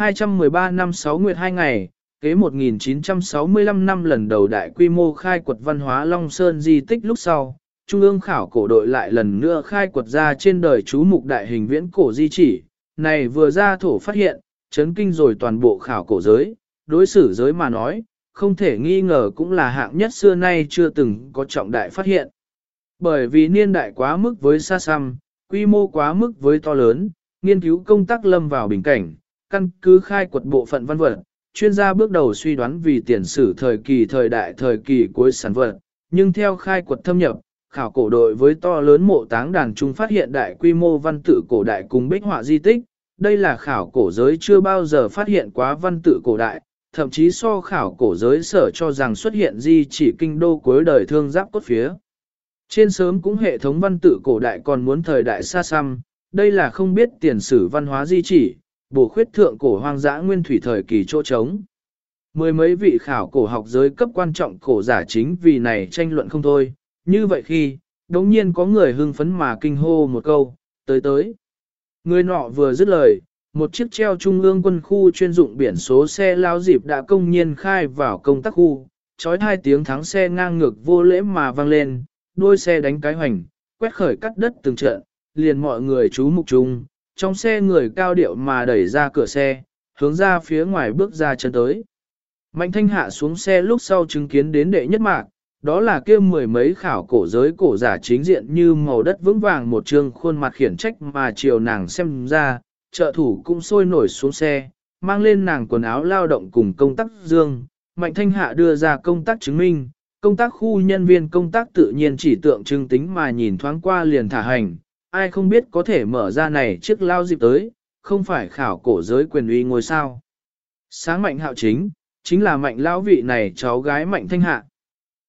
213 năm 6 nguyệt 2 ngày, kế 1965 năm lần đầu đại quy mô khai quật văn hóa Long Sơn di tích lúc sau, Trung ương khảo cổ đội lại lần nữa khai quật ra trên đời chú mục đại hình viễn cổ di chỉ, này vừa ra thổ phát hiện, chấn kinh rồi toàn bộ khảo cổ giới, đối xử giới mà nói, không thể nghi ngờ cũng là hạng nhất xưa nay chưa từng có trọng đại phát hiện. Bởi vì niên đại quá mức với xa xăm, quy mô quá mức với to lớn, nghiên cứu công tác lâm vào bình cảnh, căn cứ khai quật bộ phận văn vật, chuyên gia bước đầu suy đoán vì tiền sử thời kỳ thời đại thời kỳ cuối sản vật, nhưng theo khai quật thâm nhập, khảo cổ đội với to lớn mộ táng đàn trung phát hiện đại quy mô văn tự cổ đại cùng bích họa di tích, đây là khảo cổ giới chưa bao giờ phát hiện quá văn tự cổ đại, thậm chí so khảo cổ giới sở cho rằng xuất hiện di chỉ kinh đô cuối đời thương giáp cốt phía. Trên sớm cũng hệ thống văn tự cổ đại còn muốn thời đại xa xăm, đây là không biết tiền sử văn hóa di chỉ, bổ khuyết thượng cổ hoang dã nguyên thủy thời kỳ chỗ trống. Mười mấy vị khảo cổ học giới cấp quan trọng cổ giả chính vì này tranh luận không thôi, như vậy khi, đống nhiên có người hưng phấn mà kinh hô một câu, tới tới. Người nọ vừa dứt lời, một chiếc treo trung ương quân khu chuyên dụng biển số xe lao dịp đã công nhiên khai vào công tác khu, trói hai tiếng thắng xe ngang ngược vô lễ mà vang lên, đuôi xe đánh cái hoành, quét khởi cắt đất từng trận, liền mọi người chú mục chung, trong xe người cao điệu mà đẩy ra cửa xe, hướng ra phía ngoài bước ra chân tới. Mạnh thanh hạ xuống xe lúc sau chứng kiến đến đệ nhất mạc, đó là kia mười mấy khảo cổ giới cổ giả chính diện như màu đất vững vàng một trương khuôn mặt khiển trách mà chiều nàng xem ra, trợ thủ cũng sôi nổi xuống xe, mang lên nàng quần áo lao động cùng công tác dương, mạnh thanh hạ đưa ra công tác chứng minh, công tác khu nhân viên công tác tự nhiên chỉ tượng trưng tính mà nhìn thoáng qua liền thả hành, ai không biết có thể mở ra này chiếc lao dịp tới, không phải khảo cổ giới quyền uy ngôi sao. Sáng mạnh hạo chính, chính là mạnh lão vị này cháu gái mạnh thanh hạ.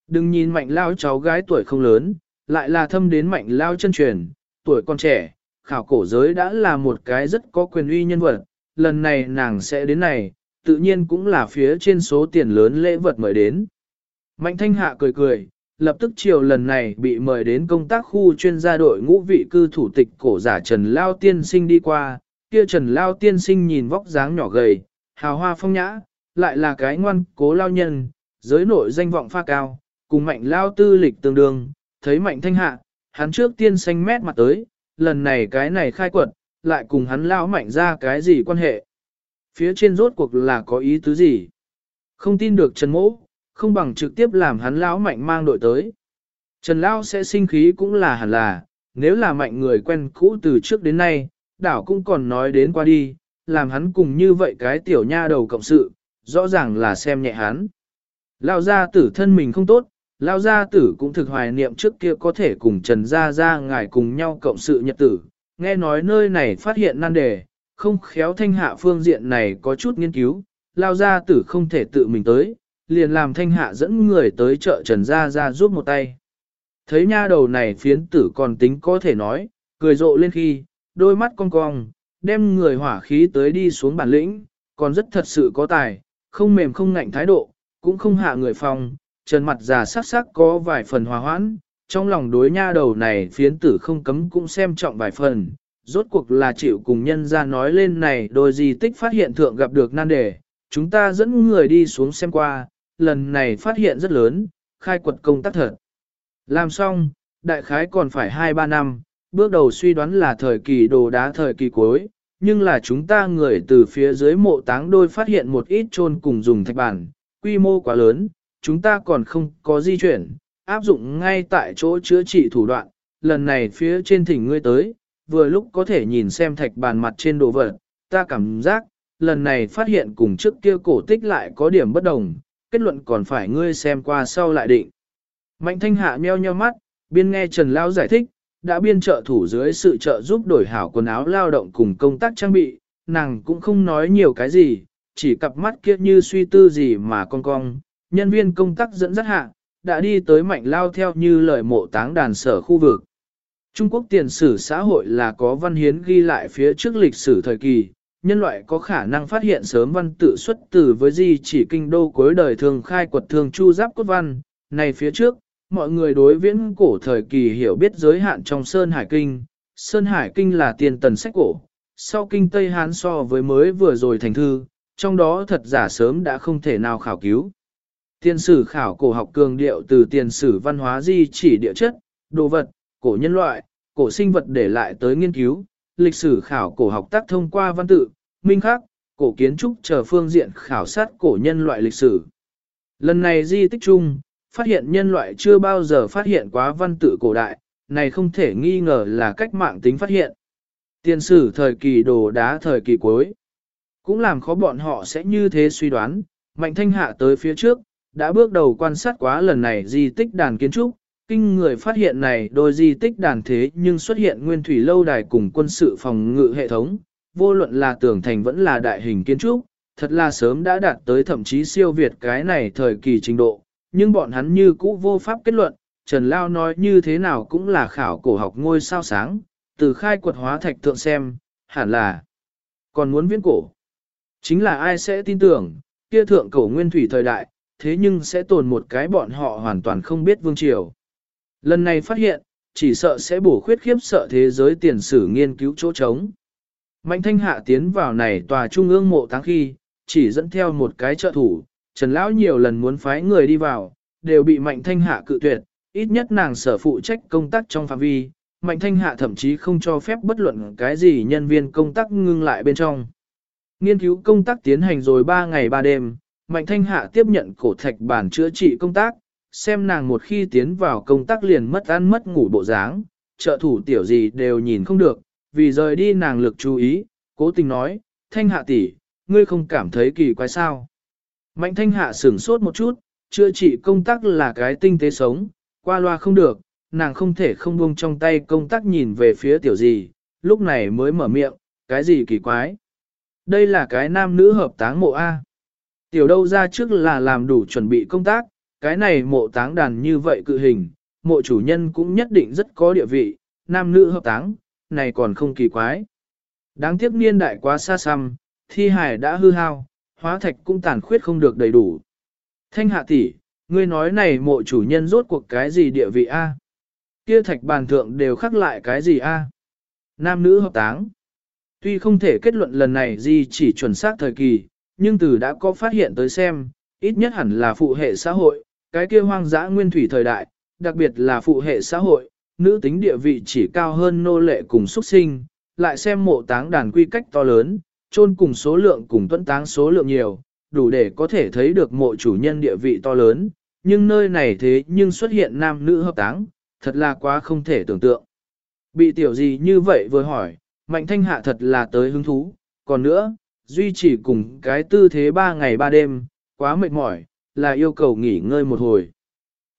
Đừng nhìn mạnh lao cháu gái tuổi không lớn, lại là thâm đến mạnh lao chân truyền, tuổi còn trẻ, khảo cổ giới đã là một cái rất có quyền uy nhân vật, lần này nàng sẽ đến này, tự nhiên cũng là phía trên số tiền lớn lễ vật mời đến. Mạnh thanh hạ cười cười, lập tức chiều lần này bị mời đến công tác khu chuyên gia đội ngũ vị cư thủ tịch cổ giả Trần Lao Tiên Sinh đi qua, kia Trần Lao Tiên Sinh nhìn vóc dáng nhỏ gầy, hào hoa phong nhã, lại là cái ngoan cố lao nhân, giới nội danh vọng pha cao, cùng mạnh lao tư lịch tương đương, thấy mạnh thanh hạ, hắn trước tiên xanh mét mặt tới, lần này cái này khai quật, lại cùng hắn lao mạnh ra cái gì quan hệ. Phía trên rốt cuộc là có ý tứ gì? Không tin được Trần Mỗ, không bằng trực tiếp làm hắn lão mạnh mang đội tới. Trần lão sẽ sinh khí cũng là hẳn là, nếu là mạnh người quen cũ từ trước đến nay, đảo cũng còn nói đến qua đi, làm hắn cùng như vậy cái tiểu nha đầu cộng sự, rõ ràng là xem nhẹ hắn. lão gia tử thân mình không tốt, lão gia tử cũng thực hoài niệm trước kia có thể cùng Trần Gia Gia ngài cùng nhau cộng sự nhật tử, nghe nói nơi này phát hiện nan đề, không khéo thanh hạ phương diện này có chút nghiên cứu, lão gia tử không thể tự mình tới, liền làm thanh hạ dẫn người tới chợ Trần Gia ra giúp một tay. Thấy nha đầu này phiến tử còn tính có thể nói, cười rộ lên khi, đôi mắt cong cong, đem người hỏa khí tới đi xuống bản lĩnh, còn rất thật sự có tài, không mềm không ngạnh thái độ, cũng không hạ người phòng, trần mặt già sắc sắc có vài phần hòa hoãn, trong lòng đối nha đầu này phiến tử không cấm cũng xem trọng vài phần, rốt cuộc là chịu cùng nhân ra nói lên này đôi gì tích phát hiện thượng gặp được nan đề, chúng ta dẫn người đi xuống xem qua, lần này phát hiện rất lớn, khai quật công tác thật. Làm xong, đại khái còn phải 2-3 năm, bước đầu suy đoán là thời kỳ đồ đá thời kỳ cuối, nhưng là chúng ta người từ phía dưới mộ táng đôi phát hiện một ít chôn cùng dùng thạch bản, quy mô quá lớn, chúng ta còn không có di chuyển, áp dụng ngay tại chỗ chữa trị thủ đoạn, lần này phía trên thỉnh ngươi tới, vừa lúc có thể nhìn xem thạch bàn mặt trên đồ vật, ta cảm giác, lần này phát hiện cùng trước kia cổ tích lại có điểm bất đồng, kết luận còn phải ngươi xem qua sau lại định. Mạnh thanh hạ meo nheo mắt, biên nghe Trần Lao giải thích, đã biên trợ thủ dưới sự trợ giúp đổi hảo quần áo lao động cùng công tác trang bị, nàng cũng không nói nhiều cái gì, chỉ cặp mắt kia như suy tư gì mà con cong, nhân viên công tác dẫn dắt hạ, đã đi tới mạnh lao theo như lời mộ táng đàn sở khu vực. Trung Quốc tiền sử xã hội là có văn hiến ghi lại phía trước lịch sử thời kỳ, nhân loại có khả năng phát hiện sớm văn tự xuất từ với di chỉ kinh đô cuối đời thường khai quật thường chu giáp cốt văn. Này phía trước, mọi người đối viễn cổ thời kỳ hiểu biết giới hạn trong Sơn Hải Kinh. Sơn Hải Kinh là tiền tần sách cổ, sau kinh Tây Hán so với mới vừa rồi thành thư, trong đó thật giả sớm đã không thể nào khảo cứu. Tiền sử khảo cổ học cường điệu từ tiền sử văn hóa di chỉ địa chất, đồ vật, cổ nhân loại, cổ sinh vật để lại tới nghiên cứu, lịch sử khảo cổ học tác thông qua văn tự, minh khắc, cổ kiến trúc chờ phương diện khảo sát cổ nhân loại lịch sử. Lần này di tích chung, phát hiện nhân loại chưa bao giờ phát hiện quá văn tự cổ đại, này không thể nghi ngờ là cách mạng tính phát hiện. Tiền sử thời kỳ đồ đá thời kỳ cuối, cũng làm khó bọn họ sẽ như thế suy đoán, Mạnh Thanh Hạ tới phía trước, đã bước đầu quan sát quá lần này di tích đàn kiến trúc, kinh người phát hiện này đôi di tích đàn thế nhưng xuất hiện nguyên thủy lâu đài cùng quân sự phòng ngự hệ thống, vô luận là tường thành vẫn là đại hình kiến trúc, thật là sớm đã đạt tới thậm chí siêu việt cái này thời kỳ trình độ, nhưng bọn hắn như cũ vô pháp kết luận, Trần Lao nói như thế nào cũng là khảo cổ học ngôi sao sáng, từ khai quật hóa thạch thượng xem, hẳn là còn muốn viễn cổ. Chính là ai sẽ tin tưởng, kia thượng cổ nguyên thủy thời đại, thế nhưng sẽ tồn một cái bọn họ hoàn toàn không biết vương triều. Lần này phát hiện, chỉ sợ sẽ bổ khuyết khiếp sợ thế giới tiền sử nghiên cứu chỗ trống. Mạnh thanh hạ tiến vào này tòa trung ương mộ táng khi, chỉ dẫn theo một cái trợ thủ, Trần Lão nhiều lần muốn phái người đi vào, đều bị Mạnh thanh hạ cự tuyệt, ít nhất nàng sở phụ trách công tác trong phạm vi, Mạnh thanh hạ thậm chí không cho phép bất luận cái gì nhân viên công tác ngưng lại bên trong. Nghiên cứu công tác tiến hành rồi 3 ngày 3 đêm, Mạnh thanh hạ tiếp nhận cổ thạch bản chữa trị công tác, xem nàng một khi tiến vào công tác liền mất ăn mất ngủ bộ dáng, trợ thủ tiểu gì đều nhìn không được, vì rời đi nàng lực chú ý, cố tình nói, thanh hạ tỷ, ngươi không cảm thấy kỳ quái sao. Mạnh thanh hạ sửng sốt một chút, chữa trị công tác là cái tinh tế sống, qua loa không được, nàng không thể không buông trong tay công tác nhìn về phía tiểu gì, lúc này mới mở miệng, cái gì kỳ quái. Đây là cái nam nữ hợp táng mộ A. Tiểu đâu ra trước là làm đủ chuẩn bị công tác, cái này mộ táng đàn như vậy cự hình, mộ chủ nhân cũng nhất định rất có địa vị, nam nữ hợp táng, này còn không kỳ quái. Đáng tiếc niên đại quá xa xăm, thi hải đã hư hao, hóa thạch cũng tàn khuyết không được đầy đủ. Thanh hạ tỷ, ngươi nói này mộ chủ nhân rốt cuộc cái gì địa vị A? Kia thạch bàn thượng đều khắc lại cái gì A? Nam nữ hợp táng. Tuy không thể kết luận lần này gì chỉ chuẩn xác thời kỳ, nhưng từ đã có phát hiện tới xem, ít nhất hẳn là phụ hệ xã hội, cái kia hoang dã nguyên thủy thời đại, đặc biệt là phụ hệ xã hội, nữ tính địa vị chỉ cao hơn nô lệ cùng xuất sinh, lại xem mộ táng đàn quy cách to lớn, chôn cùng số lượng cùng tuấn táng số lượng nhiều, đủ để có thể thấy được mộ chủ nhân địa vị to lớn, nhưng nơi này thế nhưng xuất hiện nam nữ hợp táng, thật là quá không thể tưởng tượng. Bị tiểu gì như vậy vừa hỏi, mạnh thanh hạ thật là tới hứng thú, còn nữa, duy trì cùng cái tư thế ba ngày ba đêm, quá mệt mỏi, là yêu cầu nghỉ ngơi một hồi.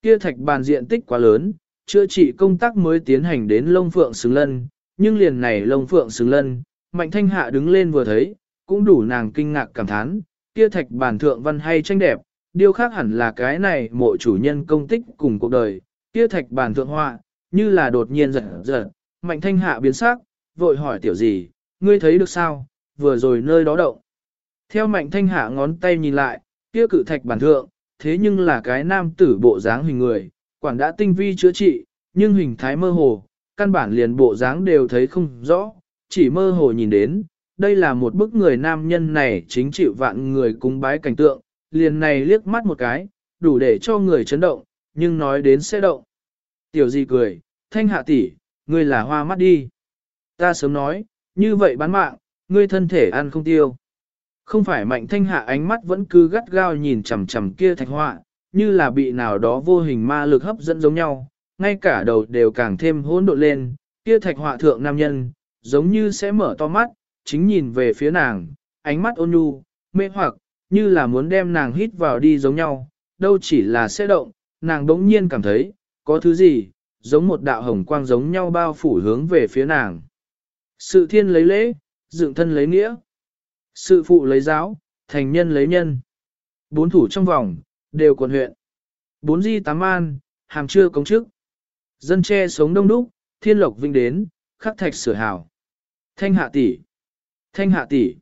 Kia thạch bàn diện tích quá lớn, chữa trị công tác mới tiến hành đến lông phượng xứng lân, nhưng liền này lông phượng xứng lân, mạnh thanh hạ đứng lên vừa thấy, cũng đủ nàng kinh ngạc cảm thán, kia thạch bàn thượng văn hay tranh đẹp, điều khác hẳn là cái này mộ chủ nhân công tích cùng cuộc đời, kia thạch bàn thượng họa, như là đột nhiên giật giật, mạnh thanh hạ biến sắc, vội hỏi tiểu gì, ngươi thấy được sao, vừa rồi nơi đó động. Theo mạnh thanh hạ ngón tay nhìn lại, kia cự thạch bản thượng, thế nhưng là cái nam tử bộ dáng hình người, quản đã tinh vi chữa trị, nhưng hình thái mơ hồ, căn bản liền bộ dáng đều thấy không rõ, chỉ mơ hồ nhìn đến, đây là một bức người nam nhân này chính chịu vạn người cúng bái cảnh tượng, liền này liếc mắt một cái, đủ để cho người chấn động, nhưng nói đến sẽ động. Tiểu gì cười, thanh hạ tỷ, ngươi là hoa mắt đi. Ta sớm nói, như vậy bán mạng, ngươi thân thể ăn không tiêu. Không phải mạnh thanh hạ ánh mắt vẫn cứ gắt gao nhìn chằm chằm kia thạch họa, như là bị nào đó vô hình ma lực hấp dẫn giống nhau, ngay cả đầu đều càng thêm hỗn độn lên, kia thạch họa thượng nam nhân, giống như sẽ mở to mắt, chính nhìn về phía nàng, ánh mắt ôn nhu, mê hoặc, như là muốn đem nàng hít vào đi giống nhau, đâu chỉ là sẽ động, nàng đống nhiên cảm thấy, có thứ gì, giống một đạo hồng quang giống nhau bao phủ hướng về phía nàng. Sự thiên lấy lễ, dựng thân lấy nghĩa. Sự phụ lấy giáo, thành nhân lấy nhân. Bốn thủ trong vòng, đều quận huyện. Bốn di tám an, hàm chưa công chức. Dân tre sống đông đúc, thiên lộc vinh đến, khắc thạch sửa hào. Thanh hạ tỷ, Thanh hạ tỷ,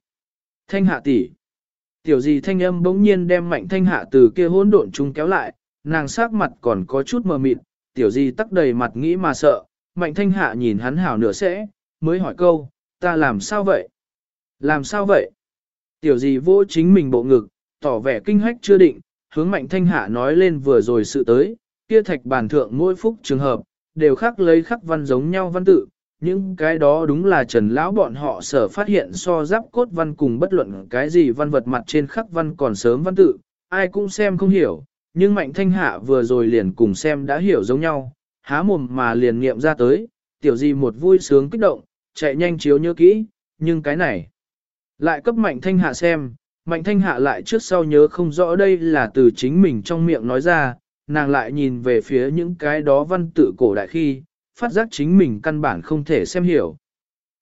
Thanh hạ tỷ. Tiểu gì thanh âm bỗng nhiên đem mạnh thanh hạ từ kia hỗn độn chung kéo lại, nàng sắc mặt còn có chút mờ mịt, tiểu gì tắc đầy mặt nghĩ mà sợ, mạnh thanh hạ nhìn hắn hảo nửa sẽ, mới hỏi câu, ta làm sao vậy? Làm sao vậy? Tiểu gì vô chính mình bộ ngực, tỏ vẻ kinh hách chưa định, hướng mạnh thanh hạ nói lên vừa rồi sự tới, kia thạch bản thượng mỗi phúc trường hợp, đều khắc lấy khắc văn giống nhau văn tự, những cái đó đúng là trần lão bọn họ sở phát hiện so giáp cốt văn cùng bất luận cái gì văn vật mặt trên khắc văn còn sớm văn tự, ai cũng xem không hiểu, nhưng mạnh thanh hạ vừa rồi liền cùng xem đã hiểu giống nhau, há mồm mà liền nghiệm ra tới, tiểu gì một vui sướng kích động, chạy nhanh chiếu nhớ kỹ, nhưng cái này lại cấp mạnh thanh hạ xem, mạnh thanh hạ lại trước sau nhớ không rõ đây là từ chính mình trong miệng nói ra, nàng lại nhìn về phía những cái đó văn tự cổ đại khi, phát giác chính mình căn bản không thể xem hiểu.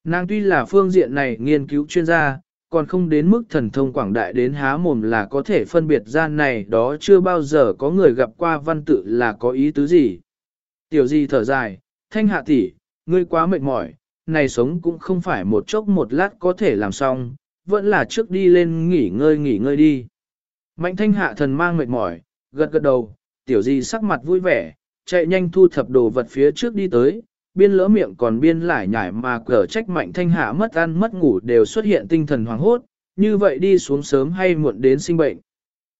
Nàng tuy là phương diện này nghiên cứu chuyên gia, còn không đến mức thần thông quảng đại đến há mồm là có thể phân biệt ra này đó chưa bao giờ có người gặp qua văn tự là có ý tứ gì. Tiểu di thở dài, thanh hạ tỷ, ngươi quá mệt mỏi, này sống cũng không phải một chốc một lát có thể làm xong, vẫn là trước đi lên nghỉ ngơi nghỉ ngơi đi. Mạnh thanh hạ thần mang mệt mỏi, gật gật đầu, tiểu gì sắc mặt vui vẻ, chạy nhanh thu thập đồ vật phía trước đi tới, biên lỡ miệng còn biên lại nhải mà cở trách mạnh thanh hạ mất ăn mất ngủ đều xuất hiện tinh thần hoảng hốt, như vậy đi xuống sớm hay muộn đến sinh bệnh.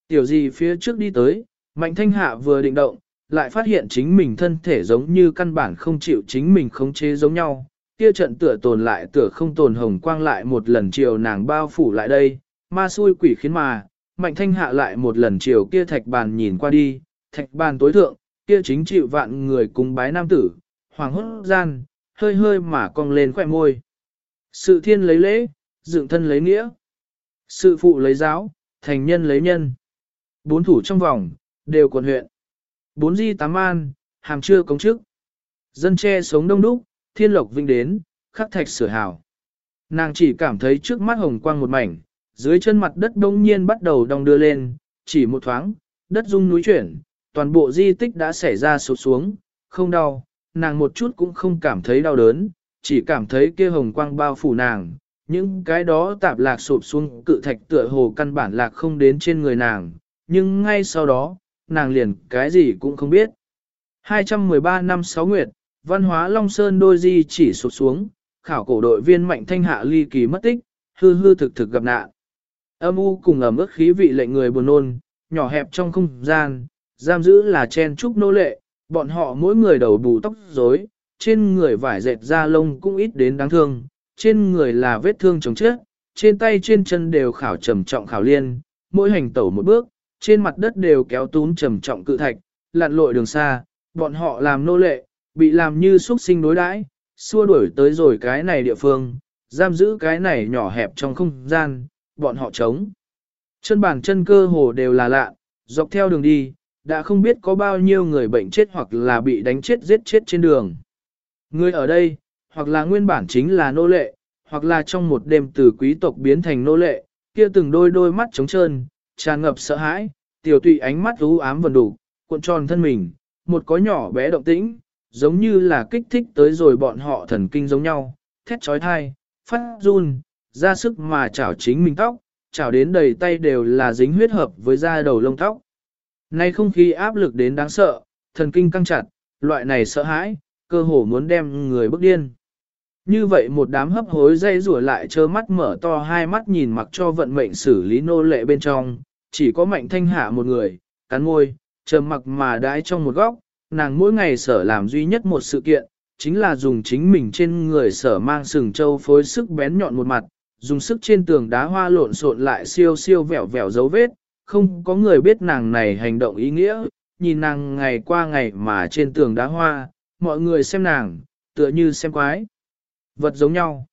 Tiểu gì phía trước đi tới, mạnh thanh hạ vừa định động, lại phát hiện chính mình thân thể giống như căn bản không chịu chính mình khống chế giống nhau. Kia trận tựa tồn lại tựa không tồn hồng quang lại một lần chiều nàng bao phủ lại đây, ma xui quỷ khiến mà, mạnh thanh hạ lại một lần chiều kia thạch bàn nhìn qua đi, thạch bàn tối thượng, kia chính chịu vạn người cùng bái nam tử, hoàng hốt gian, hơi hơi mà cong lên khỏe môi. Sự thiên lấy lễ, dựng thân lấy nghĩa. Sự phụ lấy giáo, thành nhân lấy nhân. Bốn thủ trong vòng, đều quận huyện. Bốn di tám an, hàm chưa công chức. Dân che sống đông đúc, thiên lộc vinh đến, khắc thạch sửa hào. Nàng chỉ cảm thấy trước mắt hồng quang một mảnh, dưới chân mặt đất đông nhiên bắt đầu đong đưa lên, chỉ một thoáng, đất rung núi chuyển, toàn bộ di tích đã xảy ra sụt xuống, không đau, nàng một chút cũng không cảm thấy đau đớn, chỉ cảm thấy kia hồng quang bao phủ nàng, những cái đó tạp lạc sụp xuống cự thạch tựa hồ căn bản lạc không đến trên người nàng, nhưng ngay sau đó, nàng liền cái gì cũng không biết. 213 năm 6 nguyệt, văn hóa Long Sơn đôi di chỉ sụp xuống, khảo cổ đội viên mạnh thanh hạ ly kỳ mất tích, hư hư thực thực gặp nạn. Âm u cùng ẩm ướt khí vị lệnh người buồn nôn, nhỏ hẹp trong không gian, giam giữ là chen trúc nô lệ, bọn họ mỗi người đầu bù tóc rối, trên người vải dệt da lông cũng ít đến đáng thương, trên người là vết thương chống chết, trên tay trên chân đều khảo trầm trọng khảo liên, mỗi hành tẩu một bước, trên mặt đất đều kéo tún trầm trọng cự thạch, lặn lội đường xa, bọn họ làm nô lệ, bị làm như xuất sinh đối đãi, xua đuổi tới rồi cái này địa phương, giam giữ cái này nhỏ hẹp trong không gian, bọn họ chống. Chân bàn chân cơ hồ đều là lạ, dọc theo đường đi, đã không biết có bao nhiêu người bệnh chết hoặc là bị đánh chết giết chết trên đường. Người ở đây, hoặc là nguyên bản chính là nô lệ, hoặc là trong một đêm từ quý tộc biến thành nô lệ, kia từng đôi đôi mắt trống trơn, tràn ngập sợ hãi, tiểu tụy ánh mắt u ám vần đủ, cuộn tròn thân mình, một có nhỏ bé động tĩnh, giống như là kích thích tới rồi bọn họ thần kinh giống nhau, thét trói thai, phát run, ra sức mà chảo chính mình tóc, chảo đến đầy tay đều là dính huyết hợp với da đầu lông tóc. Nay không khí áp lực đến đáng sợ, thần kinh căng chặt, loại này sợ hãi, cơ hồ muốn đem người bức điên. Như vậy một đám hấp hối dây rủa lại trơ mắt mở to hai mắt nhìn mặc cho vận mệnh xử lý nô lệ bên trong, chỉ có mạnh thanh hạ một người, cắn môi, trầm mặc mà đái trong một góc, nàng mỗi ngày sở làm duy nhất một sự kiện, chính là dùng chính mình trên người sở mang sừng châu phối sức bén nhọn một mặt, dùng sức trên tường đá hoa lộn xộn lại siêu siêu vẹo vẹo dấu vết, không có người biết nàng này hành động ý nghĩa, nhìn nàng ngày qua ngày mà trên tường đá hoa, mọi người xem nàng, tựa như xem quái. Vật giống nhau.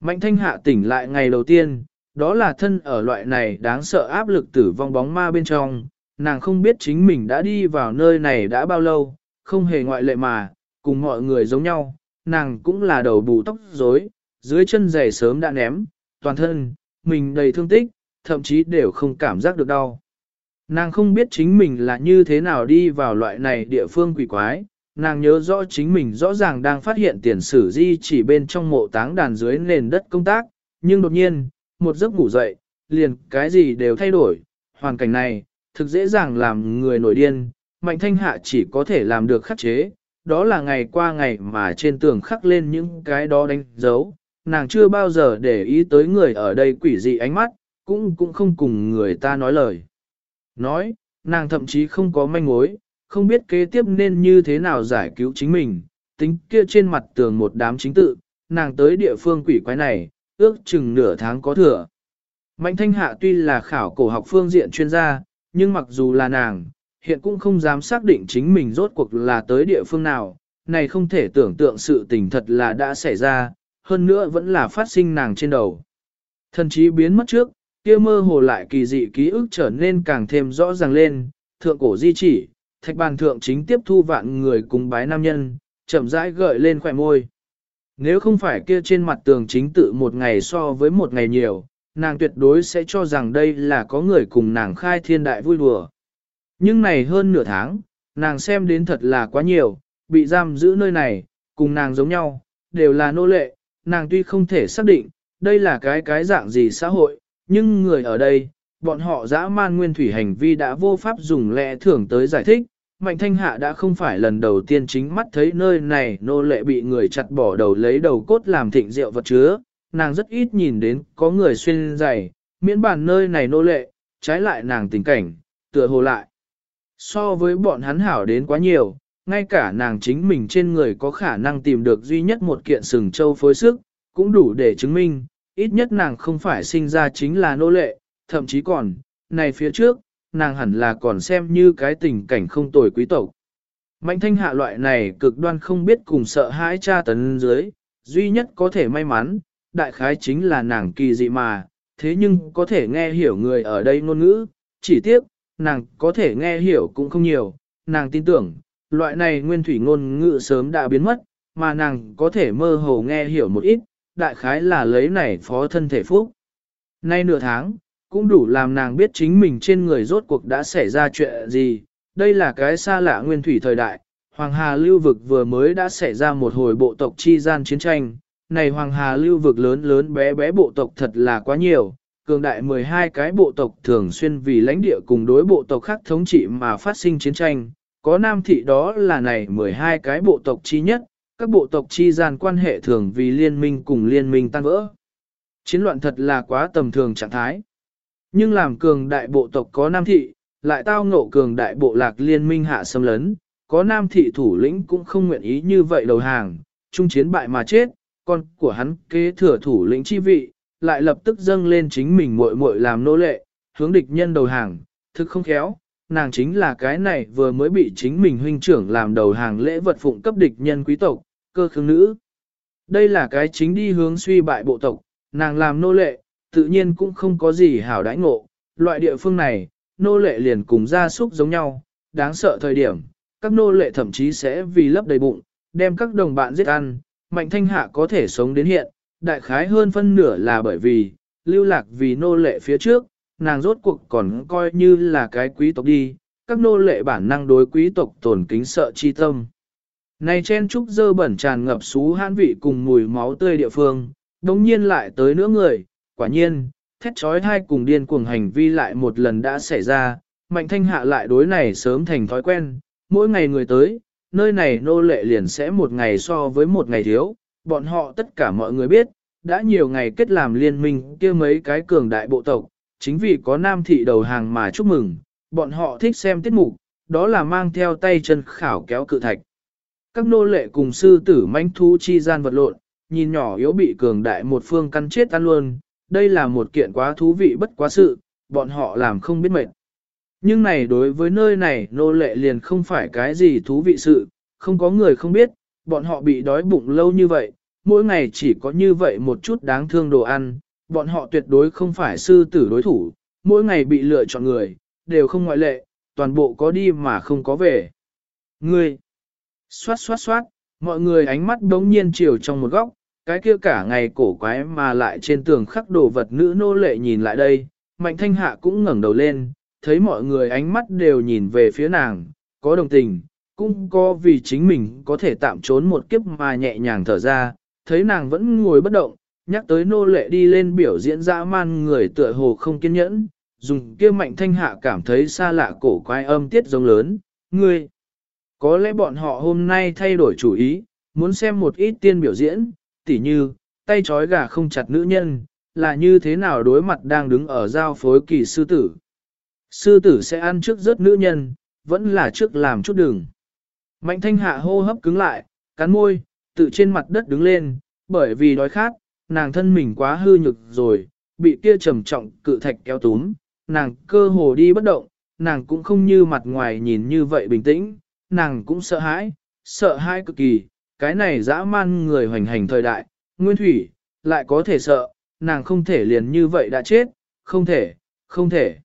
Mạnh thanh hạ tỉnh lại ngày đầu tiên, đó là thân ở loại này đáng sợ áp lực tử vong bóng ma bên trong, nàng không biết chính mình đã đi vào nơi này đã bao lâu, không hề ngoại lệ mà, cùng mọi người giống nhau, nàng cũng là đầu bù tóc rối, dưới chân giày sớm đã ném, toàn thân, mình đầy thương tích, thậm chí đều không cảm giác được đau. Nàng không biết chính mình là như thế nào đi vào loại này địa phương quỷ quái, nàng nhớ rõ chính mình rõ ràng đang phát hiện tiền sử di chỉ bên trong mộ táng đàn dưới nền đất công tác, nhưng đột nhiên, một giấc ngủ dậy, liền cái gì đều thay đổi, hoàn cảnh này, thực dễ dàng làm người nổi điên, mạnh thanh hạ chỉ có thể làm được khắc chế, đó là ngày qua ngày mà trên tường khắc lên những cái đó đánh dấu, nàng chưa bao giờ để ý tới người ở đây quỷ dị ánh mắt, cũng cũng không cùng người ta nói lời. Nói, nàng thậm chí không có manh mối, không biết kế tiếp nên như thế nào giải cứu chính mình, tính kia trên mặt tường một đám chính tự, nàng tới địa phương quỷ quái này, ước chừng nửa tháng có thừa. Mạnh thanh hạ tuy là khảo cổ học phương diện chuyên gia, nhưng mặc dù là nàng, hiện cũng không dám xác định chính mình rốt cuộc là tới địa phương nào, này không thể tưởng tượng sự tình thật là đã xảy ra, hơn nữa vẫn là phát sinh nàng trên đầu. Thần chí biến mất trước, kia mơ hồ lại kỳ dị ký ức trở nên càng thêm rõ ràng lên, thượng cổ di chỉ, thạch bàn thượng chính tiếp thu vạn người cùng bái nam nhân, chậm rãi gợi lên khỏe môi. Nếu không phải kia trên mặt tường chính tự một ngày so với một ngày nhiều, nàng tuyệt đối sẽ cho rằng đây là có người cùng nàng khai thiên đại vui đùa. Nhưng này hơn nửa tháng, nàng xem đến thật là quá nhiều, bị giam giữ nơi này, cùng nàng giống nhau, đều là nô lệ, nàng tuy không thể xác định, đây là cái cái dạng gì xã hội, nhưng người ở đây, bọn họ dã man nguyên thủy hành vi đã vô pháp dùng lẽ thường tới giải thích. Mạnh thanh hạ đã không phải lần đầu tiên chính mắt thấy nơi này nô lệ bị người chặt bỏ đầu lấy đầu cốt làm thịnh rượu vật chứa, nàng rất ít nhìn đến có người xuyên giày, miễn bản nơi này nô lệ, trái lại nàng tình cảnh, tựa hồ lại. So với bọn hắn hảo đến quá nhiều, ngay cả nàng chính mình trên người có khả năng tìm được duy nhất một kiện sừng châu phối sức, cũng đủ để chứng minh, ít nhất nàng không phải sinh ra chính là nô lệ, thậm chí còn, này phía trước, nàng hẳn là còn xem như cái tình cảnh không tồi quý tộc. Mạnh thanh hạ loại này cực đoan không biết cùng sợ hãi cha tấn dưới, duy nhất có thể may mắn, đại khái chính là nàng kỳ dị mà, thế nhưng có thể nghe hiểu người ở đây ngôn ngữ, chỉ tiếc, nàng có thể nghe hiểu cũng không nhiều, nàng tin tưởng, loại này nguyên thủy ngôn ngữ sớm đã biến mất, mà nàng có thể mơ hồ nghe hiểu một ít, đại khái là lấy này phó thân thể phúc. Nay nửa tháng, cũng đủ làm nàng biết chính mình trên người rốt cuộc đã xảy ra chuyện gì, đây là cái xa lạ nguyên thủy thời đại, Hoàng Hà lưu vực vừa mới đã xảy ra một hồi bộ tộc chi gian chiến tranh, này Hoàng Hà lưu vực lớn lớn bé bé bộ tộc thật là quá nhiều, cường đại 12 cái bộ tộc thường xuyên vì lãnh địa cùng đối bộ tộc khác thống trị mà phát sinh chiến tranh, có nam thị đó là này 12 cái bộ tộc chi nhất, các bộ tộc chi gian quan hệ thường vì liên minh cùng liên minh tan vỡ. Chiến loạn thật là quá tầm thường trạng thái. Nhưng làm cường đại bộ tộc có nam thị, lại tao ngộ cường đại bộ lạc liên minh hạ xâm lấn, có nam thị thủ lĩnh cũng không nguyện ý như vậy đầu hàng, chung chiến bại mà chết, con của hắn kế thừa thủ lĩnh chi vị, lại lập tức dâng lên chính mình muội muội làm nô lệ, hướng địch nhân đầu hàng, thực không khéo, nàng chính là cái này vừa mới bị chính mình huynh trưởng làm đầu hàng lễ vật phụng cấp địch nhân quý tộc, cơ khương nữ. Đây là cái chính đi hướng suy bại bộ tộc, nàng làm nô lệ, tự nhiên cũng không có gì hảo đãi ngộ, loại địa phương này, nô lệ liền cùng gia súc giống nhau, đáng sợ thời điểm, các nô lệ thậm chí sẽ vì lấp đầy bụng, đem các đồng bạn giết ăn, mạnh thanh hạ có thể sống đến hiện, đại khái hơn phân nửa là bởi vì, lưu lạc vì nô lệ phía trước, nàng rốt cuộc còn coi như là cái quý tộc đi, các nô lệ bản năng đối quý tộc tổn kính sợ chi tâm. Này chen trúc dơ bẩn tràn ngập xú hãn vị cùng mùi máu tươi địa phương, đồng nhiên lại tới nữa người, quả nhiên, thét trói hai cùng điên cuồng hành vi lại một lần đã xảy ra, mạnh thanh hạ lại đối này sớm thành thói quen, mỗi ngày người tới, nơi này nô lệ liền sẽ một ngày so với một ngày thiếu, bọn họ tất cả mọi người biết, đã nhiều ngày kết làm liên minh kia mấy cái cường đại bộ tộc, chính vì có nam thị đầu hàng mà chúc mừng, bọn họ thích xem tiết mục, đó là mang theo tay chân khảo kéo cự thạch. Các nô lệ cùng sư tử manh thú chi gian vật lộn, nhìn nhỏ yếu bị cường đại một phương căn chết tan luôn, đây là một kiện quá thú vị bất quá sự, bọn họ làm không biết mệt. Nhưng này đối với nơi này nô lệ liền không phải cái gì thú vị sự, không có người không biết, bọn họ bị đói bụng lâu như vậy, mỗi ngày chỉ có như vậy một chút đáng thương đồ ăn, bọn họ tuyệt đối không phải sư tử đối thủ, mỗi ngày bị lựa chọn người, đều không ngoại lệ, toàn bộ có đi mà không có về. Ngươi, xoát xoát xoát, mọi người ánh mắt đống nhiên chiều trong một góc, cái kia cả ngày cổ quái mà lại trên tường khắc đồ vật nữ nô lệ nhìn lại đây, mạnh thanh hạ cũng ngẩng đầu lên, thấy mọi người ánh mắt đều nhìn về phía nàng, có đồng tình, cũng có vì chính mình có thể tạm trốn một kiếp mà nhẹ nhàng thở ra, thấy nàng vẫn ngồi bất động, nhắc tới nô lệ đi lên biểu diễn dã man người tựa hồ không kiên nhẫn, dùng kia mạnh thanh hạ cảm thấy xa lạ cổ quái âm tiết giống lớn, ngươi. Có lẽ bọn họ hôm nay thay đổi chủ ý, muốn xem một ít tiên biểu diễn, tỉ như, tay trói gà không chặt nữ nhân, là như thế nào đối mặt đang đứng ở giao phối kỳ sư tử. Sư tử sẽ ăn trước rớt nữ nhân, vẫn là trước làm chút đường. Mạnh thanh hạ hô hấp cứng lại, cắn môi, tự trên mặt đất đứng lên, bởi vì đói khát, nàng thân mình quá hư nhực rồi, bị kia trầm trọng cự thạch kéo túm, nàng cơ hồ đi bất động, nàng cũng không như mặt ngoài nhìn như vậy bình tĩnh, nàng cũng sợ hãi, sợ hãi cực kỳ, cái này dã man người hoành hành thời đại, nguyên thủy, lại có thể sợ, nàng không thể liền như vậy đã chết, không thể, không thể.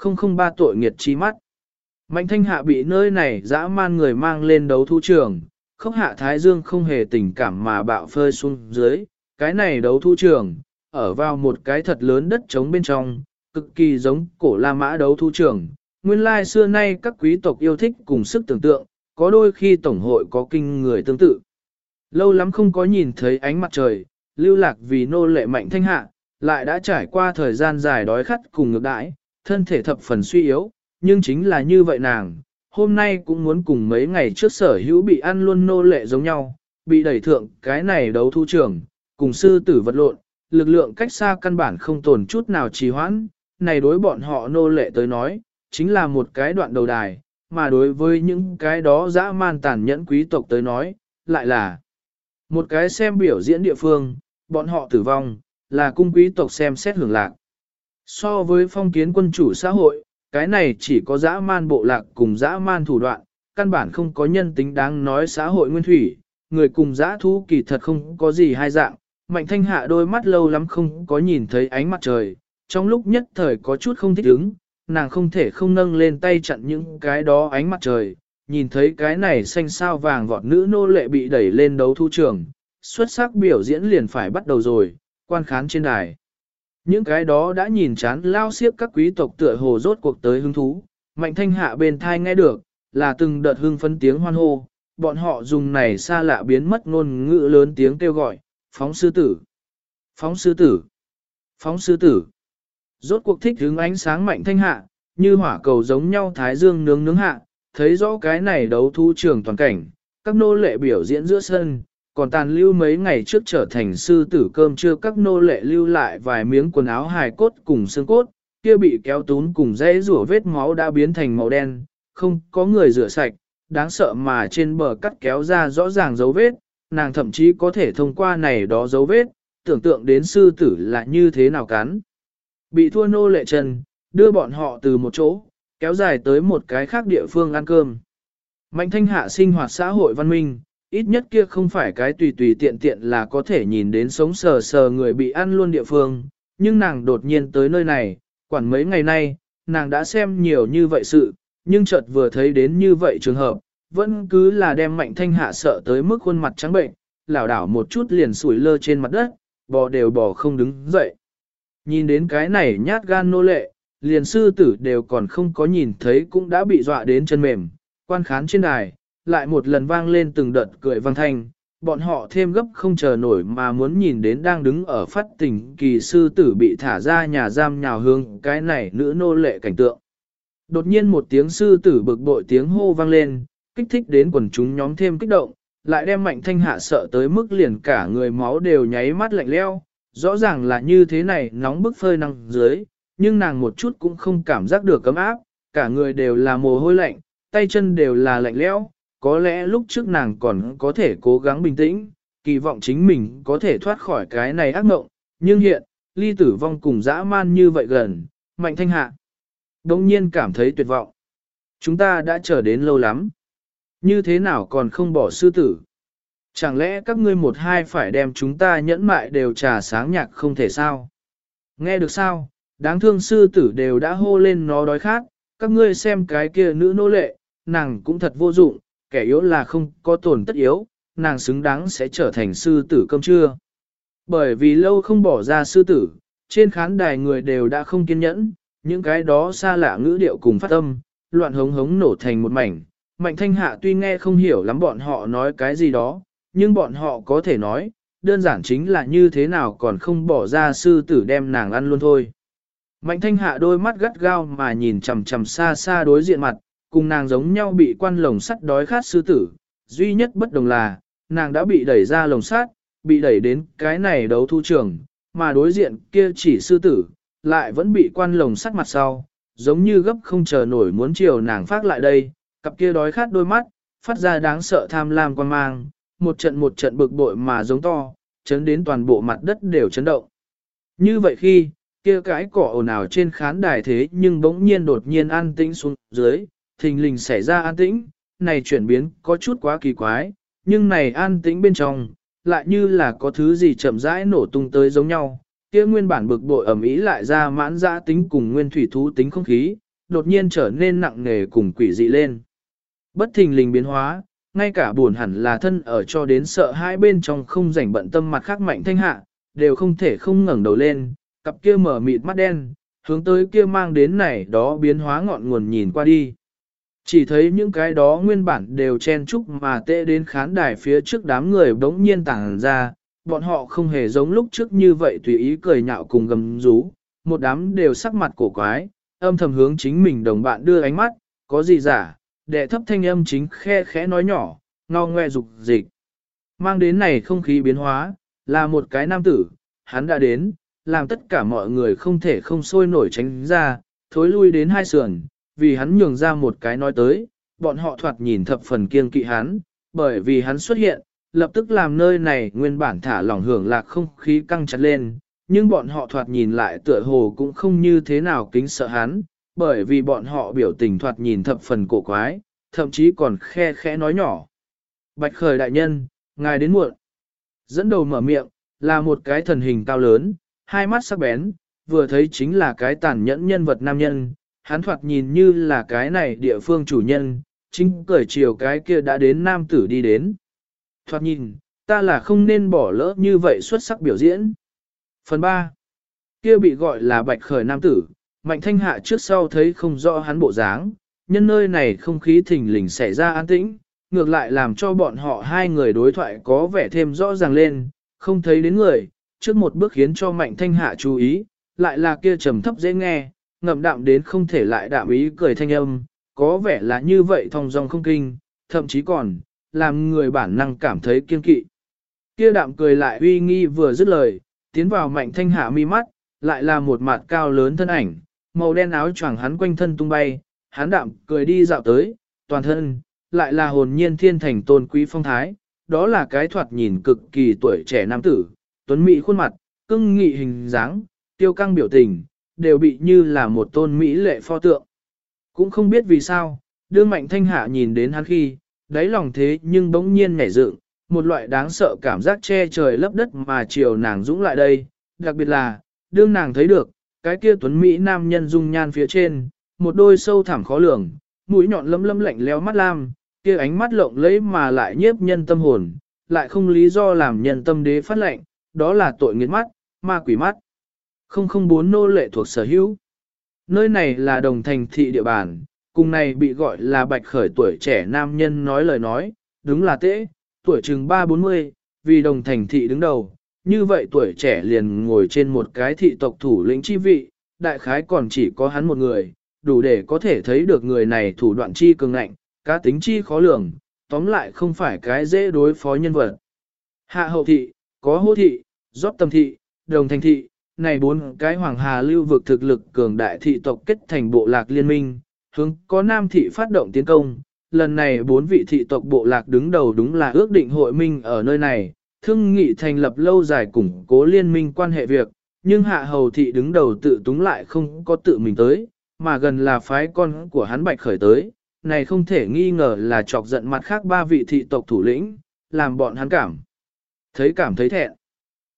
Không không ba tội nghiệt chi mắt. Mạnh thanh hạ bị nơi này dã man người mang lên đấu thu trường, khốc hạ thái dương không hề tình cảm mà bạo phơi xuống dưới, cái này đấu thu trường, ở vào một cái thật lớn đất trống bên trong, cực kỳ giống cổ La Mã đấu thu trường. Nguyên lai xưa nay các quý tộc yêu thích cùng sức tưởng tượng, có đôi khi tổng hội có kinh người tương tự. Lâu lắm không có nhìn thấy ánh mặt trời, lưu lạc vì nô lệ mạnh thanh hạ, lại đã trải qua thời gian dài đói khát cùng ngược đãi, thân thể thập phần suy yếu, nhưng chính là như vậy nàng, hôm nay cũng muốn cùng mấy ngày trước sở hữu bị ăn luôn nô lệ giống nhau, bị đẩy thượng cái này đấu thu trưởng, cùng sư tử vật lộn, lực lượng cách xa căn bản không tồn chút nào trì hoãn, này đối bọn họ nô lệ tới nói, chính là một cái đoạn đầu đài, mà đối với những cái đó dã man tàn nhẫn quý tộc tới nói, lại là một cái xem biểu diễn địa phương, bọn họ tử vong, là cung quý tộc xem xét hưởng lạc. So với phong kiến quân chủ xã hội, cái này chỉ có dã man bộ lạc cùng dã man thủ đoạn, căn bản không có nhân tính đáng nói xã hội nguyên thủy, người cùng dã thú kỳ thật không có gì hai dạng, mạnh thanh hạ đôi mắt lâu lắm không có nhìn thấy ánh mặt trời, trong lúc nhất thời có chút không thích ứng, nàng không thể không nâng lên tay chặn những cái đó ánh mặt trời, nhìn thấy cái này xanh sao vàng vọt nữ nô lệ bị đẩy lên đấu thu trường, xuất sắc biểu diễn liền phải bắt đầu rồi, quan khán trên đài. Những cái đó đã nhìn chán lao xiếc các quý tộc tựa hồ rốt cuộc tới hứng thú, mạnh thanh hạ bên thai nghe được, là từng đợt hưng phấn tiếng hoan hô, bọn họ dùng này xa lạ biến mất ngôn ngữ lớn tiếng kêu gọi, phóng sư tử, phóng sư tử, phóng sư tử. Rốt cuộc thích hướng ánh sáng mạnh thanh hạ, như hỏa cầu giống nhau thái dương nướng nướng hạ, thấy rõ cái này đấu thu trường toàn cảnh, các nô lệ biểu diễn giữa sân, còn tàn lưu mấy ngày trước trở thành sư tử cơm chưa các nô lệ lưu lại vài miếng quần áo hài cốt cùng xương cốt, kia bị kéo tún cùng dãy rủa vết máu đã biến thành màu đen, không có người rửa sạch, đáng sợ mà trên bờ cắt kéo ra rõ ràng dấu vết, nàng thậm chí có thể thông qua này đó dấu vết, tưởng tượng đến sư tử là như thế nào cắn. Bị thua nô lệ trần đưa bọn họ từ một chỗ, kéo dài tới một cái khác địa phương ăn cơm. Mạnh thanh hạ sinh hoạt xã hội văn minh, ít nhất kia không phải cái tùy tùy tiện tiện là có thể nhìn đến sống sờ sờ người bị ăn luôn địa phương, nhưng nàng đột nhiên tới nơi này, quản mấy ngày nay, nàng đã xem nhiều như vậy sự, nhưng chợt vừa thấy đến như vậy trường hợp, vẫn cứ là đem mạnh thanh hạ sợ tới mức khuôn mặt trắng bệnh, lảo đảo một chút liền sủi lơ trên mặt đất, bò đều bò không đứng dậy. Nhìn đến cái này nhát gan nô lệ, liền sư tử đều còn không có nhìn thấy cũng đã bị dọa đến chân mềm, quan khán trên đài, lại một lần vang lên từng đợt cười vang thanh, bọn họ thêm gấp không chờ nổi mà muốn nhìn đến đang đứng ở phát tỉnh kỳ sư tử bị thả ra nhà giam nhào hương cái này nữ nô lệ cảnh tượng. Đột nhiên một tiếng sư tử bực bội tiếng hô vang lên, kích thích đến quần chúng nhóm thêm kích động, lại đem mạnh thanh hạ sợ tới mức liền cả người máu đều nháy mắt lạnh leo, rõ ràng là như thế này nóng bức phơi năng dưới, nhưng nàng một chút cũng không cảm giác được cấm áp, cả người đều là mồ hôi lạnh, tay chân đều là lạnh lẽo, có lẽ lúc trước nàng còn có thể cố gắng bình tĩnh, kỳ vọng chính mình có thể thoát khỏi cái này ác mộng, nhưng hiện, ly tử vong cùng dã man như vậy gần, mạnh thanh hạ. Đông nhiên cảm thấy tuyệt vọng. Chúng ta đã chờ đến lâu lắm. Như thế nào còn không bỏ sư tử? Chẳng lẽ các ngươi một hai phải đem chúng ta nhẫn mại đều trà sáng nhạc không thể sao? Nghe được sao? Đáng thương sư tử đều đã hô lên nó đói khát, các ngươi xem cái kia nữ nô lệ, nàng cũng thật vô dụng, kẻ yếu là không có tổn tất yếu, nàng xứng đáng sẽ trở thành sư tử cơm trưa. Bởi vì lâu không bỏ ra sư tử, trên khán đài người đều đã không kiên nhẫn, những cái đó xa lạ ngữ điệu cùng phát âm, loạn hống hống nổ thành một mảnh. Mạnh thanh hạ tuy nghe không hiểu lắm bọn họ nói cái gì đó, nhưng bọn họ có thể nói, đơn giản chính là như thế nào còn không bỏ ra sư tử đem nàng ăn luôn thôi. Mạnh thanh hạ đôi mắt gắt gao mà nhìn chầm chầm xa xa đối diện mặt, cùng nàng giống nhau bị quan lồng sắt đói khát sư tử, duy nhất bất đồng là, nàng đã bị đẩy ra lồng sắt, bị đẩy đến cái này đấu thu trường, mà đối diện kia chỉ sư tử, lại vẫn bị quan lồng sắt mặt sau, giống như gấp không chờ nổi muốn chiều nàng phát lại đây, cặp kia đói khát đôi mắt, phát ra đáng sợ tham lam quan mang, một trận một trận bực bội mà giống to, chấn đến toàn bộ mặt đất đều chấn động. Như vậy khi, kia cái cỏ ồn ào trên khán đài thế nhưng bỗng nhiên đột nhiên an tĩnh xuống dưới, thình lình xảy ra an tĩnh, này chuyển biến có chút quá kỳ quái, nhưng này an tĩnh bên trong, lại như là có thứ gì chậm rãi nổ tung tới giống nhau, kia nguyên bản bực bội ẩm ý lại ra mãn dã tính cùng nguyên thủy thú tính không khí, đột nhiên trở nên nặng nề cùng quỷ dị lên. Bất thình lình biến hóa, ngay cả buồn hẳn là thân ở cho đến sợ hai bên trong không rảnh bận tâm mặt khác mạnh thanh hạ, đều không thể không ngẩng đầu lên, cặp kia mở mịt mắt đen, hướng tới kia mang đến này đó biến hóa ngọn nguồn nhìn qua đi. Chỉ thấy những cái đó nguyên bản đều chen chúc mà tệ đến khán đài phía trước đám người bỗng nhiên tàng ra, bọn họ không hề giống lúc trước như vậy tùy ý cười nhạo cùng gầm rú, một đám đều sắc mặt cổ quái, âm thầm hướng chính mình đồng bạn đưa ánh mắt, có gì giả, đệ thấp thanh âm chính khe khẽ nói nhỏ, ngao ngoe dục dịch. Mang đến này không khí biến hóa, là một cái nam tử, hắn đã đến, làm tất cả mọi người không thể không sôi nổi tránh ra, thối lui đến hai sườn, vì hắn nhường ra một cái nói tới, bọn họ thoạt nhìn thập phần kiên kỵ hắn, bởi vì hắn xuất hiện, lập tức làm nơi này nguyên bản thả lỏng hưởng lạc không khí căng chặt lên, nhưng bọn họ thoạt nhìn lại tựa hồ cũng không như thế nào kính sợ hắn, bởi vì bọn họ biểu tình thoạt nhìn thập phần cổ quái, thậm chí còn khe khẽ nói nhỏ. Bạch khởi đại nhân, ngài đến muộn. Dẫn đầu mở miệng, là một cái thần hình cao lớn, hai mắt sắc bén, vừa thấy chính là cái tàn nhẫn nhân vật nam nhân, hắn thoạt nhìn như là cái này địa phương chủ nhân, chính cởi chiều cái kia đã đến nam tử đi đến. Thoạt nhìn, ta là không nên bỏ lỡ như vậy xuất sắc biểu diễn. Phần 3. Kia bị gọi là bạch khởi nam tử, mạnh thanh hạ trước sau thấy không rõ hắn bộ dáng, nhân nơi này không khí thình lình xảy ra an tĩnh, ngược lại làm cho bọn họ hai người đối thoại có vẻ thêm rõ ràng lên, không thấy đến người, trước một bước khiến cho mạnh thanh hạ chú ý, lại là kia trầm thấp dễ nghe, ngậm đạm đến không thể lại đạm ý cười thanh âm, có vẻ là như vậy thong dong không kinh, thậm chí còn, làm người bản năng cảm thấy kiên kỵ. Kia đạm cười lại uy nghi vừa dứt lời, tiến vào mạnh thanh hạ mi mắt, lại là một mặt cao lớn thân ảnh, màu đen áo choàng hắn quanh thân tung bay, hắn đạm cười đi dạo tới, toàn thân, lại là hồn nhiên thiên thành tôn quý phong thái, đó là cái thoạt nhìn cực kỳ tuổi trẻ nam tử, tuấn mỹ khuôn mặt, cưng nghị hình dáng, tiêu căng biểu tình, đều bị như là một tôn mỹ lệ pho tượng. Cũng không biết vì sao, đưa mạnh thanh hạ nhìn đến hắn khi, đáy lòng thế nhưng bỗng nhiên nhảy dựng, một loại đáng sợ cảm giác che trời lấp đất mà chiều nàng dũng lại đây, đặc biệt là, đương nàng thấy được, cái kia tuấn Mỹ nam nhân dung nhan phía trên, một đôi sâu thẳm khó lường, mũi nhọn lấm lấm lạnh leo mắt lam, kia ánh mắt lộng lẫy mà lại nhiếp nhân tâm hồn, lại không lý do làm nhân tâm đế phát lệnh, đó là tội nghiệt mắt, ma quỷ mắt. 004 nô lệ thuộc sở hữu. Nơi này là đồng thành thị địa bàn, cùng này bị gọi là bạch khởi tuổi trẻ nam nhân nói lời nói, đúng là tễ, tuổi chừng 3-40, vì đồng thành thị đứng đầu, như vậy tuổi trẻ liền ngồi trên một cái thị tộc thủ lĩnh chi vị, đại khái còn chỉ có hắn một người, đủ để có thể thấy được người này thủ đoạn chi cường ngạnh, cá tính chi khó lường, tóm lại không phải cái dễ đối phó nhân vật. Hạ hậu thị, có hô thị, gióp tâm thị, đồng thành thị, này bốn cái hoàng hà lưu vực thực lực cường đại thị tộc kết thành bộ lạc liên minh, hướng có nam thị phát động tiến công. Lần này bốn vị thị tộc bộ lạc đứng đầu đúng là ước định hội minh ở nơi này, thương nghị thành lập lâu dài củng cố liên minh quan hệ việc, nhưng hạ hầu thị đứng đầu tự túng lại không có tự mình tới, mà gần là phái con của hắn bạch khởi tới, này không thể nghi ngờ là chọc giận mặt khác ba vị thị tộc thủ lĩnh, làm bọn hắn cảm. Thấy cảm thấy thẹn.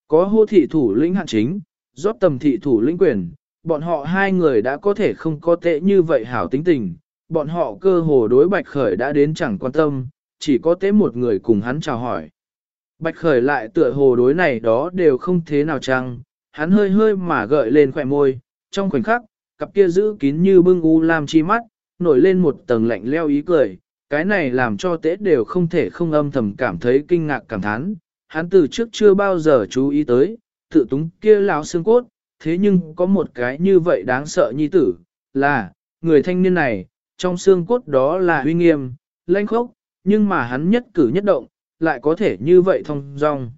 Có hô thị thủ lĩnh hạn chính, rót tầm thị thủ lĩnh quyền, bọn họ hai người đã có thể không có tệ như vậy hảo tính tình, bọn họ cơ hồ đối bạch khởi đã đến chẳng quan tâm, chỉ có tế một người cùng hắn chào hỏi. Bạch khởi lại tựa hồ đối này đó đều không thế nào chăng, hắn hơi hơi mà gợi lên khỏe môi, trong khoảnh khắc, cặp kia giữ kín như bưng u làm chi mắt, nổi lên một tầng lạnh leo ý cười, cái này làm cho tế đều không thể không âm thầm cảm thấy kinh ngạc cảm thán, hắn từ trước chưa bao giờ chú ý tới, tự túng kia lão xương cốt, thế nhưng có một cái như vậy đáng sợ nhi tử, là, người thanh niên này, trong xương cốt đó là uy nghiêm, lãnh khốc, nhưng mà hắn nhất cử nhất động, lại có thể như vậy thông dong.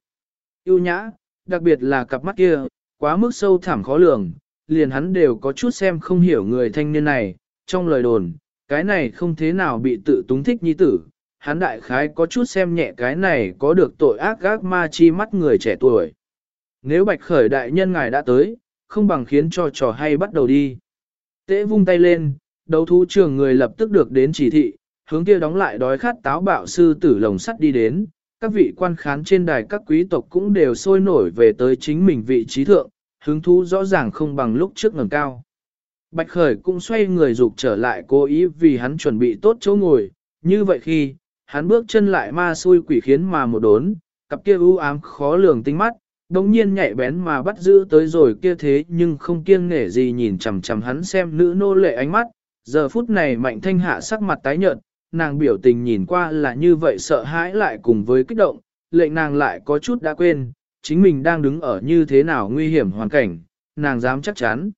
yêu nhã, đặc biệt là cặp mắt kia, quá mức sâu thẳm khó lường, liền hắn đều có chút xem không hiểu người thanh niên này, trong lời đồn, cái này không thế nào bị tự túng thích nhi tử, hắn đại khái có chút xem nhẹ cái này có được tội ác gác ma chi mắt người trẻ tuổi. Nếu bạch khởi đại nhân ngài đã tới, không bằng khiến cho trò hay bắt đầu đi. Tế vung tay lên, đấu thú trường người lập tức được đến chỉ thị, hướng kia đóng lại đói khát táo bạo sư tử lồng sắt đi đến, các vị quan khán trên đài các quý tộc cũng đều sôi nổi về tới chính mình vị trí thượng, hứng thú rõ ràng không bằng lúc trước ngầm cao. Bạch Khởi cũng xoay người dục trở lại cố ý vì hắn chuẩn bị tốt chỗ ngồi, như vậy khi, hắn bước chân lại ma xui quỷ khiến mà một đốn, cặp kia u ám khó lường tinh mắt, đồng nhiên nhạy bén mà bắt giữ tới rồi kia thế nhưng không kiêng nể gì nhìn chằm chằm hắn xem nữ nô lệ ánh mắt, giờ phút này mạnh thanh hạ sắc mặt tái nhợt, nàng biểu tình nhìn qua là như vậy sợ hãi lại cùng với kích động, lệnh nàng lại có chút đã quên, chính mình đang đứng ở như thế nào nguy hiểm hoàn cảnh, nàng dám chắc chắn.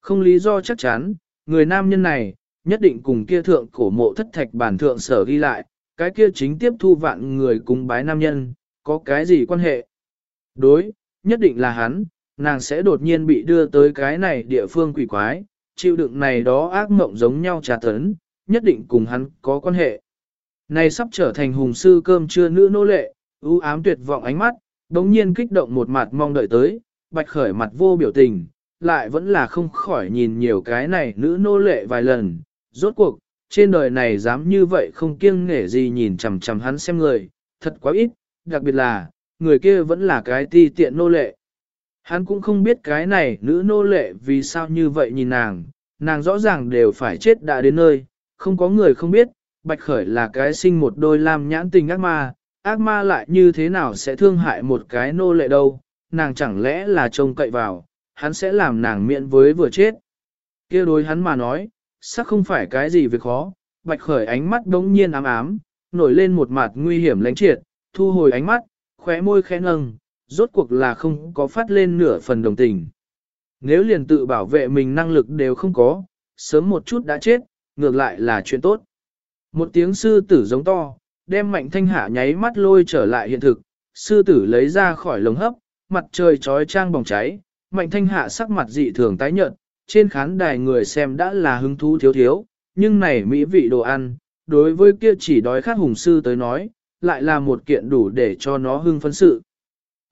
Không lý do chắc chắn, người nam nhân này, nhất định cùng kia thượng cổ mộ thất thạch bản thượng sở ghi lại, cái kia chính tiếp thu vạn người cùng bái nam nhân, có cái gì quan hệ? Đối, nhất định là hắn, nàng sẽ đột nhiên bị đưa tới cái này địa phương quỷ quái, chịu đựng này đó ác mộng giống nhau trà tấn, nhất định cùng hắn có quan hệ. Này sắp trở thành hùng sư cơm trưa nữ nô lệ, ưu ám tuyệt vọng ánh mắt, đống nhiên kích động một mặt mong đợi tới, bạch khởi mặt vô biểu tình, lại vẫn là không khỏi nhìn nhiều cái này nữ nô lệ vài lần, rốt cuộc, trên đời này dám như vậy không kiêng nghể gì nhìn chằm chằm hắn xem người, thật quá ít, đặc biệt là, người kia vẫn là cái ti tiện nô lệ. Hắn cũng không biết cái này nữ nô lệ vì sao như vậy nhìn nàng, nàng rõ ràng đều phải chết đã đến nơi, không có người không biết, Bạch Khởi là cái sinh một đôi lam nhãn tình ác ma, ác ma lại như thế nào sẽ thương hại một cái nô lệ đâu, nàng chẳng lẽ là trông cậy vào, hắn sẽ làm nàng miệng với vừa chết. kia đối hắn mà nói, sắc không phải cái gì việc khó, Bạch Khởi ánh mắt đống nhiên ám ám, nổi lên một mặt nguy hiểm lánh triệt, thu hồi ánh mắt, khóe môi khẽ nâng, rốt cuộc là không có phát lên nửa phần đồng tình. Nếu liền tự bảo vệ mình năng lực đều không có, sớm một chút đã chết, ngược lại là chuyện tốt. Một tiếng sư tử giống to, đem mạnh thanh hạ nháy mắt lôi trở lại hiện thực, sư tử lấy ra khỏi lồng hấp, mặt trời trói trang bỏng cháy, mạnh thanh hạ sắc mặt dị thường tái nhợt, trên khán đài người xem đã là hứng thú thiếu thiếu, nhưng này mỹ vị đồ ăn, đối với kia chỉ đói khát hùng sư tới nói, lại là một kiện đủ để cho nó hưng phấn sự.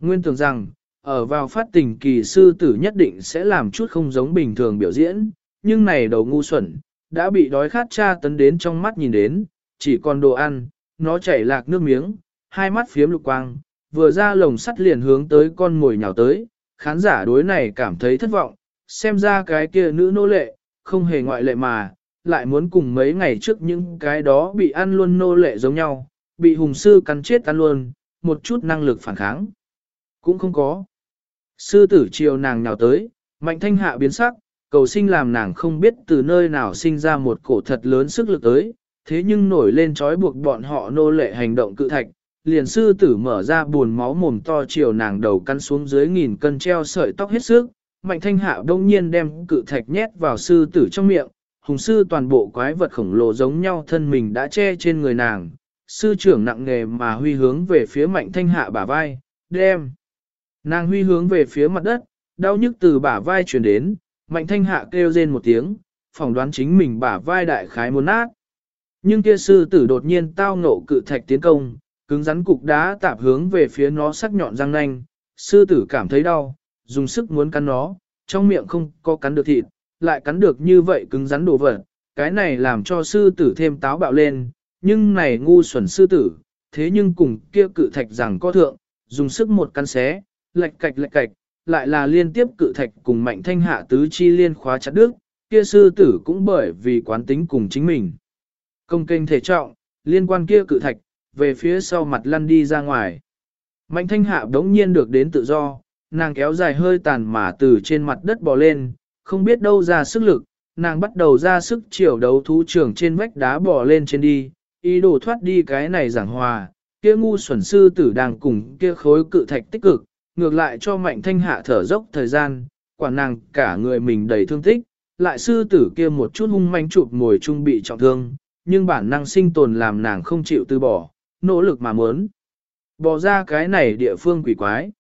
Nguyên tưởng rằng, ở vào phát tình kỳ sư tử nhất định sẽ làm chút không giống bình thường biểu diễn, nhưng này đầu ngu xuẩn, đã bị đói khát cha tấn đến trong mắt nhìn đến, chỉ còn đồ ăn, nó chảy lạc nước miếng, hai mắt phiếm lục quang, vừa ra lồng sắt liền hướng tới con mồi nhào tới, khán giả đối này cảm thấy thất vọng, xem ra cái kia nữ nô lệ, không hề ngoại lệ mà, lại muốn cùng mấy ngày trước những cái đó bị ăn luôn nô lệ giống nhau, bị hùng sư cắn chết tan luôn, một chút năng lực phản kháng. Cũng không có. Sư tử chiều nàng nhào tới, mạnh thanh hạ biến sắc, cầu sinh làm nàng không biết từ nơi nào sinh ra một cổ thật lớn sức lực tới, thế nhưng nổi lên trói buộc bọn họ nô lệ hành động cự thạch, liền sư tử mở ra buồn máu mồm to chiều nàng đầu căn xuống dưới nghìn cân treo sợi tóc hết sức, mạnh thanh hạ đông nhiên đem cự thạch nhét vào sư tử trong miệng, hùng sư toàn bộ quái vật khổng lồ giống nhau thân mình đã che trên người nàng, sư trưởng nặng nghề mà huy hướng về phía mạnh thanh hạ bả vai, đem. Nàng huy hướng về phía mặt đất, đau nhức từ bả vai chuyển đến, mạnh thanh hạ kêu rên một tiếng, phỏng đoán chính mình bả vai đại khái muốn nát. Nhưng kia sư tử đột nhiên tao ngộ cự thạch tiến công, cứng rắn cục đá tạp hướng về phía nó sắc nhọn răng nanh, sư tử cảm thấy đau, dùng sức muốn cắn nó, trong miệng không có cắn được thịt, lại cắn được như vậy cứng rắn đồ vật, cái này làm cho sư tử thêm táo bạo lên, nhưng này ngu xuẩn sư tử, thế nhưng cùng kia cự thạch rằng có thượng, dùng sức một cắn xé, lệch cạch lệch cạch, lại là liên tiếp cự thạch cùng mạnh thanh hạ tứ chi liên khóa chặt đứt, kia sư tử cũng bởi vì quán tính cùng chính mình. Công kênh thể trọng, liên quan kia cự thạch, về phía sau mặt lăn đi ra ngoài. Mạnh thanh hạ đống nhiên được đến tự do, nàng kéo dài hơi tàn mà từ trên mặt đất bò lên, không biết đâu ra sức lực, nàng bắt đầu ra sức chiều đấu thú trưởng trên vách đá bò lên trên đi, ý đồ thoát đi cái này giảng hòa, kia ngu xuẩn sư tử đang cùng kia khối cự thạch tích cực, ngược lại cho mạnh thanh hạ thở dốc thời gian, quả nàng cả người mình đầy thương tích, lại sư tử kia một chút hung manh chụp ngồi trung bị trọng thương, nhưng bản năng sinh tồn làm nàng không chịu từ bỏ, nỗ lực mà muốn. Bỏ ra cái này địa phương quỷ quái.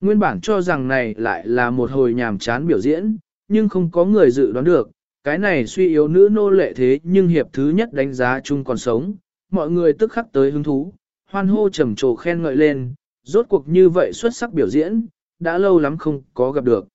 Nguyên bản cho rằng này lại là một hồi nhàm chán biểu diễn, nhưng không có người dự đoán được, cái này suy yếu nữ nô lệ thế nhưng hiệp thứ nhất đánh giá chung còn sống, mọi người tức khắc tới hứng thú, hoan hô trầm trồ khen ngợi lên, rốt cuộc như vậy xuất sắc biểu diễn, đã lâu lắm không có gặp được.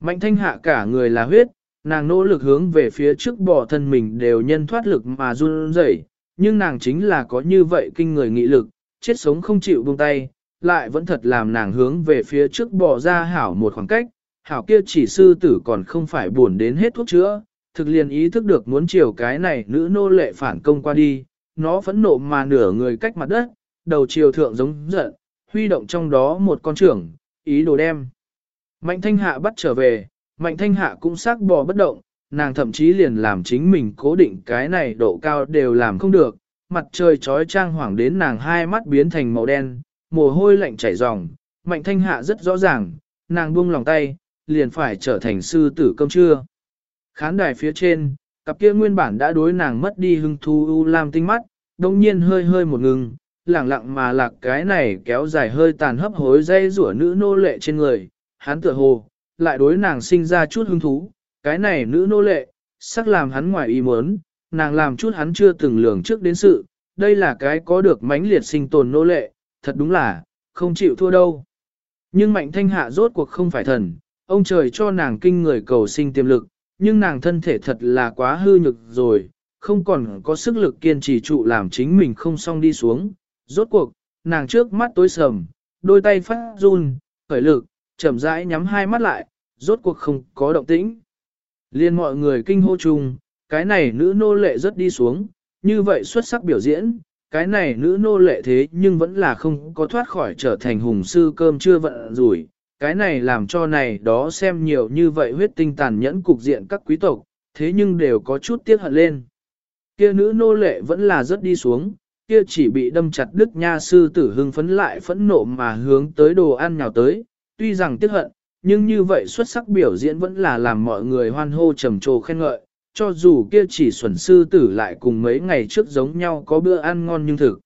Mạnh thanh hạ cả người là huyết, nàng nỗ lực hướng về phía trước bỏ thân mình đều nhân thoát lực mà run rẩy, nhưng nàng chính là có như vậy kinh người nghị lực, chết sống không chịu buông tay, lại vẫn thật làm nàng hướng về phía trước bỏ ra hảo một khoảng cách, hảo kia chỉ sư tử còn không phải buồn đến hết thuốc chữa, thực liền ý thức được muốn chiều cái này nữ nô lệ phản công qua đi, nó phẫn nộ mà nửa người cách mặt đất, đầu chiều thượng giống giận, huy động trong đó một con trưởng, ý đồ đem. Mạnh thanh hạ bắt trở về, mạnh thanh hạ cũng xác bò bất động, nàng thậm chí liền làm chính mình cố định cái này độ cao đều làm không được, mặt trời trói trang hoảng đến nàng hai mắt biến thành màu đen, mồ hôi lạnh chảy ròng, mạnh thanh hạ rất rõ ràng, nàng buông lòng tay, liền phải trở thành sư tử công trưa. Khán đài phía trên, cặp kia nguyên bản đã đối nàng mất đi hưng thu u lam tinh mắt, đồng nhiên hơi hơi một ngừng, lẳng lặng mà lạc cái này kéo dài hơi tàn hấp hối dây rủa nữ nô lệ trên người, hắn tựa hồ, lại đối nàng sinh ra chút hứng thú, cái này nữ nô lệ, sắc làm hắn ngoài ý muốn, nàng làm chút hắn chưa từng lường trước đến sự, đây là cái có được mãnh liệt sinh tồn nô lệ, thật đúng là, không chịu thua đâu. Nhưng mạnh thanh hạ rốt cuộc không phải thần, ông trời cho nàng kinh người cầu sinh tiềm lực, nhưng nàng thân thể thật là quá hư nhược rồi, không còn có sức lực kiên trì trụ làm chính mình không xong đi xuống. Rốt cuộc, nàng trước mắt tối sầm, đôi tay phát run, khởi lực, chậm rãi nhắm hai mắt lại, rốt cuộc không có động tĩnh. Liên mọi người kinh hô chung, cái này nữ nô lệ rất đi xuống, như vậy xuất sắc biểu diễn, cái này nữ nô lệ thế nhưng vẫn là không có thoát khỏi trở thành hùng sư cơm chưa vận rủi, cái này làm cho này đó xem nhiều như vậy huyết tinh tàn nhẫn cục diện các quý tộc, thế nhưng đều có chút tiếc hận lên. Kia nữ nô lệ vẫn là rất đi xuống, kia chỉ bị đâm chặt đức nha sư tử hưng phấn lại phẫn nộ mà hướng tới đồ ăn nhào tới, tuy rằng tiếc hận, nhưng như vậy xuất sắc biểu diễn vẫn là làm mọi người hoan hô trầm trồ khen ngợi, cho dù kia chỉ xuẩn sư tử lại cùng mấy ngày trước giống nhau có bữa ăn ngon nhưng thực.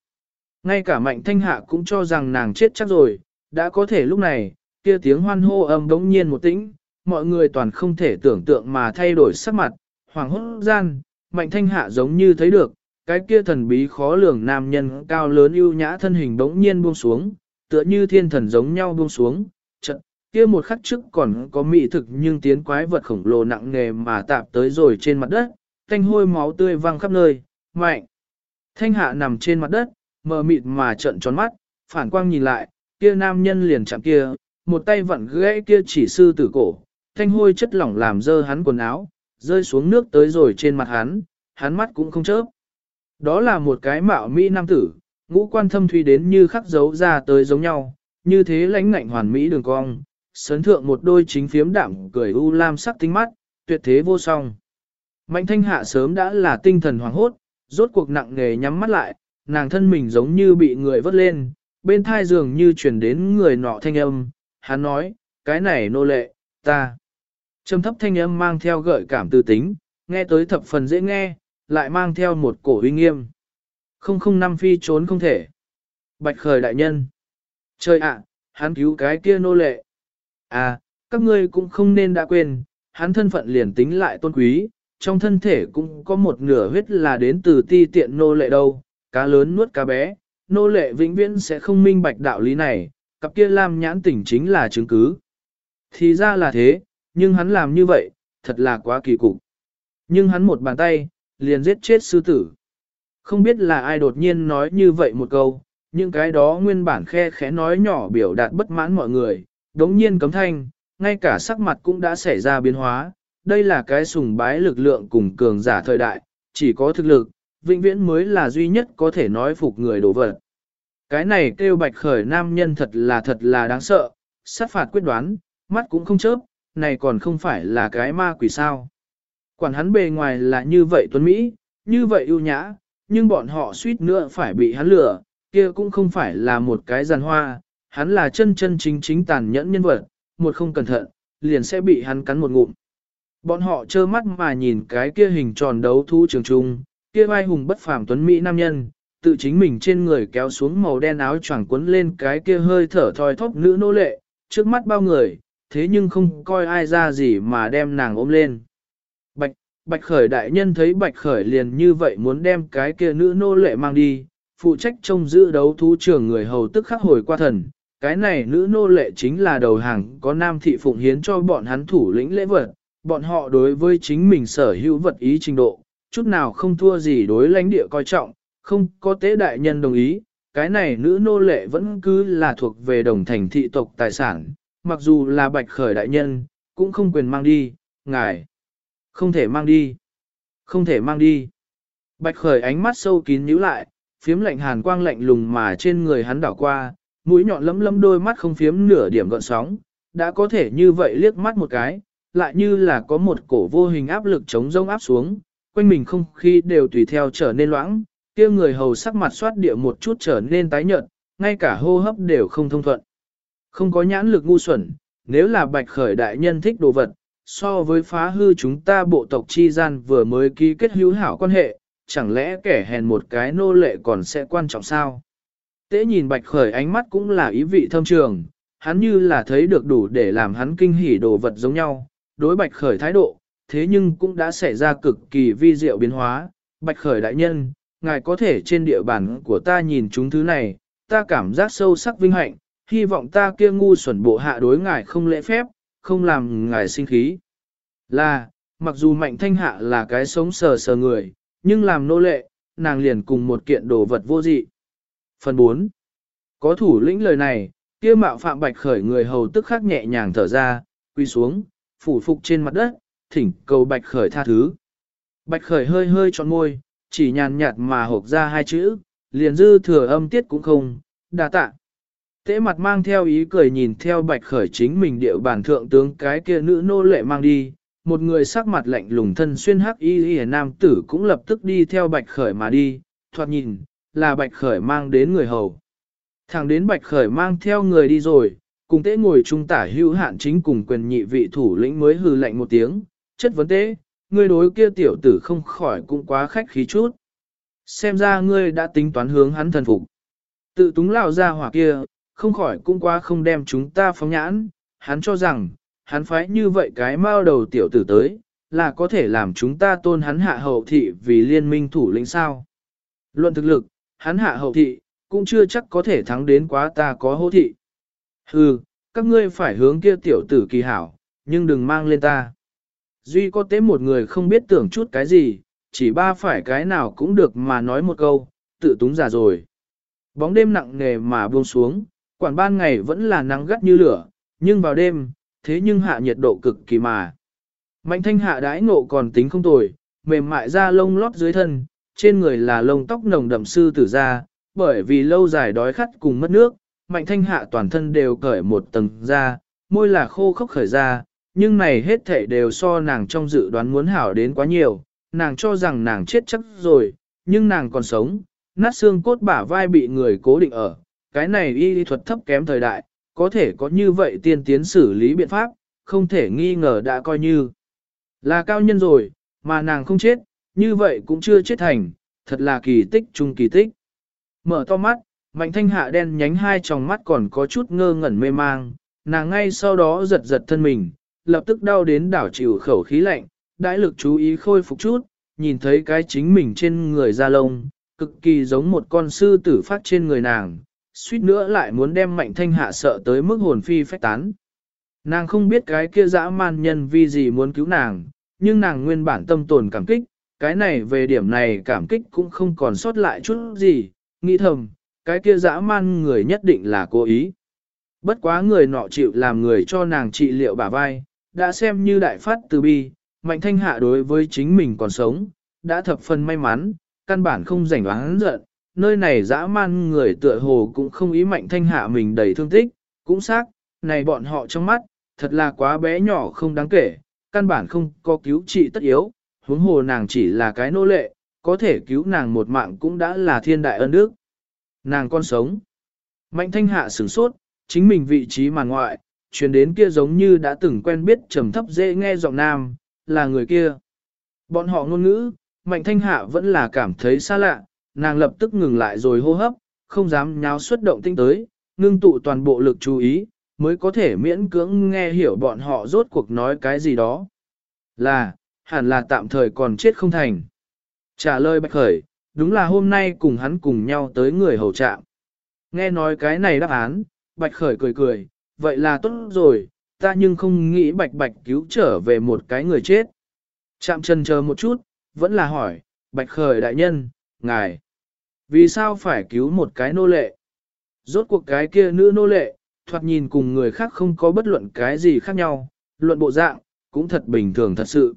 Ngay cả mạnh thanh hạ cũng cho rằng nàng chết chắc rồi, đã có thể lúc này, kia tiếng hoan hô âm đống nhiên một tĩnh, mọi người toàn không thể tưởng tượng mà thay đổi sắc mặt, hoàng hốt gian, mạnh thanh hạ giống như thấy được, cái kia thần bí khó lường nam nhân cao lớn ưu nhã thân hình đống nhiên buông xuống, tựa như thiên thần giống nhau buông xuống, trận, kia một khắc trước còn có mị thực nhưng tiến quái vật khổng lồ nặng nề mà tạp tới rồi trên mặt đất, thanh hôi máu tươi văng khắp nơi, mạnh. Thanh hạ nằm trên mặt đất, mờ mịt mà trận tròn mắt, phản quang nhìn lại, kia nam nhân liền chạm kia, một tay vặn gãy kia chỉ sư tử cổ, thanh hôi chất lỏng làm dơ hắn quần áo, rơi xuống nước tới rồi trên mặt hắn, hắn mắt cũng không chớp. Đó là một cái mạo mỹ nam tử, ngũ quan thâm thủy đến như khắc dấu ra tới giống nhau, như thế lãnh ngạnh hoàn mỹ đường cong, sấn thượng một đôi chính phiếm đạm cười u lam sắc tinh mắt, tuyệt thế vô song. Mạnh thanh hạ sớm đã là tinh thần hoàng hốt, rốt cuộc nặng nghề nhắm mắt lại, nàng thân mình giống như bị người vớt lên, bên thai giường như chuyển đến người nọ thanh âm, hắn nói, cái này nô lệ, ta. Trầm thấp thanh âm mang theo gợi cảm tư tính, nghe tới thập phần dễ nghe, lại mang theo một cổ uy nghiêm. Không không năm phi trốn không thể. Bạch khởi đại nhân. Trời ạ, hắn cứu cái kia nô lệ. À, các ngươi cũng không nên đã quên, hắn thân phận liền tính lại tôn quý, trong thân thể cũng có một nửa huyết là đến từ ti tiện nô lệ đâu, cá lớn nuốt cá bé, nô lệ vĩnh viễn sẽ không minh bạch đạo lý này, cặp kia lam nhãn tỉnh chính là chứng cứ. Thì ra là thế, nhưng hắn làm như vậy, thật là quá kỳ cục. Nhưng hắn một bàn tay, liền giết chết sư tử. Không biết là ai đột nhiên nói như vậy một câu, những cái đó nguyên bản khe khẽ nói nhỏ biểu đạt bất mãn mọi người, đống nhiên cấm thanh, ngay cả sắc mặt cũng đã xảy ra biến hóa, đây là cái sùng bái lực lượng cùng cường giả thời đại, chỉ có thực lực, vĩnh viễn mới là duy nhất có thể nói phục người đổ vật. Cái này kêu bạch khởi nam nhân thật là thật là đáng sợ, sát phạt quyết đoán, mắt cũng không chớp, này còn không phải là cái ma quỷ sao. Quản hắn bề ngoài là như vậy tuấn Mỹ, như vậy ưu nhã, nhưng bọn họ suýt nữa phải bị hắn lừa, kia cũng không phải là một cái giàn hoa, hắn là chân chân chính chính tàn nhẫn nhân vật, một không cẩn thận, liền sẽ bị hắn cắn một ngụm. Bọn họ trơ mắt mà nhìn cái kia hình tròn đấu thu trường trung, kia vai hùng bất phàm tuấn Mỹ nam nhân, tự chính mình trên người kéo xuống màu đen áo choàng quấn lên cái kia hơi thở thoi thóp nữ nô lệ, trước mắt bao người, thế nhưng không coi ai ra gì mà đem nàng ôm lên. Bạch, bạch khởi đại nhân thấy bạch khởi liền như vậy muốn đem cái kia nữ nô lệ mang đi, phụ trách trông giữ đấu thú trưởng người hầu tức khắc hồi qua thần. Cái này nữ nô lệ chính là đầu hàng có nam thị phụng hiến cho bọn hắn thủ lĩnh lễ vật, bọn họ đối với chính mình sở hữu vật ý trình độ, chút nào không thua gì đối lãnh địa coi trọng, không có tế đại nhân đồng ý, cái này nữ nô lệ vẫn cứ là thuộc về đồng thành thị tộc tài sản, mặc dù là bạch khởi đại nhân, cũng không quyền mang đi, ngài, không thể mang đi, không thể mang đi. Bạch khởi ánh mắt sâu kín nhíu lại, phiếm lạnh hàn quang lạnh lùng mà trên người hắn đảo qua, mũi nhọn lấm lấm đôi mắt không phiếm nửa điểm gợn sóng, đã có thể như vậy liếc mắt một cái, lại như là có một cổ vô hình áp lực chống rông áp xuống, quanh mình không khí đều tùy theo trở nên loãng, kia người hầu sắc mặt soát địa một chút trở nên tái nhợt, ngay cả hô hấp đều không thông thuận. Không có nhãn lực ngu xuẩn, nếu là bạch khởi đại nhân thích đồ vật, so với phá hư chúng ta bộ tộc chi gian vừa mới ký kết hữu hảo quan hệ, chẳng lẽ kẻ hèn một cái nô lệ còn sẽ quan trọng sao? Tế nhìn bạch khởi ánh mắt cũng là ý vị thâm trường, hắn như là thấy được đủ để làm hắn kinh hỉ đồ vật giống nhau, đối bạch khởi thái độ, thế nhưng cũng đã xảy ra cực kỳ vi diệu biến hóa. Bạch khởi đại nhân, ngài có thể trên địa bàn của ta nhìn chúng thứ này, ta cảm giác sâu sắc vinh hạnh, hy vọng ta kia ngu xuẩn bộ hạ đối ngài không lễ phép, không làm ngài sinh khí. Là, mặc dù mạnh thanh hạ là cái sống sờ sờ người, nhưng làm nô lệ, nàng liền cùng một kiện đồ vật vô dị. Phần 4. Có thủ lĩnh lời này, kia mạo phạm bạch khởi người hầu tức khắc nhẹ nhàng thở ra, quy xuống, phủ phục trên mặt đất, thỉnh cầu bạch khởi tha thứ. Bạch khởi hơi hơi trọn môi, chỉ nhàn nhạt mà hộp ra hai chữ, liền dư thừa âm tiết cũng không, đa tạ. Tế mặt mang theo ý cười nhìn theo bạch khởi chính mình điệu bản thượng tướng cái kia nữ nô lệ mang đi, một người sắc mặt lạnh lùng thân xuyên hắc y y nam tử cũng lập tức đi theo bạch khởi mà đi, thoạt nhìn, là bạch khởi mang đến người hầu. Thẳng đến bạch khởi mang theo người đi rồi, cùng tế ngồi trung tả hữu hạn chính cùng quyền nhị vị thủ lĩnh mới hư lạnh một tiếng, chất vấn tế, ngươi đối kia tiểu tử không khỏi cũng quá khách khí chút. Xem ra ngươi đã tính toán hướng hắn thần phục. Tự túng lao ra hỏa kia, không khỏi cũng quá không đem chúng ta phóng nhãn, hắn cho rằng, hắn phái như vậy cái mao đầu tiểu tử tới, là có thể làm chúng ta tôn hắn hạ hậu thị vì liên minh thủ lĩnh sao. Luận thực lực, hắn hạ hậu thị, cũng chưa chắc có thể thắng đến quá ta có hô thị. Hừ, các ngươi phải hướng kia tiểu tử kỳ hảo, nhưng đừng mang lên ta. Duy có tế một người không biết tưởng chút cái gì, chỉ ba phải cái nào cũng được mà nói một câu, tự túng già rồi. Bóng đêm nặng nề mà buông xuống, quản ban ngày vẫn là nắng gắt như lửa, nhưng vào đêm, thế nhưng hạ nhiệt độ cực kỳ mà. Mạnh thanh hạ đãi ngộ còn tính không tồi, mềm mại da lông lót dưới thân, trên người là lông tóc nồng đậm sư tử da, bởi vì lâu dài đói khát cùng mất nước, mạnh thanh hạ toàn thân đều cởi một tầng da, môi là khô khốc khởi da, nhưng này hết thể đều so nàng trong dự đoán muốn hảo đến quá nhiều, nàng cho rằng nàng chết chắc rồi, nhưng nàng còn sống, nát xương cốt bả vai bị người cố định ở, cái này y lý thuật thấp kém thời đại, có thể có như vậy tiên tiến xử lý biện pháp, không thể nghi ngờ đã coi như là cao nhân rồi, mà nàng không chết, như vậy cũng chưa chết thành, thật là kỳ tích chung kỳ tích. Mở to mắt, mạnh thanh hạ đen nhánh hai tròng mắt còn có chút ngơ ngẩn mê mang, nàng ngay sau đó giật giật thân mình, lập tức đau đến đảo chịu khẩu khí lạnh, đãi lực chú ý khôi phục chút, nhìn thấy cái chính mình trên người da lông, cực kỳ giống một con sư tử phát trên người nàng, suýt nữa lại muốn đem mạnh thanh hạ sợ tới mức hồn phi phách tán. Nàng không biết cái kia dã man nhân vì gì muốn cứu nàng, nhưng nàng nguyên bản tâm tồn cảm kích, cái này về điểm này cảm kích cũng không còn sót lại chút gì, nghĩ thầm, cái kia dã man người nhất định là cố ý. Bất quá người nọ chịu làm người cho nàng trị liệu bả vai, đã xem như đại phát từ bi, mạnh thanh hạ đối với chính mình còn sống, đã thập phần may mắn, căn bản không rảnh oán giận, nơi này dã man người tựa hồ cũng không ý mạnh thanh hạ mình đầy thương tích, cũng xác, này bọn họ trong mắt, thật là quá bé nhỏ không đáng kể, căn bản không có cứu trị tất yếu, huống hồ nàng chỉ là cái nô lệ, có thể cứu nàng một mạng cũng đã là thiên đại ân đức. Nàng con sống. Mạnh thanh hạ sửng sốt, chính mình vị trí màn ngoại, truyền đến kia giống như đã từng quen biết trầm thấp dễ nghe giọng nam, là người kia. Bọn họ ngôn ngữ, mạnh thanh hạ vẫn là cảm thấy xa lạ, nàng lập tức ngừng lại rồi hô hấp, không dám nháo xuất động tinh tới, ngưng tụ toàn bộ lực chú ý, mới có thể miễn cưỡng nghe hiểu bọn họ rốt cuộc nói cái gì đó. Là, hẳn là tạm thời còn chết không thành. Trả lời bạch khởi, đúng là hôm nay cùng hắn cùng nhau tới người hầu trạm. Nghe nói cái này đáp án, bạch khởi cười cười, vậy là tốt rồi, ta nhưng không nghĩ bạch bạch cứu trở về một cái người chết. Chạm chân chờ một chút, vẫn là hỏi, bạch khởi đại nhân, ngài, vì sao phải cứu một cái nô lệ? Rốt cuộc cái kia nữ nô lệ, thoạt nhìn cùng người khác không có bất luận cái gì khác nhau, luận bộ dạng, cũng thật bình thường thật sự.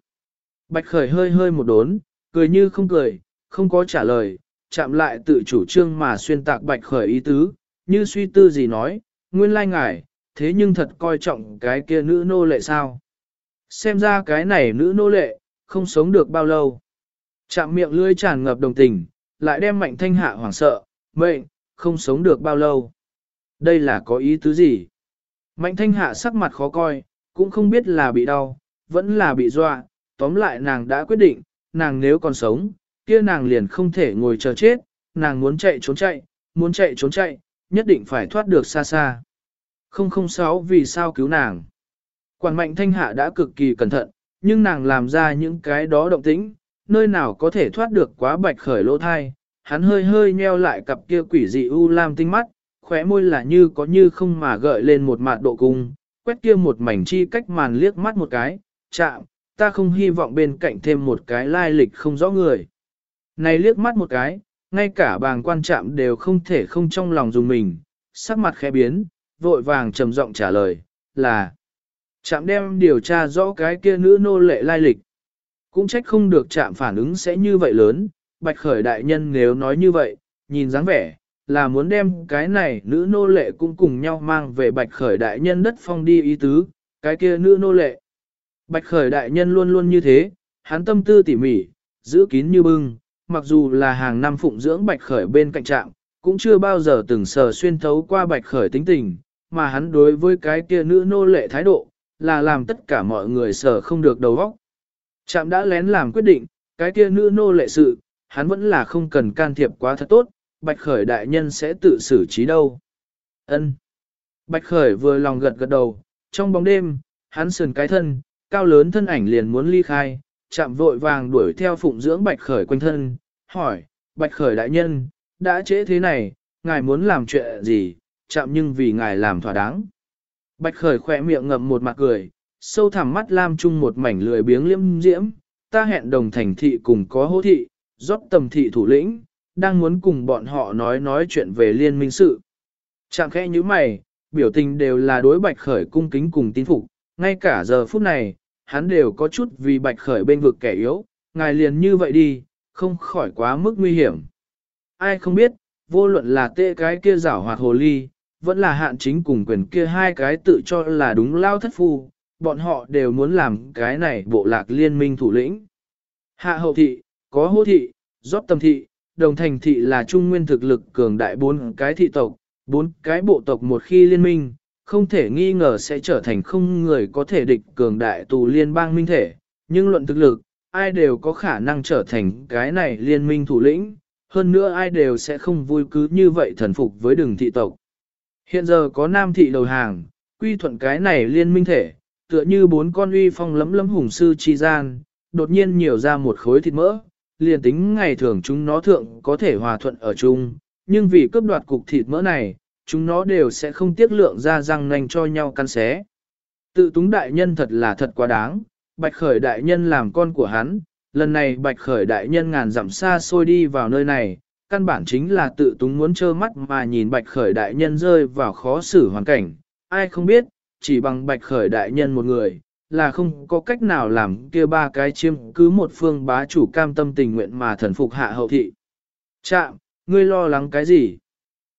Bạch khởi hơi hơi một đốn, cười như không cười, không có trả lời, chạm lại tự chủ trương mà xuyên tạc bạch khởi ý tứ, như suy tư gì nói, nguyên lai ngài, thế nhưng thật coi trọng cái kia nữ nô lệ sao. Xem ra cái này nữ nô lệ, không sống được bao lâu. Chạm miệng lưỡi tràn ngập đồng tình, lại đem mạnh thanh hạ hoảng sợ, mệnh, không sống được bao lâu. Đây là có ý tứ gì? Mạnh thanh hạ sắc mặt khó coi, cũng không biết là bị đau, vẫn là bị dọa, tóm lại nàng đã quyết định, nàng nếu còn sống, kia nàng liền không thể ngồi chờ chết, nàng muốn chạy trốn chạy, muốn chạy trốn chạy, nhất định phải thoát được xa xa. 006 vì sao cứu nàng? Quản mạnh thanh hạ đã cực kỳ cẩn thận, nhưng nàng làm ra những cái đó động tĩnh, nơi nào có thể thoát được quá bạch khởi lỗ thai, hắn hơi hơi nheo lại cặp kia quỷ dị u lam tinh mắt, khóe môi là như có như không mà gợi lên một mạt độ cung, quét kia một mảnh chi cách màn liếc mắt một cái, chạm, ta không hy vọng bên cạnh thêm một cái lai lịch không rõ người. Này liếc mắt một cái, ngay cả bàng quan chạm đều không thể không trong lòng dùng mình, sắc mặt khẽ biến, vội vàng trầm giọng trả lời, là chạm đem điều tra rõ cái kia nữ nô lệ lai lịch. Cũng trách không được chạm phản ứng sẽ như vậy lớn, bạch khởi đại nhân nếu nói như vậy, nhìn dáng vẻ, là muốn đem cái này nữ nô lệ cũng cùng nhau mang về bạch khởi đại nhân đất phong đi ý tứ, cái kia nữ nô lệ. Bạch khởi đại nhân luôn luôn như thế, hắn tâm tư tỉ mỉ, giữ kín như bưng, mặc dù là hàng năm phụng dưỡng bạch khởi bên cạnh trạm, cũng chưa bao giờ từng sờ xuyên thấu qua bạch khởi tính tình, mà hắn đối với cái kia nữ nô lệ thái độ, là làm tất cả mọi người sợ không được đầu óc. Trạm đã lén làm quyết định, cái kia nữ nô lệ sự, hắn vẫn là không cần can thiệp quá thật tốt, bạch khởi đại nhân sẽ tự xử trí đâu. Ân. Bạch khởi vừa lòng gật gật đầu, trong bóng đêm, hắn sườn cái thân, cao lớn thân ảnh liền muốn ly khai, chạm vội vàng đuổi theo phụng dưỡng bạch khởi quanh thân, hỏi, bạch khởi đại nhân, đã trễ thế này, ngài muốn làm chuyện gì, chạm nhưng vì ngài làm thỏa đáng. Bạch khởi khỏe miệng ngậm một mặt cười, sâu thẳm mắt lam chung một mảnh lười biếng liễm diễm, ta hẹn đồng thành thị cùng có hô thị, rót tầm thị thủ lĩnh, đang muốn cùng bọn họ nói nói chuyện về liên minh sự. Chạm khẽ như mày, biểu tình đều là đối bạch khởi cung kính cùng tín phục, ngay cả giờ phút này, hắn đều có chút vì bạch khởi bên vực kẻ yếu, ngài liền như vậy đi, không khỏi quá mức nguy hiểm. Ai không biết, vô luận là tê cái kia rảo hoạt hồ ly, vẫn là hạn chính cùng quyền kia hai cái tự cho là đúng lao thất phu, bọn họ đều muốn làm cái này bộ lạc liên minh thủ lĩnh. Hạ hậu thị, có hô thị, gióp tâm thị, đồng thành thị là trung nguyên thực lực cường đại bốn cái thị tộc, bốn cái bộ tộc một khi liên minh, không thể nghi ngờ sẽ trở thành không người có thể địch cường đại tù liên bang minh thể, nhưng luận thực lực, ai đều có khả năng trở thành cái này liên minh thủ lĩnh, hơn nữa ai đều sẽ không vui cứ như vậy thần phục với đường thị tộc. Hiện giờ có nam thị đầu hàng, quy thuận cái này liên minh thể, tựa như bốn con uy phong lấm lấm hùng sư chi gian, đột nhiên nhiều ra một khối thịt mỡ, liền tính ngày thường chúng nó thượng có thể hòa thuận ở chung, nhưng vì cướp đoạt cục thịt mỡ này, chúng nó đều sẽ không tiếc lượng ra răng nanh cho nhau căn xé. Tự túng đại nhân thật là thật quá đáng, bạch khởi đại nhân làm con của hắn, lần này bạch khởi đại nhân ngàn dặm xa xôi đi vào nơi này, căn bản chính là tự túng muốn trơ mắt mà nhìn bạch khởi đại nhân rơi vào khó xử hoàn cảnh, ai không biết, chỉ bằng bạch khởi đại nhân một người, là không có cách nào làm kia ba cái chiêm cứ một phương bá chủ cam tâm tình nguyện mà thần phục hạ hậu thị. Chạm, ngươi lo lắng cái gì?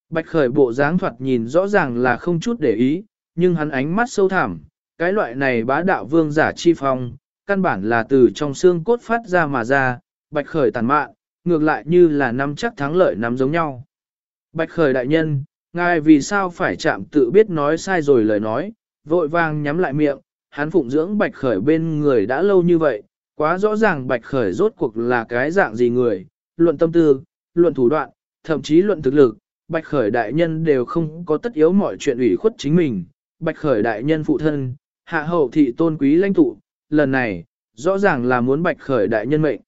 Bạch khởi bộ dáng thoạt nhìn rõ ràng là không chút để ý, nhưng hắn ánh mắt sâu thẳm, cái loại này bá đạo vương giả chi phong, căn bản là từ trong xương cốt phát ra mà ra, bạch khởi tàn mạn, ngược lại như là nắm chắc thắng lợi nắm giống nhau. Bạch khởi đại nhân, ngài vì sao phải chạm tự biết nói sai rồi lời nói, vội vàng nhắm lại miệng, hắn phụng dưỡng bạch khởi bên người đã lâu như vậy, quá rõ ràng bạch khởi rốt cuộc là cái dạng gì người, luận tâm tư, luận thủ đoạn, thậm chí luận thực lực, bạch khởi đại nhân đều không có tất yếu mọi chuyện ủy khuất chính mình, bạch khởi đại nhân phụ thân, hạ hậu thị tôn quý lãnh tụ, lần này, rõ ràng là muốn bạch khởi đại nhân mệnh.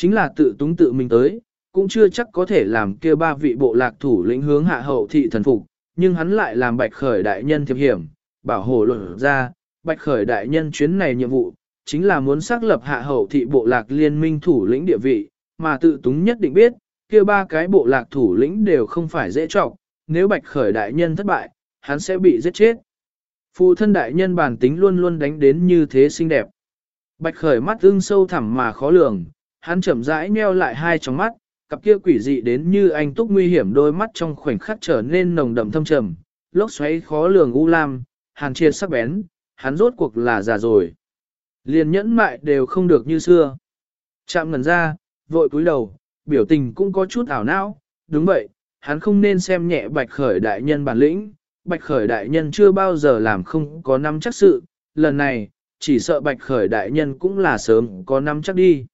Chính là tự túng tự mình tới, cũng chưa chắc có thể làm kia ba vị bộ lạc thủ lĩnh hướng hạ hậu thị thần phục, nhưng hắn lại làm bạch khởi đại nhân thiệp hiểm, bảo hộ luận ra, bạch khởi đại nhân chuyến này nhiệm vụ, chính là muốn xác lập hạ hậu thị bộ lạc liên minh thủ lĩnh địa vị, mà tự túng nhất định biết, kia ba cái bộ lạc thủ lĩnh đều không phải dễ trọng, nếu bạch khởi đại nhân thất bại, hắn sẽ bị giết chết. Phụ thân đại nhân bản tính luôn luôn đánh đến như thế xinh đẹp. Bạch khởi mắt ưng sâu thẳm mà khó lường, hắn chậm rãi nheo lại hai tròng mắt, cặp kia quỷ dị đến như anh túc nguy hiểm đôi mắt trong khoảnh khắc trở nên nồng đậm thâm trầm, lốc xoáy khó lường u lam, hàn triệt sắc bén, hắn rốt cuộc là già rồi. Liền nhẫn mại đều không được như xưa. Chạm ngần ra, vội cúi đầu, biểu tình cũng có chút ảo não, đúng vậy, hắn không nên xem nhẹ bạch khởi đại nhân bản lĩnh, bạch khởi đại nhân chưa bao giờ làm không có năm chắc sự, lần này, chỉ sợ bạch khởi đại nhân cũng là sớm có năm chắc đi.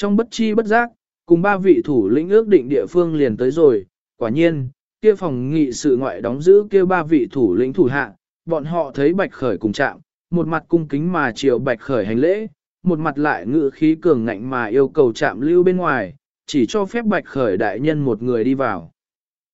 Trong bất chi bất giác, cùng ba vị thủ lĩnh ước định địa phương liền tới rồi, quả nhiên, kia phòng nghị sự ngoại đóng giữ kia ba vị thủ lĩnh thủ hạ, bọn họ thấy bạch khởi cùng chạm, một mặt cung kính mà chiều bạch khởi hành lễ, một mặt lại ngự khí cường ngạnh mà yêu cầu chạm lưu bên ngoài, chỉ cho phép bạch khởi đại nhân một người đi vào.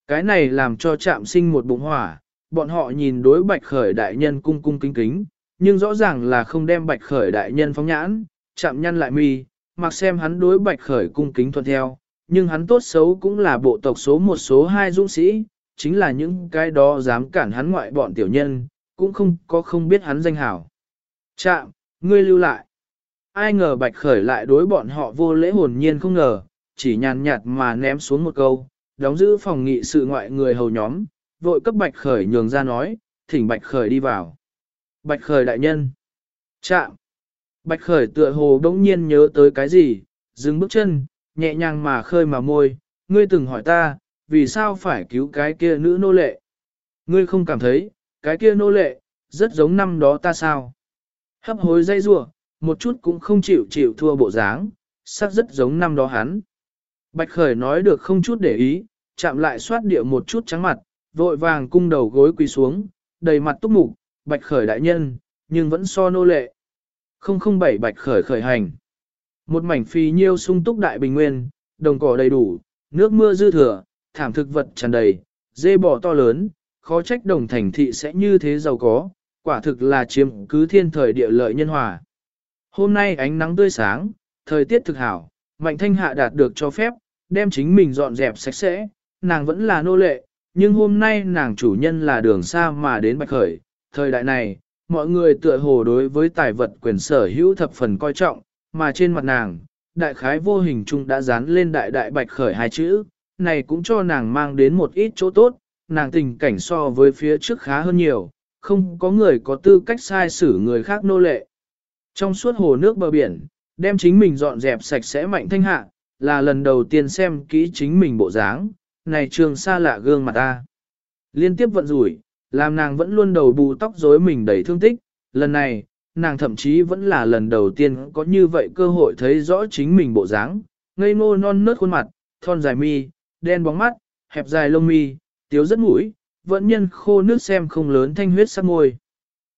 Cái này làm cho chạm sinh một bụng hỏa, bọn họ nhìn đối bạch khởi đại nhân cung cung kính kính, nhưng rõ ràng là không đem bạch khởi đại nhân phóng nhãn, chạm nhăn lại mi, mặc xem hắn đối bạch khởi cung kính thuận theo, nhưng hắn tốt xấu cũng là bộ tộc số một số hai dũng sĩ, chính là những cái đó dám cản hắn ngoại bọn tiểu nhân, cũng không có không biết hắn danh hảo. Chạm, ngươi lưu lại. Ai ngờ bạch khởi lại đối bọn họ vô lễ hồn nhiên không ngờ, chỉ nhàn nhạt mà ném xuống một câu, đóng giữ phòng nghị sự ngoại người hầu nhóm, vội cấp bạch khởi nhường ra nói, thỉnh bạch khởi đi vào. Bạch khởi đại nhân. Chạm. Bạch khởi tựa hồ đống nhiên nhớ tới cái gì, dừng bước chân, nhẹ nhàng mà khơi mà môi, ngươi từng hỏi ta, vì sao phải cứu cái kia nữ nô lệ? Ngươi không cảm thấy, cái kia nô lệ, rất giống năm đó ta sao? Hấp hối dây rủa một chút cũng không chịu chịu thua bộ dáng, sắc rất giống năm đó hắn. Bạch khởi nói được không chút để ý, chạm lại xoát địa một chút trắng mặt, vội vàng cung đầu gối quỳ xuống, đầy mặt túc mục, bạch khởi đại nhân, nhưng vẫn so nô lệ. 007 bạch khởi khởi hành. Một mảnh phi nhiêu sung túc đại bình nguyên, đồng cỏ đầy đủ, nước mưa dư thừa, thảm thực vật tràn đầy, dê bò to lớn, khó trách đồng thành thị sẽ như thế giàu có, quả thực là chiếm cứ thiên thời địa lợi nhân hòa. Hôm nay ánh nắng tươi sáng, thời tiết thực hảo, mạnh thanh hạ đạt được cho phép, đem chính mình dọn dẹp sạch sẽ, nàng vẫn là nô lệ, nhưng hôm nay nàng chủ nhân là đường xa mà đến bạch khởi. Thời đại này, mọi người tựa hồ đối với tài vật quyền sở hữu thập phần coi trọng, mà trên mặt nàng, đại khái vô hình chung đã dán lên đại đại bạch khởi hai chữ, này cũng cho nàng mang đến một ít chỗ tốt, nàng tình cảnh so với phía trước khá hơn nhiều, không có người có tư cách sai xử người khác nô lệ. Trong suốt hồ nước bờ biển, đem chính mình dọn dẹp sạch sẽ mạnh thanh hạ, là lần đầu tiên xem kỹ chính mình bộ dáng, này trường xa lạ gương mặt ta. Liên tiếp vận rủi, làm nàng vẫn luôn đầu bù tóc rối mình đầy thương tích, lần này, nàng thậm chí vẫn là lần đầu tiên có như vậy cơ hội thấy rõ chính mình bộ dáng, ngây ngô non nớt khuôn mặt, thon dài mi, đen bóng mắt, hẹp dài lông mi, tiếu rất mũi, vẫn nhân khô nước xem không lớn thanh huyết sắc môi.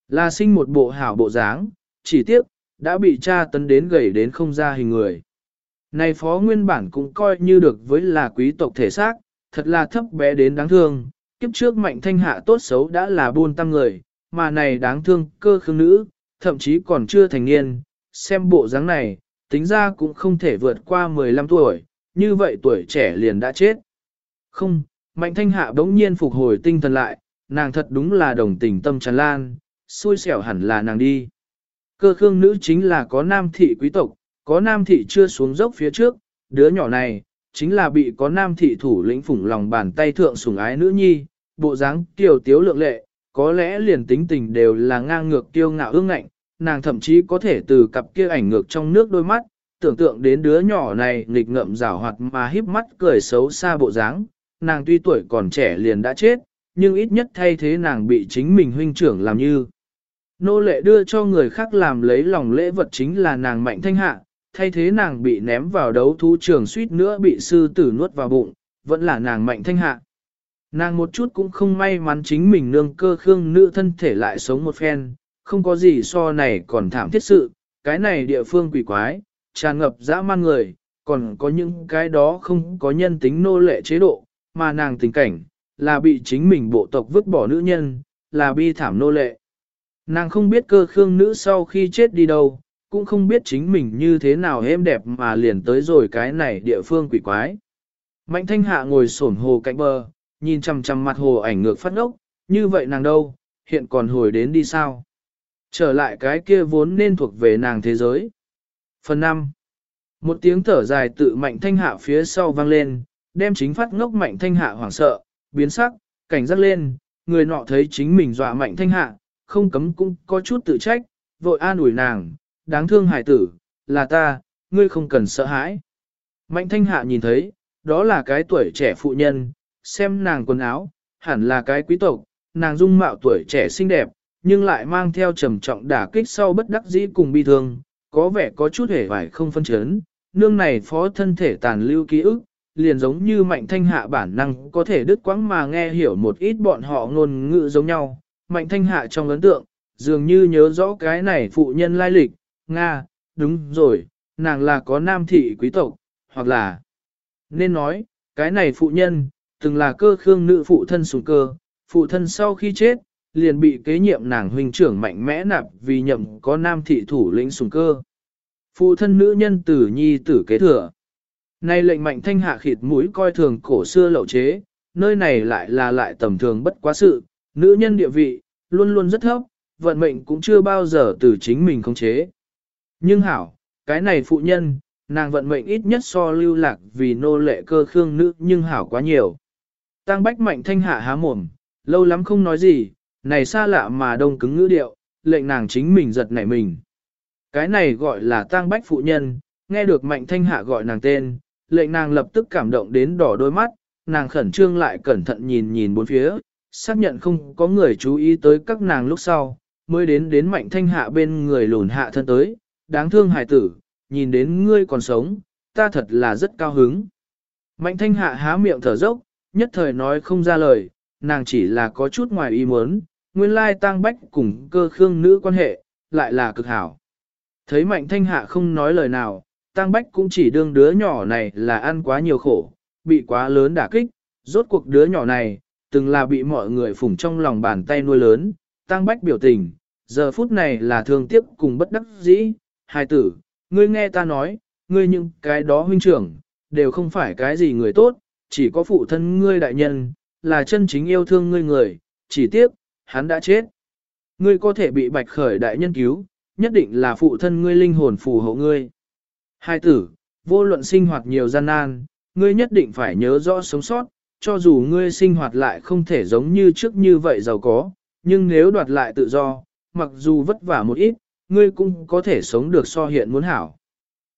Là sinh một bộ hảo bộ dáng, chỉ tiếc, đã bị cha tấn đến gầy đến không ra hình người. Này phó nguyên bản cũng coi như được với là quý tộc thể xác, thật là thấp bé đến đáng thương, kiếp trước mạnh thanh hạ tốt xấu đã là buôn tăng người, mà này đáng thương cơ khương nữ, thậm chí còn chưa thành niên, xem bộ dáng này, tính ra cũng không thể vượt qua 15 tuổi, như vậy tuổi trẻ liền đã chết. Không, mạnh thanh hạ bỗng nhiên phục hồi tinh thần lại, nàng thật đúng là đồng tình tâm tràn lan, xui xẻo hẳn là nàng đi. Cơ khương nữ chính là có nam thị quý tộc, có nam thị chưa xuống dốc phía trước, đứa nhỏ này, chính là bị có nam thị thủ lĩnh phủng lòng bàn tay thượng sủng ái nữ nhi, bộ dáng tiểu tiếu lượng lệ, có lẽ liền tính tình đều là ngang ngược kiêu ngạo ương ngạnh, nàng thậm chí có thể từ cặp kia ảnh ngược trong nước đôi mắt, tưởng tượng đến đứa nhỏ này nghịch ngợm rảo hoạt mà híp mắt cười xấu xa bộ dáng, nàng tuy tuổi còn trẻ liền đã chết, nhưng ít nhất thay thế nàng bị chính mình huynh trưởng làm như. Nô lệ đưa cho người khác làm lấy lòng lễ vật chính là nàng mạnh thanh hạ, thay thế nàng bị ném vào đấu thú trường suýt nữa bị sư tử nuốt vào bụng, vẫn là nàng mạnh thanh hạ. Nàng một chút cũng không may mắn chính mình nương cơ khương nữ thân thể lại sống một phen, không có gì so này còn thảm thiết sự, cái này địa phương quỷ quái, tràn ngập dã man người, còn có những cái đó không có nhân tính nô lệ chế độ, mà nàng tình cảnh, là bị chính mình bộ tộc vứt bỏ nữ nhân, là bi thảm nô lệ. Nàng không biết cơ khương nữ sau khi chết đi đâu, cũng không biết chính mình như thế nào êm đẹp mà liền tới rồi cái này địa phương quỷ quái. Mạnh thanh hạ ngồi sổn hồ cạnh bờ, nhìn chằm chằm mặt hồ ảnh ngược phát ngốc, như vậy nàng đâu, hiện còn hồi đến đi sao? Trở lại cái kia vốn nên thuộc về nàng thế giới. Phần 5. Một tiếng thở dài tự mạnh thanh hạ phía sau vang lên, đem chính phát ngốc mạnh thanh hạ hoảng sợ, biến sắc, cảnh giác lên, người nọ thấy chính mình dọa mạnh thanh hạ, không cấm cũng có chút tự trách, vội an ủi nàng, đáng thương hải tử, là ta, ngươi không cần sợ hãi. Mạnh thanh hạ nhìn thấy, đó là cái tuổi trẻ phụ nhân, xem nàng quần áo, hẳn là cái quý tộc, nàng dung mạo tuổi trẻ xinh đẹp, nhưng lại mang theo trầm trọng đả kích sau bất đắc dĩ cùng bi thương, có vẻ có chút hề vải không phân chấn, nương này phó thân thể tàn lưu ký ức, liền giống như mạnh thanh hạ bản năng có thể đứt quãng mà nghe hiểu một ít bọn họ ngôn ngữ giống nhau. Mạnh thanh hạ trong ấn tượng, dường như nhớ rõ cái này phụ nhân lai lịch, Nga, đúng rồi, nàng là có nam thị quý tộc, hoặc là nên nói, cái này phụ nhân, từng là cơ khương nữ phụ thân sùng cơ, phụ thân sau khi chết, liền bị kế nhiệm nàng huynh trưởng mạnh mẽ nạp vì nhậm có nam thị thủ lĩnh sùng cơ. Phụ thân nữ nhân tử nhi tử kế thừa. Nay lệnh mạnh thanh hạ khịt mũi coi thường cổ xưa lậu chế, nơi này lại là lại tầm thường bất quá sự, nữ nhân địa vị, luôn luôn rất thấp, vận mệnh cũng chưa bao giờ từ chính mình khống chế. Nhưng hảo, cái này phụ nhân, nàng vận mệnh ít nhất so lưu lạc vì nô lệ cơ khương nữ nhưng hảo quá nhiều. Tăng bách mạnh thanh hạ há mồm, lâu lắm không nói gì, này xa lạ mà đông cứng ngữ điệu, lệnh nàng chính mình giật nảy mình. Cái này gọi là tang bách phụ nhân, nghe được mạnh thanh hạ gọi nàng tên, lệnh nàng lập tức cảm động đến đỏ đôi mắt, nàng khẩn trương lại cẩn thận nhìn nhìn bốn phía, xác nhận không có người chú ý tới các nàng lúc sau, mới đến đến mạnh thanh hạ bên người lùn hạ thân tới, đáng thương hài tử, nhìn đến ngươi còn sống, ta thật là rất cao hứng. Mạnh thanh hạ há miệng thở dốc, nhất thời nói không ra lời, nàng chỉ là có chút ngoài ý muốn, nguyên lai tang bách cùng cơ khương nữ quan hệ, lại là cực hảo. Thấy mạnh thanh hạ không nói lời nào, tang bách cũng chỉ đương đứa nhỏ này là ăn quá nhiều khổ, bị quá lớn đả kích, rốt cuộc đứa nhỏ này, từng là bị mọi người phủng trong lòng bàn tay nuôi lớn, tang bách biểu tình, giờ phút này là thương tiếc cùng bất đắc dĩ, hai tử, ngươi nghe ta nói, ngươi những cái đó huynh trưởng, đều không phải cái gì người tốt, chỉ có phụ thân ngươi đại nhân, là chân chính yêu thương ngươi người, chỉ tiếc, hắn đã chết. Ngươi có thể bị bạch khởi đại nhân cứu, nhất định là phụ thân ngươi linh hồn phù hộ ngươi. Hai tử, vô luận sinh hoạt nhiều gian nan, ngươi nhất định phải nhớ rõ sống sót, cho dù ngươi sinh hoạt lại không thể giống như trước như vậy giàu có, nhưng nếu đoạt lại tự do, mặc dù vất vả một ít, ngươi cũng có thể sống được so hiện muốn hảo.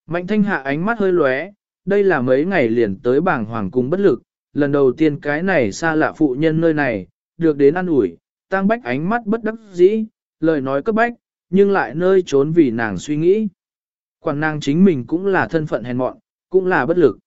Mạnh thanh hạ ánh mắt hơi lóe, đây là mấy ngày liền tới bảng hoàng cung bất lực, lần đầu tiên cái này xa lạ phụ nhân nơi này, được đến ăn ủi, tăng bách ánh mắt bất đắc dĩ, lời nói cấp bách, nhưng lại nơi trốn vì nàng suy nghĩ. Quản nàng chính mình cũng là thân phận hèn mọn, cũng là bất lực.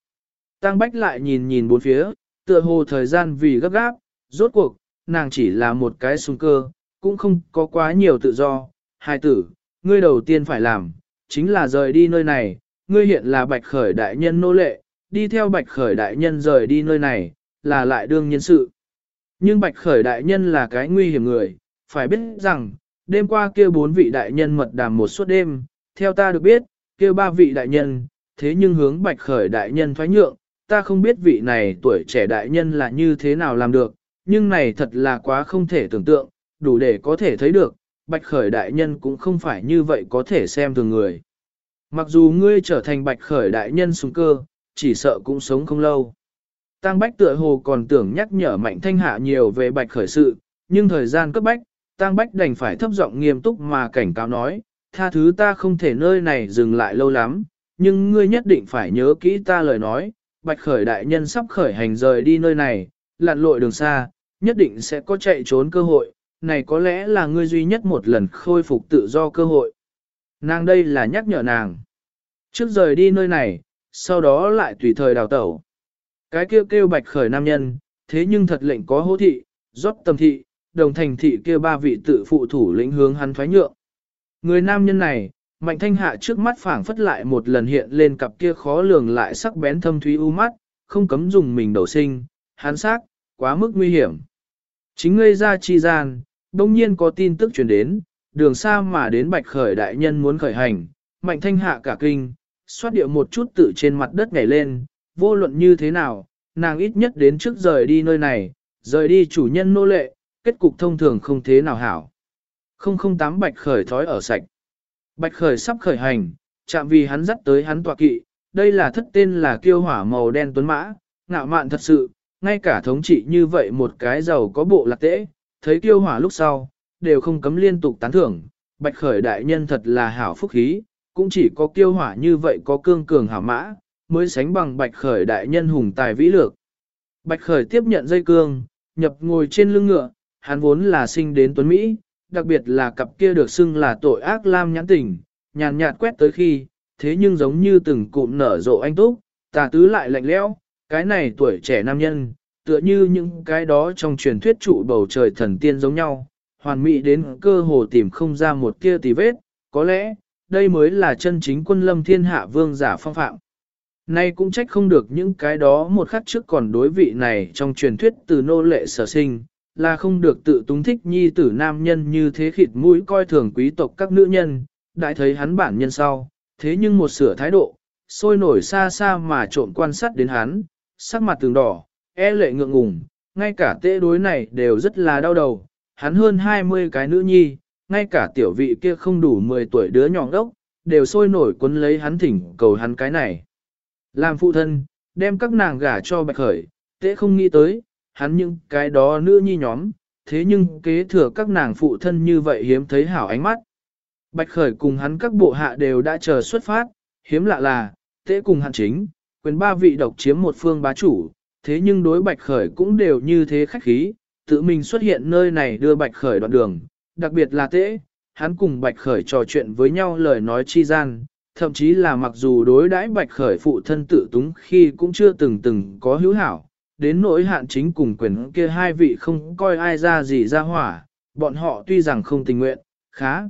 Tăng bách lại nhìn nhìn bốn phía, tựa hồ thời gian vì gấp gáp, rốt cuộc, nàng chỉ là một cái sung cơ, cũng không có quá nhiều tự do. Hai tử, ngươi đầu tiên phải làm, chính là rời đi nơi này, ngươi hiện là bạch khởi đại nhân nô lệ, đi theo bạch khởi đại nhân rời đi nơi này, là lại đương nhân sự. Nhưng bạch khởi đại nhân là cái nguy hiểm người, phải biết rằng, đêm qua kia bốn vị đại nhân mật đàm một suốt đêm, theo ta được biết, kia ba vị đại nhân, thế nhưng hướng bạch khởi đại nhân thoái nhượng, ta không biết vị này tuổi trẻ đại nhân là như thế nào làm được, nhưng này thật là quá không thể tưởng tượng, đủ để có thể thấy được, bạch khởi đại nhân cũng không phải như vậy có thể xem thường người. Mặc dù ngươi trở thành bạch khởi đại nhân súng cơ, chỉ sợ cũng sống không lâu. Tăng Bách tựa hồ còn tưởng nhắc nhở Mạnh Thanh Hạ nhiều về bạch khởi sự, nhưng thời gian cấp bách, Tăng Bách đành phải thấp giọng nghiêm túc mà cảnh cáo nói, tha thứ ta không thể nơi này dừng lại lâu lắm, nhưng ngươi nhất định phải nhớ kỹ ta lời nói, bạch khởi đại nhân sắp khởi hành rời đi nơi này, lặn lội đường xa, nhất định sẽ có chạy trốn cơ hội, này có lẽ là ngươi duy nhất một lần khôi phục tự do cơ hội. Nàng đây là nhắc nhở nàng. Trước rời đi nơi này, sau đó lại tùy thời đào tẩu. Cái kêu kêu bạch khởi nam nhân, thế nhưng thật lệnh có hô thị, rót tầm thị, đồng thành thị kia ba vị tự phụ thủ lĩnh hướng hắn thoái nhượng. Người nam nhân này, mạnh thanh hạ trước mắt phảng phất lại một lần hiện lên cặp kia khó lường lại sắc bén thâm thúy u mắt, không cấm dùng mình đầu sinh, hắn xác, quá mức nguy hiểm. Chính ngươi ra chi gian, đông nhiên có tin tức truyền đến, đường xa mà đến bạch khởi đại nhân muốn khởi hành, mạnh thanh hạ cả kinh, xoát điệu một chút tự trên mặt đất nhảy lên, vô luận như thế nào, nàng ít nhất đến trước rời đi nơi này, rời đi chủ nhân nô lệ, kết cục thông thường không thế nào hảo. 008 bạch khởi thói ở sạch. Bạch khởi sắp khởi hành, chạm vì hắn dắt tới hắn tọa kỵ, đây là thất tên là kiêu hỏa màu đen tuấn mã, ngạo mạn thật sự, ngay cả thống trị như vậy một cái giàu có bộ lạc tễ, thấy tiêu hỏa lúc sau, đều không cấm liên tục tán thưởng, bạch khởi đại nhân thật là hảo phúc khí, cũng chỉ có tiêu hỏa như vậy có cương cường hảo mã, mới sánh bằng bạch khởi đại nhân hùng tài vĩ lược. Bạch khởi tiếp nhận dây cương, nhập ngồi trên lưng ngựa, hắn vốn là sinh đến tuấn Mỹ, đặc biệt là cặp kia được xưng là tội ác lam nhãn tình, nhàn nhạt quét tới khi, thế nhưng giống như từng cụm nở rộ anh túc, tà tứ lại lạnh lẽo, cái này tuổi trẻ nam nhân, tựa như những cái đó trong truyền thuyết trụ bầu trời thần tiên giống nhau, hoàn mỹ đến cơ hồ tìm không ra một kia tì vết, có lẽ, đây mới là chân chính quân lâm thiên hạ vương giả phong phạm. Nay cũng trách không được những cái đó một khắc trước còn đối vị này trong truyền thuyết từ nô lệ sở sinh, là không được tự túng thích nhi tử nam nhân như thế khịt mũi coi thường quý tộc các nữ nhân, đại thấy hắn bản nhân sau, thế nhưng một sửa thái độ, sôi nổi xa xa mà trộn quan sát đến hắn, sắc mặt tường đỏ, e lệ ngượng ngùng, ngay cả tệ đối này đều rất là đau đầu, hắn hơn 20 cái nữ nhi, ngay cả tiểu vị kia không đủ 10 tuổi đứa nhỏ đốc, đều sôi nổi quấn lấy hắn thỉnh cầu hắn cái này. Làm phụ thân, đem các nàng gả cho bạch khởi, tệ không nghĩ tới, hắn những cái đó nữ nhi nhóm, thế nhưng kế thừa các nàng phụ thân như vậy hiếm thấy hảo ánh mắt. Bạch khởi cùng hắn các bộ hạ đều đã chờ xuất phát, hiếm lạ là, tệ cùng hắn chính, quyền ba vị độc chiếm một phương bá chủ, thế nhưng đối bạch khởi cũng đều như thế khách khí, tự mình xuất hiện nơi này đưa bạch khởi đoạn đường, đặc biệt là tễ, hắn cùng bạch khởi trò chuyện với nhau lời nói chi gian, thậm chí là mặc dù đối đãi bạch khởi phụ thân tự túng khi cũng chưa từng từng có hữu hảo, đến nỗi hạn chính cùng quyền kia hai vị không coi ai ra gì ra hỏa, bọn họ tuy rằng không tình nguyện, khá.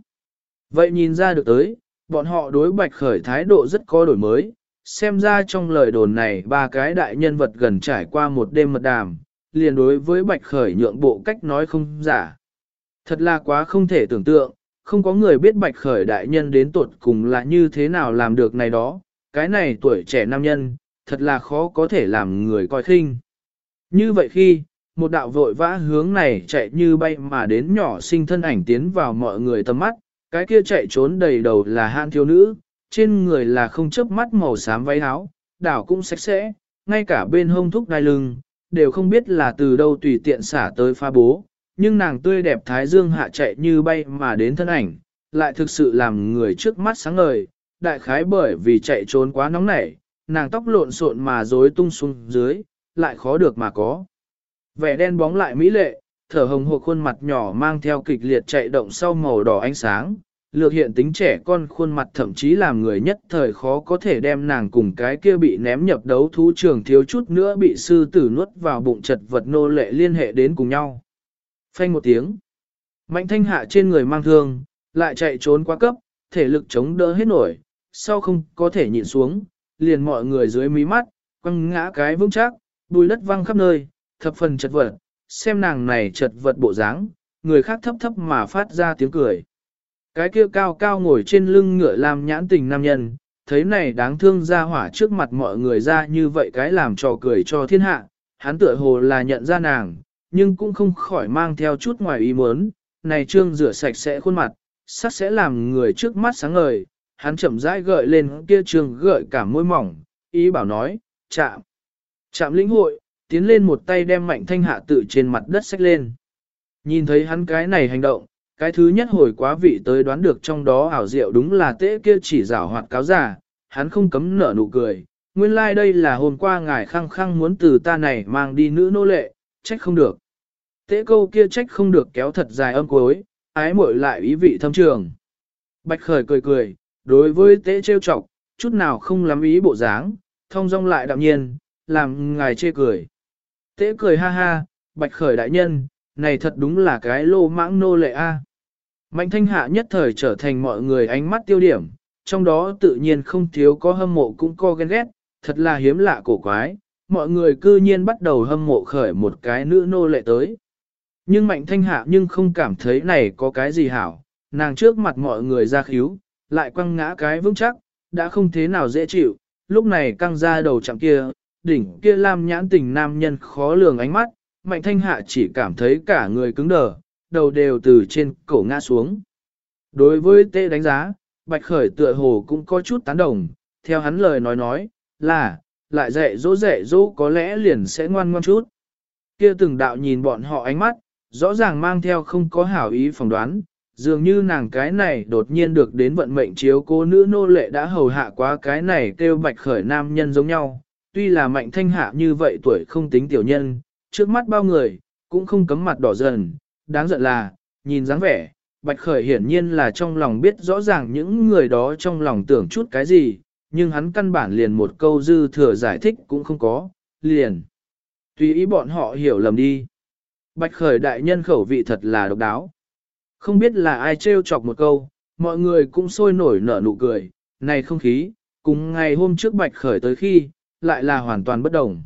Vậy nhìn ra được tới, bọn họ đối bạch khởi thái độ rất có đổi mới, xem ra trong lời đồn này ba cái đại nhân vật gần trải qua một đêm mật đàm, liền đối với bạch khởi nhượng bộ cách nói không giả. Thật là quá không thể tưởng tượng, không có người biết bạch khởi đại nhân đến tuột cùng là như thế nào làm được này đó, cái này tuổi trẻ nam nhân, thật là khó có thể làm người coi khinh. Như vậy khi, một đạo vội vã hướng này chạy như bay mà đến nhỏ sinh thân ảnh tiến vào mọi người tầm mắt, cái kia chạy trốn đầy đầu là han thiếu nữ, trên người là không chớp mắt màu xám váy áo, đảo cũng sạch sẽ, ngay cả bên hông thúc đai lưng, đều không biết là từ đâu tùy tiện xả tới pha bố, nhưng nàng tươi đẹp thái dương hạ chạy như bay mà đến thân ảnh, lại thực sự làm người trước mắt sáng ngời, đại khái bởi vì chạy trốn quá nóng nảy, nàng tóc lộn xộn mà rối tung xuống dưới, lại khó được mà có. Vẻ đen bóng lại mỹ lệ, thở hồng hộc khuôn mặt nhỏ mang theo kịch liệt chạy động sau màu đỏ ánh sáng, lược hiện tính trẻ con khuôn mặt thậm chí làm người nhất thời khó có thể đem nàng cùng cái kia bị ném nhập đấu thú trường thiếu chút nữa bị sư tử nuốt vào bụng chật vật nô lệ liên hệ đến cùng nhau. Phanh một tiếng. Mạnh thanh hạ trên người mang thương, lại chạy trốn quá cấp, thể lực chống đỡ hết nổi, sau không có thể nhịn xuống, liền mọi người dưới mí mắt, quăng ngã cái vững chắc, bùi đất văng khắp nơi, thập phần chật vật, xem nàng này chật vật bộ dáng, người khác thấp thấp mà phát ra tiếng cười. Cái kia cao cao ngồi trên lưng ngựa làm nhãn tình nam nhân, thấy này đáng thương ra hỏa trước mặt mọi người ra như vậy cái làm trò cười cho thiên hạ, hắn tựa hồ là nhận ra nàng, nhưng cũng không khỏi mang theo chút ngoài ý muốn, này trương rửa sạch sẽ khuôn mặt, sắc sẽ làm người trước mắt sáng ngời, hắn chậm rãi gợi lên kia trương gợi cả môi mỏng, ý bảo nói, chạm. Chạm lĩnh hội, tiến lên một tay đem mạnh thanh hạ tự trên mặt đất xách lên. Nhìn thấy hắn cái này hành động, cái thứ nhất hồi quá vị tới đoán được trong đó ảo diệu đúng là tế kia chỉ rảo hoạt cáo giả, hắn không cấm nở nụ cười. Nguyên lai like đây là hôm qua ngài khăng khăng muốn từ ta này mang đi nữ nô lệ, trách không được. Tế câu kia trách không được kéo thật dài âm cuối, ái muội lại ý vị thâm trường. Bạch khởi cười cười, đối với tế trêu chọc, chút nào không lắm ý bộ dáng, thông dong lại đạm nhiên, làm ngài chê cười. Tế cười ha ha, bạch khởi đại nhân, này thật đúng là cái lô mãng nô lệ a. Mạnh thanh hạ nhất thời trở thành mọi người ánh mắt tiêu điểm, trong đó tự nhiên không thiếu có hâm mộ cũng có ghen ghét, thật là hiếm lạ cổ quái, mọi người cư nhiên bắt đầu hâm mộ khởi một cái nữ nô lệ tới. Nhưng mạnh thanh hạ nhưng không cảm thấy này có cái gì hảo, nàng trước mặt mọi người ra khíu, lại quăng ngã cái vững chắc, đã không thế nào dễ chịu, lúc này căng ra đầu chạm kia, đỉnh kia lam nhãn tình nam nhân khó lường ánh mắt, mạnh thanh hạ chỉ cảm thấy cả người cứng đờ, đầu đều từ trên cổ ngã xuống. Đối với tê đánh giá, bạch khởi tựa hồ cũng có chút tán đồng, theo hắn lời nói nói, là, lại dạy dỗ dạy dỗ có lẽ liền sẽ ngoan ngoan chút. Kia từng đạo nhìn bọn họ ánh mắt, rõ ràng mang theo không có hảo ý phỏng đoán, dường như nàng cái này đột nhiên được đến vận mệnh chiếu cô nữ nô lệ đã hầu hạ quá cái này kêu bạch khởi nam nhân giống nhau, tuy là mạnh thanh hạ như vậy tuổi không tính tiểu nhân, trước mắt bao người, cũng không cấm mặt đỏ dần, đáng giận là, nhìn dáng vẻ, bạch khởi hiển nhiên là trong lòng biết rõ ràng những người đó trong lòng tưởng chút cái gì, nhưng hắn căn bản liền một câu dư thừa giải thích cũng không có, liền. Tùy ý bọn họ hiểu lầm đi. Bạch khởi đại nhân khẩu vị thật là độc đáo. Không biết là ai trêu chọc một câu, mọi người cũng sôi nổi nở nụ cười, này không khí, cùng ngày hôm trước bạch khởi tới khi, lại là hoàn toàn bất đồng.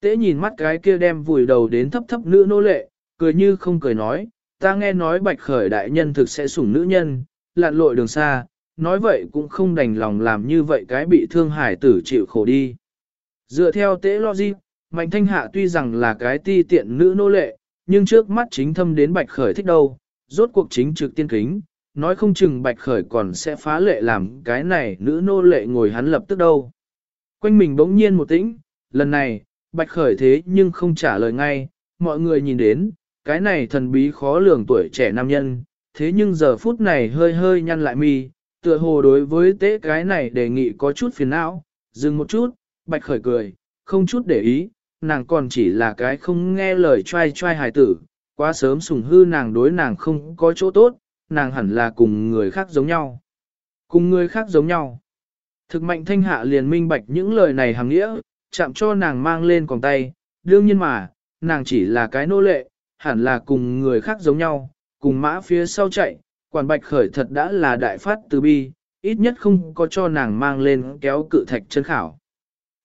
Tế nhìn mắt cái kia đem vùi đầu đến thấp thấp nữ nô lệ, cười như không cười nói, ta nghe nói bạch khởi đại nhân thực sẽ sủng nữ nhân, lặn lội đường xa, nói vậy cũng không đành lòng làm như vậy cái bị thương hải tử chịu khổ đi. Dựa theo tế logic, Mạnh Thanh Hạ tuy rằng là cái ti tiện nữ nô lệ, nhưng trước mắt chính thâm đến bạch khởi thích đâu, rốt cuộc chính trực tiên kính, nói không chừng bạch khởi còn sẽ phá lệ làm cái này nữ nô lệ ngồi hắn lập tức đâu. Quanh mình bỗng nhiên một tĩnh, lần này, bạch khởi thế nhưng không trả lời ngay, mọi người nhìn đến, cái này thần bí khó lường tuổi trẻ nam nhân, thế nhưng giờ phút này hơi hơi nhăn lại mi, tựa hồ đối với tế cái này đề nghị có chút phiền não, dừng một chút, bạch khởi cười, không chút để ý, nàng còn chỉ là cái không nghe lời trai trai hài tử, quá sớm sủng hư nàng đối nàng không có chỗ tốt, nàng hẳn là cùng người khác giống nhau. Cùng người khác giống nhau. Thực mạnh thanh hạ liền minh bạch những lời này hàng nghĩa, chạm cho nàng mang lên còn tay, đương nhiên mà, nàng chỉ là cái nô lệ, hẳn là cùng người khác giống nhau, cùng mã phía sau chạy, quản bạch khởi thật đã là đại phát từ bi, ít nhất không có cho nàng mang lên kéo cự thạch chân khảo.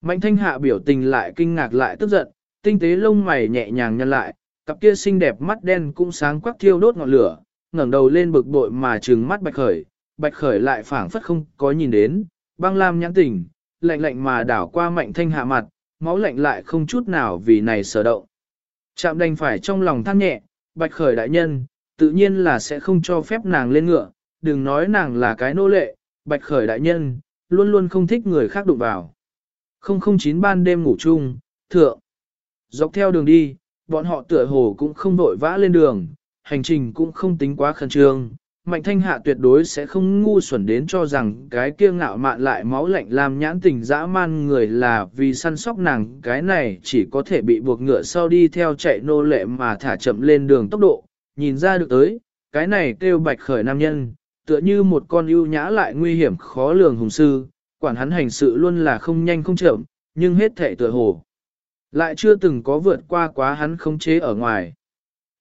Mạnh thanh hạ biểu tình lại kinh ngạc lại tức giận, tinh tế lông mày nhẹ nhàng nhăn lại, cặp kia xinh đẹp mắt đen cũng sáng quắc thiêu đốt ngọn lửa, ngẩng đầu lên bực bội mà trừng mắt bạch khởi, bạch khởi lại phảng phất không có nhìn đến, băng lam nhãn tình, lạnh lạnh mà đảo qua mạnh thanh hạ mặt, máu lạnh lại không chút nào vì này sở động. Chạm đành phải trong lòng than nhẹ, bạch khởi đại nhân, tự nhiên là sẽ không cho phép nàng lên ngựa, đừng nói nàng là cái nô lệ, bạch khởi đại nhân, luôn luôn không thích người khác đụng vào. 009 ban đêm ngủ chung, thượng. Dọc theo đường đi, bọn họ tựa hồ cũng không vội vã lên đường, hành trình cũng không tính quá khẩn trương. Mạnh thanh hạ tuyệt đối sẽ không ngu xuẩn đến cho rằng cái kia ngạo mạn lại máu lạnh làm nhãn tình dã man người là vì săn sóc nàng cái này chỉ có thể bị buộc ngựa sau đi theo chạy nô lệ mà thả chậm lên đường tốc độ, nhìn ra được tới, cái này kêu bạch khởi nam nhân, tựa như một con ưu nhã lại nguy hiểm khó lường hùng sư, quản hắn hành sự luôn là không nhanh không chậm, nhưng hết thể tựa hồ. Lại chưa từng có vượt qua quá hắn khống chế ở ngoài.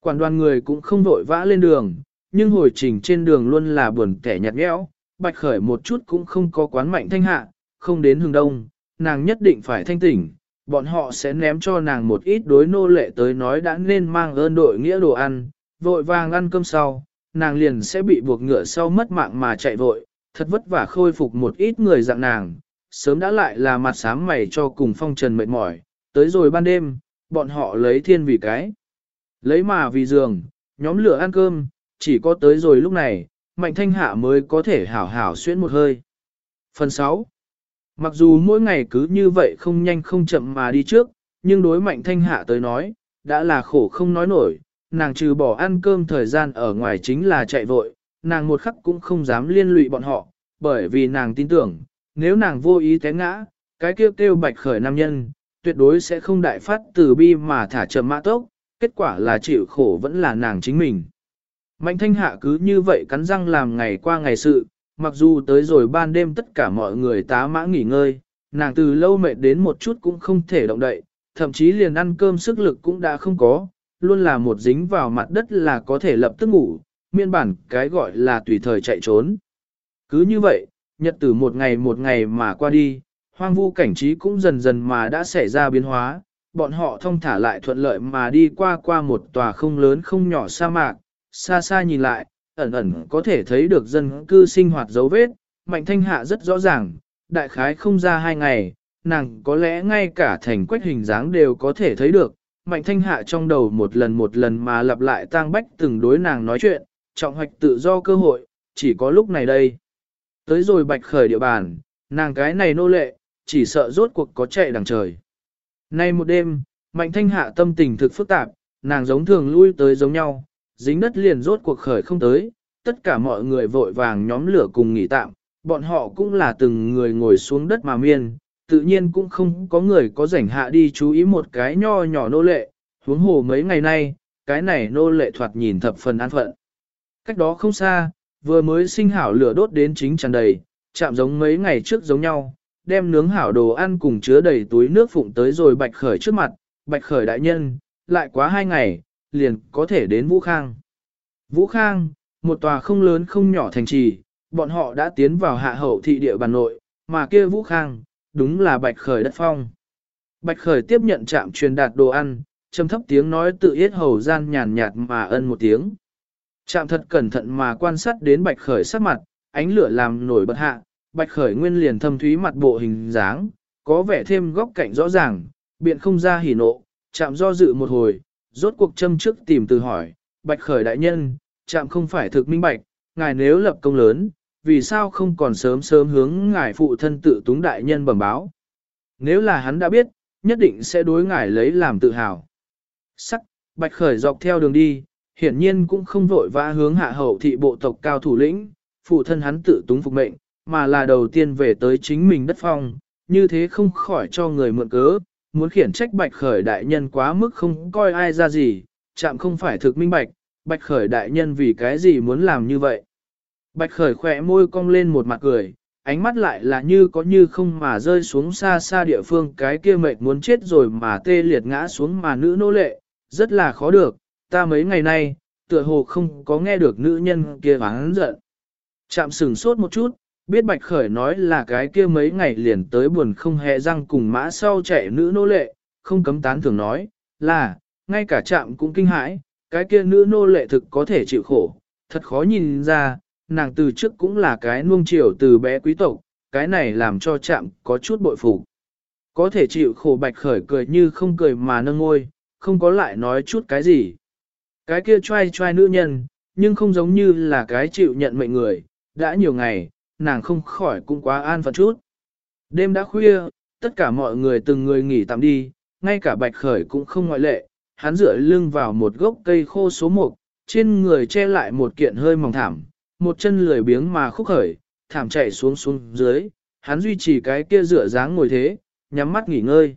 Quản đoàn người cũng không vội vã lên đường, nhưng hồi trình trên đường luôn là buồn kẻ nhạt nhẽo, bạch khởi một chút cũng không có quán mạnh thanh hạ, không đến hương đông, nàng nhất định phải thanh tỉnh, bọn họ sẽ ném cho nàng một ít đối nô lệ tới nói đã nên mang ơn đội nghĩa đồ ăn, vội vàng ăn cơm sau, nàng liền sẽ bị buộc ngựa sau mất mạng mà chạy vội, thật vất vả khôi phục một ít người dạng nàng, sớm đã lại là mặt sám mày cho cùng phong trần mệt mỏi, tới rồi ban đêm, bọn họ lấy thiên vì cái. Lấy mà vì giường, nhóm lửa ăn cơm, chỉ có tới rồi lúc này, mạnh thanh hạ mới có thể hảo hảo xuyên một hơi. Phần 6. Mặc dù mỗi ngày cứ như vậy không nhanh không chậm mà đi trước, nhưng đối mạnh thanh hạ tới nói, đã là khổ không nói nổi, nàng trừ bỏ ăn cơm thời gian ở ngoài chính là chạy vội, nàng một khắc cũng không dám liên lụy bọn họ, bởi vì nàng tin tưởng, nếu nàng vô ý té ngã, cái kêu kêu bạch khởi nam nhân, tuyệt đối sẽ không đại phát từ bi mà thả chậm mã tốc, kết quả là chịu khổ vẫn là nàng chính mình. Mạnh thanh hạ cứ như vậy cắn răng làm ngày qua ngày sự, mặc dù tới rồi ban đêm tất cả mọi người tá mã nghỉ ngơi, nàng từ lâu mệt đến một chút cũng không thể động đậy, thậm chí liền ăn cơm sức lực cũng đã không có, luôn là một dính vào mặt đất là có thể lập tức ngủ, miên bản cái gọi là tùy thời chạy trốn. Cứ như vậy, nhật tử một ngày một ngày mà qua đi, hoang vu cảnh trí cũng dần dần mà đã xảy ra biến hóa, bọn họ thông thả lại thuận lợi mà đi qua qua một tòa không lớn không nhỏ sa mạc, xa xa nhìn lại, ẩn ẩn có thể thấy được dân cư sinh hoạt dấu vết, mạnh thanh hạ rất rõ ràng, đại khái không ra hai ngày, nàng có lẽ ngay cả thành quách hình dáng đều có thể thấy được, mạnh thanh hạ trong đầu một lần một lần mà lặp lại tang bách từng đối nàng nói chuyện, trọng hoạch tự do cơ hội, chỉ có lúc này đây. Tới rồi bạch khởi địa bàn, nàng cái này nô lệ, chỉ sợ rốt cuộc có chạy đằng trời. Nay một đêm, mạnh thanh hạ tâm tình thực phức tạp, nàng giống thường lui tới giống nhau, dính đất liền rốt cuộc khởi không tới, tất cả mọi người vội vàng nhóm lửa cùng nghỉ tạm, bọn họ cũng là từng người ngồi xuống đất mà miên, tự nhiên cũng không có người có rảnh hạ đi chú ý một cái nho nhỏ nô lệ, huống hồ mấy ngày nay, cái này nô lệ thoạt nhìn thập phần an phận. Cách đó không xa, vừa mới sinh hảo lửa đốt đến chính tràn đầy, chạm giống mấy ngày trước giống nhau, đem nướng hảo đồ ăn cùng chứa đầy túi nước phụng tới rồi bạch khởi trước mặt, bạch khởi đại nhân, lại quá hai ngày, liền có thể đến Vũ Khang. Vũ Khang, một tòa không lớn không nhỏ thành trì, bọn họ đã tiến vào hạ hậu thị địa bàn nội, mà kia Vũ Khang, đúng là bạch khởi đất phong. Bạch khởi tiếp nhận trạm truyền đạt đồ ăn, trầm thấp tiếng nói tự yết hầu gian nhàn nhạt mà ân một tiếng. Trạm thật cẩn thận mà quan sát đến bạch khởi sắc mặt, ánh lửa làm nổi bật hạ, bạch khởi nguyên liền thâm thúy mặt bộ hình dáng, có vẻ thêm góc cạnh rõ ràng, biện không ra hỉ nộ, chạm do dự một hồi, rốt cuộc châm trước tìm từ hỏi, bạch khởi đại nhân, chạm không phải thực minh bạch, ngài nếu lập công lớn, vì sao không còn sớm sớm hướng ngài phụ thân tự túng đại nhân bẩm báo. Nếu là hắn đã biết, nhất định sẽ đối ngài lấy làm tự hào. Sắc, bạch khởi dọc theo đường đi, hiển nhiên cũng không vội vã hướng hạ hậu thị bộ tộc cao thủ lĩnh, phụ thân hắn tự túng phục mệnh, mà là đầu tiên về tới chính mình đất phong, như thế không khỏi cho người mượn cớ, muốn khiển trách bạch khởi đại nhân quá mức không coi ai ra gì, chạm không phải thực minh bạch, bạch khởi đại nhân vì cái gì muốn làm như vậy. Bạch khởi khỏe môi cong lên một mặt cười, ánh mắt lại là như có như không mà rơi xuống xa xa địa phương cái kia mệt muốn chết rồi mà tê liệt ngã xuống mà nữ nô lệ, rất là khó được, ta mấy ngày nay, tựa hồ không có nghe được nữ nhân kia hắn giận. Chạm sừng sốt một chút, biết Bạch Khởi nói là cái kia mấy ngày liền tới buồn không hề răng cùng mã sau chạy nữ nô lệ, không cấm tán thường nói, là, ngay cả chạm cũng kinh hãi, cái kia nữ nô lệ thực có thể chịu khổ, thật khó nhìn ra, nàng từ trước cũng là cái nuông chiều từ bé quý tộc, cái này làm cho chạm có chút bội phục. Có thể chịu khổ Bạch Khởi cười như không cười mà nâng ngôi, không có lại nói chút cái gì. Cái kia trai trai nữ nhân, nhưng không giống như là cái chịu nhận mệnh người, đã nhiều ngày, nàng không khỏi cũng quá an phận chút. Đêm đã khuya, tất cả mọi người từng người nghỉ tạm đi, ngay cả bạch khởi cũng không ngoại lệ, hắn dựa lưng vào một gốc cây khô số một, trên người che lại một kiện hơi mỏng thảm, một chân lười biếng mà khúc khởi, thảm chạy xuống xuống dưới, hắn duy trì cái kia dựa dáng ngồi thế, nhắm mắt nghỉ ngơi.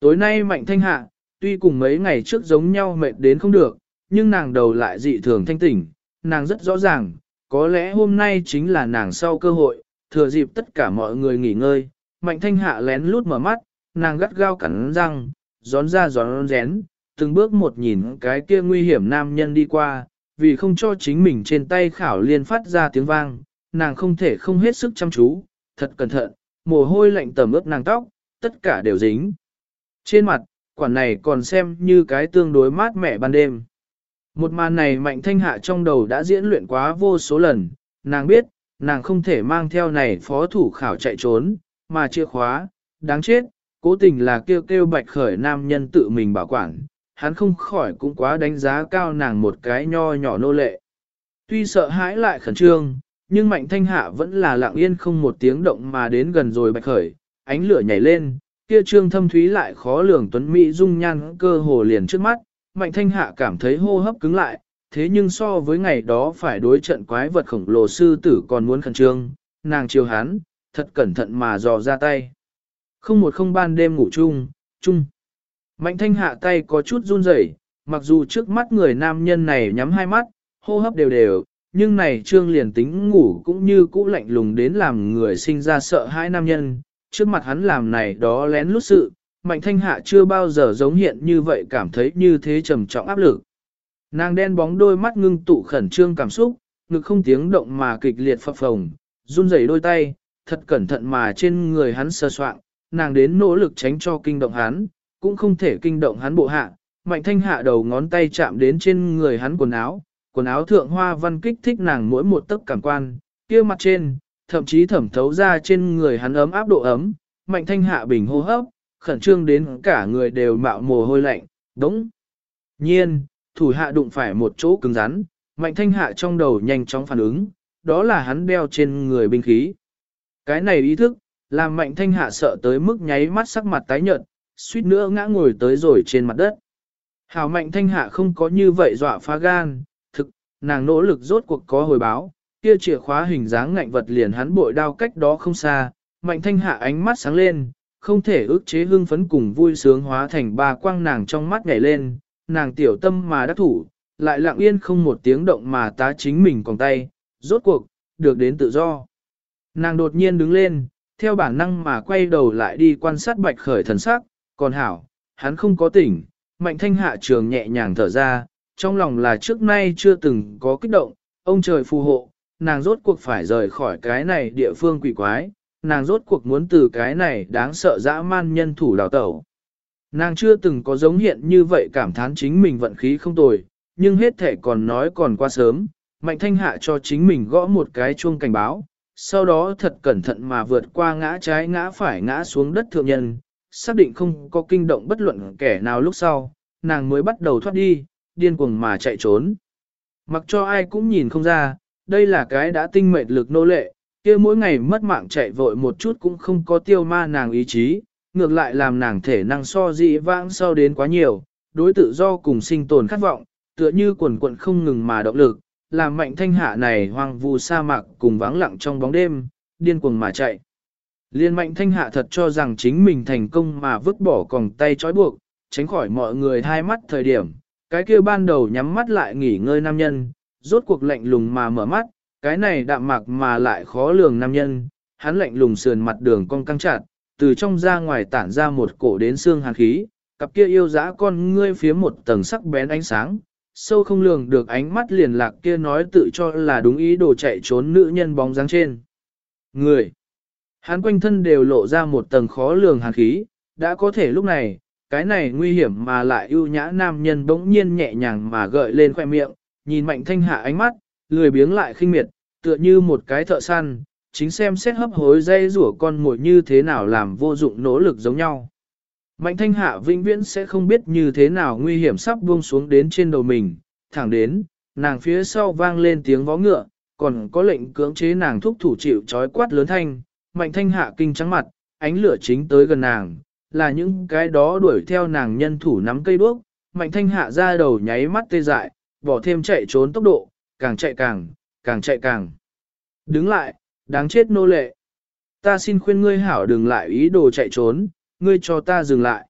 Tối nay mạnh thanh hạ, tuy cùng mấy ngày trước giống nhau mệt đến không được, nhưng nàng đầu lại dị thường thanh tỉnh, nàng rất rõ ràng, có lẽ hôm nay chính là nàng sau cơ hội, thừa dịp tất cả mọi người nghỉ ngơi, mạnh thanh hạ lén lút mở mắt, nàng gắt gao cắn răng, gión ra gión rén, từng bước một nhìn cái kia nguy hiểm nam nhân đi qua, vì không cho chính mình trên tay khảo liên phát ra tiếng vang, nàng không thể không hết sức chăm chú, thật cẩn thận, mồ hôi lạnh tầm ướt nàng tóc, tất cả đều dính. Trên mặt, quản này còn xem như cái tương đối mát mẻ ban đêm. Một màn này mạnh thanh hạ trong đầu đã diễn luyện quá vô số lần, nàng biết, nàng không thể mang theo này phó thủ khảo chạy trốn, mà chìa khóa, đáng chết, cố tình là kêu kêu bạch khởi nam nhân tự mình bảo quản, hắn không khỏi cũng quá đánh giá cao nàng một cái nho nhỏ nô lệ. Tuy sợ hãi lại khẩn trương, nhưng mạnh thanh hạ vẫn là lặng yên không một tiếng động mà đến gần rồi bạch khởi, ánh lửa nhảy lên, kia trương thâm thúy lại khó lường tuấn mỹ dung nhan cơ hồ liền trước mắt, Mạnh thanh hạ cảm thấy hô hấp cứng lại, thế nhưng so với ngày đó phải đối trận quái vật khổng lồ sư tử còn muốn khẩn trương, nàng chiều hắn, thật cẩn thận mà dò ra tay. Không một không ban đêm ngủ chung, chung. Mạnh thanh hạ tay có chút run rẩy, mặc dù trước mắt người nam nhân này nhắm hai mắt, hô hấp đều đều, nhưng này trương liền tính ngủ cũng như cũ lạnh lùng đến làm người sinh ra sợ hãi nam nhân, trước mặt hắn làm này đó lén lút sự, Mạnh Thanh Hạ chưa bao giờ giống hiện như vậy cảm thấy như thế trầm trọng áp lực. Nàng đen bóng đôi mắt ngưng tụ khẩn trương cảm xúc, ngực không tiếng động mà kịch liệt phập phồng, run rẩy đôi tay, thật cẩn thận mà trên người hắn sơ soạn, nàng đến nỗ lực tránh cho kinh động hắn, cũng không thể kinh động hắn bộ hạ. Mạnh thanh hạ đầu ngón tay chạm đến trên người hắn quần áo, quần áo thượng hoa văn kích thích nàng mỗi một tấc cảm quan, kia mặt trên, thậm chí thẩm thấu ra trên người hắn ấm áp độ ấm, mạnh thanh hạ bình hô hấp, khẩn trương đến cả người đều mạo mồ hôi lạnh, đống. Nhiên, thủ hạ đụng phải một chỗ cứng rắn, mạnh thanh hạ trong đầu nhanh chóng phản ứng, đó là hắn đeo trên người binh khí. Cái này ý thức, làm mạnh thanh hạ sợ tới mức nháy mắt sắc mặt tái nhợt, suýt nữa ngã ngồi tới rồi trên mặt đất. Hảo mạnh thanh hạ không có như vậy dọa phá gan, thực, nàng nỗ lực rốt cuộc có hồi báo, kia chìa khóa hình dáng ngạnh vật liền hắn bội đao cách đó không xa, mạnh thanh hạ ánh mắt sáng lên, không thể ước chế hưng phấn cùng vui sướng hóa thành ba quang nàng trong mắt nhảy lên, nàng tiểu tâm mà đắc thủ, lại lặng yên không một tiếng động mà tá chính mình còn tay, rốt cuộc, được đến tự do. Nàng đột nhiên đứng lên, theo bản năng mà quay đầu lại đi quan sát bạch khởi thần sắc, còn hảo, hắn không có tỉnh, mạnh thanh hạ trường nhẹ nhàng thở ra, trong lòng là trước nay chưa từng có kích động, ông trời phù hộ, nàng rốt cuộc phải rời khỏi cái này địa phương quỷ quái, nàng rốt cuộc muốn từ cái này đáng sợ dã man nhân thủ đào tẩu. Nàng chưa từng có giống hiện như vậy cảm thán chính mình vận khí không tồi, nhưng hết thể còn nói còn qua sớm, mạnh thanh hạ cho chính mình gõ một cái chuông cảnh báo, sau đó thật cẩn thận mà vượt qua ngã trái ngã phải ngã xuống đất thượng nhân, xác định không có kinh động bất luận kẻ nào lúc sau, nàng mới bắt đầu thoát đi, điên cuồng mà chạy trốn. Mặc cho ai cũng nhìn không ra, đây là cái đã tinh mệt lực nô lệ, kia mỗi ngày mất mạng chạy vội một chút cũng không có tiêu ma nàng ý chí, ngược lại làm nàng thể năng so dị vãng sau đến quá nhiều, đối tự do cùng sinh tồn khát vọng, tựa như quần quận không ngừng mà động lực, làm mạnh thanh hạ này hoang vu sa mạc cùng vắng lặng trong bóng đêm, điên cuồng mà chạy. Liên mạnh thanh hạ thật cho rằng chính mình thành công mà vứt bỏ còng tay trói buộc, tránh khỏi mọi người hai mắt thời điểm. Cái kia ban đầu nhắm mắt lại nghỉ ngơi nam nhân, rốt cuộc lạnh lùng mà mở mắt, cái này đạm mạc mà lại khó lường nam nhân, hắn lạnh lùng sườn mặt đường cong căng chặt, từ trong ra ngoài tản ra một cổ đến xương hàn khí, cặp kia yêu dã con ngươi phía một tầng sắc bén ánh sáng, sâu không lường được ánh mắt liền lạc kia nói tự cho là đúng ý đồ chạy trốn nữ nhân bóng dáng trên. Người, hắn quanh thân đều lộ ra một tầng khó lường hàn khí, đã có thể lúc này, cái này nguy hiểm mà lại ưu nhã nam nhân bỗng nhiên nhẹ nhàng mà gợi lên khoe miệng, nhìn mạnh thanh hạ ánh mắt, lười biếng lại khinh miệt, tựa như một cái thợ săn, chính xem xét hấp hối dây rủa con mồi như thế nào làm vô dụng nỗ lực giống nhau. Mạnh thanh hạ vĩnh viễn sẽ không biết như thế nào nguy hiểm sắp buông xuống đến trên đầu mình, thẳng đến, nàng phía sau vang lên tiếng vó ngựa, còn có lệnh cưỡng chế nàng thúc thủ chịu trói quát lớn thanh, mạnh thanh hạ kinh trắng mặt, ánh lửa chính tới gần nàng, là những cái đó đuổi theo nàng nhân thủ nắm cây đuốc, mạnh thanh hạ ra đầu nháy mắt tê dại, bỏ thêm chạy trốn tốc độ, càng chạy càng, càng chạy càng. Đứng lại, đáng chết nô lệ. Ta xin khuyên ngươi hảo đừng lại ý đồ chạy trốn, ngươi cho ta dừng lại.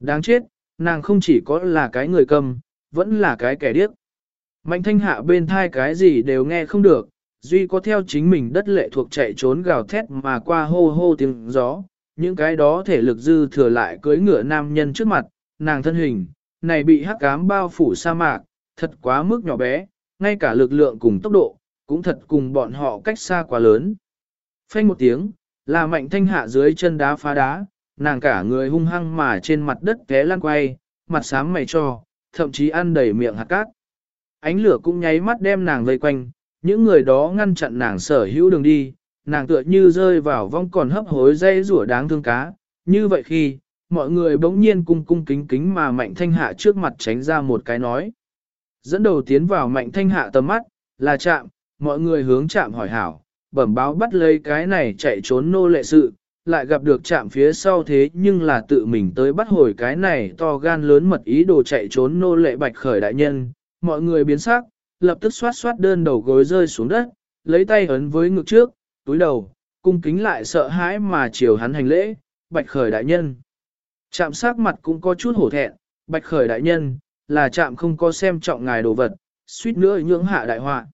Đáng chết, nàng không chỉ có là cái người cầm, vẫn là cái kẻ điếc. Mạnh thanh hạ bên thai cái gì đều nghe không được, duy có theo chính mình đất lệ thuộc chạy trốn gào thét mà qua hô hô tiếng gió, những cái đó thể lực dư thừa lại cưới ngựa nam nhân trước mặt, nàng thân hình, này bị hắc cám bao phủ sa mạc, thật quá mức nhỏ bé, ngay cả lực lượng cùng tốc độ, cũng thật cùng bọn họ cách xa quá lớn. Phanh một tiếng, là mạnh thanh hạ dưới chân đá phá đá, nàng cả người hung hăng mà trên mặt đất té lăn quay, mặt xám mày cho, thậm chí ăn đầy miệng hạt cát. Ánh lửa cũng nháy mắt đem nàng vây quanh, những người đó ngăn chặn nàng sở hữu đường đi, nàng tựa như rơi vào vong còn hấp hối dây rủa đáng thương cá. Như vậy khi, mọi người bỗng nhiên cung cung kính kính mà mạnh thanh hạ trước mặt tránh ra một cái nói. Dẫn đầu tiến vào mạnh thanh hạ tầm mắt, là chạm, mọi người hướng chạm hỏi hảo, bẩm báo bắt lấy cái này chạy trốn nô lệ sự, lại gặp được chạm phía sau thế nhưng là tự mình tới bắt hồi cái này to gan lớn mật ý đồ chạy trốn nô lệ bạch khởi đại nhân, mọi người biến sắc, lập tức xoát xoát đơn đầu gối rơi xuống đất, lấy tay ấn với ngực trước, túi đầu, cung kính lại sợ hãi mà chiều hắn hành lễ, bạch khởi đại nhân. Chạm sắc mặt cũng có chút hổ thẹn, bạch khởi đại nhân, là chạm không có xem trọng ngài đồ vật, suýt nữa nhưỡng hạ đại họa.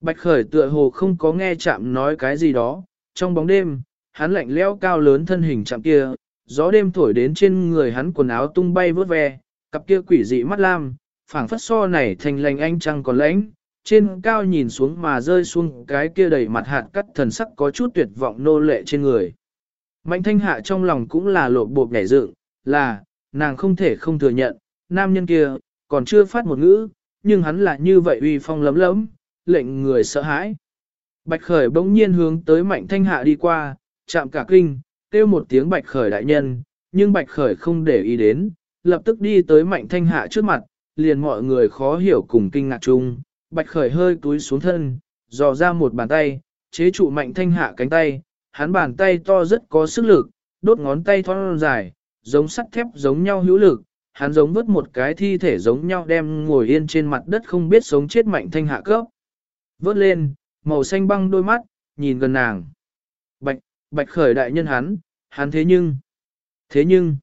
Bạch khởi tựa hồ không có nghe chạm nói cái gì đó, trong bóng đêm, hắn lạnh lẽo cao lớn thân hình chạm kia, gió đêm thổi đến trên người hắn quần áo tung bay vớt ve, cặp kia quỷ dị mắt lam, phảng phất so này thành lành anh trăng còn lãnh, trên cao nhìn xuống mà rơi xuống cái kia đầy mặt hạt cắt thần sắc có chút tuyệt vọng nô lệ trên người. Mạnh thanh hạ trong lòng cũng là lộ bộp nhảy dựng, là, nàng không thể không thừa nhận, nam nhân kia, còn chưa phát một ngữ, nhưng hắn là như vậy uy phong lấm lấm, lệnh người sợ hãi. Bạch khởi bỗng nhiên hướng tới mạnh thanh hạ đi qua, chạm cả kinh, kêu một tiếng bạch khởi đại nhân, nhưng bạch khởi không để ý đến, lập tức đi tới mạnh thanh hạ trước mặt, liền mọi người khó hiểu cùng kinh ngạc chung, bạch khởi hơi túi xuống thân, dò ra một bàn tay, chế trụ mạnh thanh hạ cánh tay, hắn bàn tay to rất có sức lực, đốt ngón tay thon dài, giống sắt thép giống nhau hữu lực, hắn giống vứt một cái thi thể giống nhau đem ngồi yên trên mặt đất không biết sống chết mạnh thanh hạ cấp. Vớt lên, màu xanh băng đôi mắt, nhìn gần nàng. Bạch, bạch khởi đại nhân hắn, hắn thế nhưng, thế nhưng,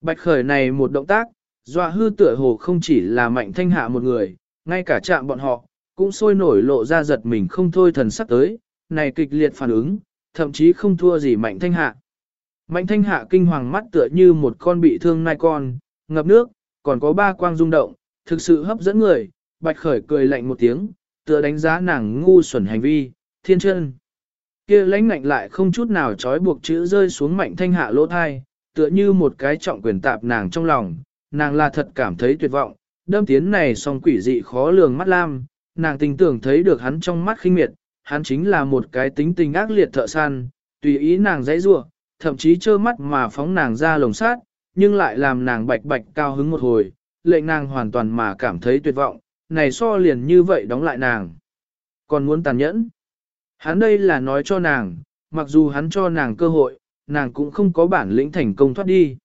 bạch khởi này một động tác, dọa hư tựa hồ không chỉ là mạnh thanh hạ một người, ngay cả chạm bọn họ, cũng sôi nổi lộ ra giật mình không thôi thần sắc tới, này kịch liệt phản ứng, thậm chí không thua gì mạnh thanh hạ. Mạnh thanh hạ kinh hoàng mắt tựa như một con bị thương nai con, ngập nước, còn có ba quang rung động, thực sự hấp dẫn người, bạch khởi cười lạnh một tiếng, tựa đánh giá nàng ngu xuẩn hành vi, thiên chân. kia lãnh ngạnh lại không chút nào trói buộc chữ rơi xuống mạnh thanh hạ lỗ thai, tựa như một cái trọng quyền tạp nàng trong lòng, nàng là thật cảm thấy tuyệt vọng, đâm tiến này song quỷ dị khó lường mắt lam, nàng tình tưởng thấy được hắn trong mắt khinh miệt, hắn chính là một cái tính tình ác liệt thợ săn, tùy ý nàng dãy rua, thậm chí trơ mắt mà phóng nàng ra lồng sát, nhưng lại làm nàng bạch bạch cao hứng một hồi, lệnh nàng hoàn toàn mà cảm thấy tuyệt vọng, này so liền như vậy đóng lại nàng. Còn muốn tàn nhẫn. Hắn đây là nói cho nàng, mặc dù hắn cho nàng cơ hội, nàng cũng không có bản lĩnh thành công thoát đi.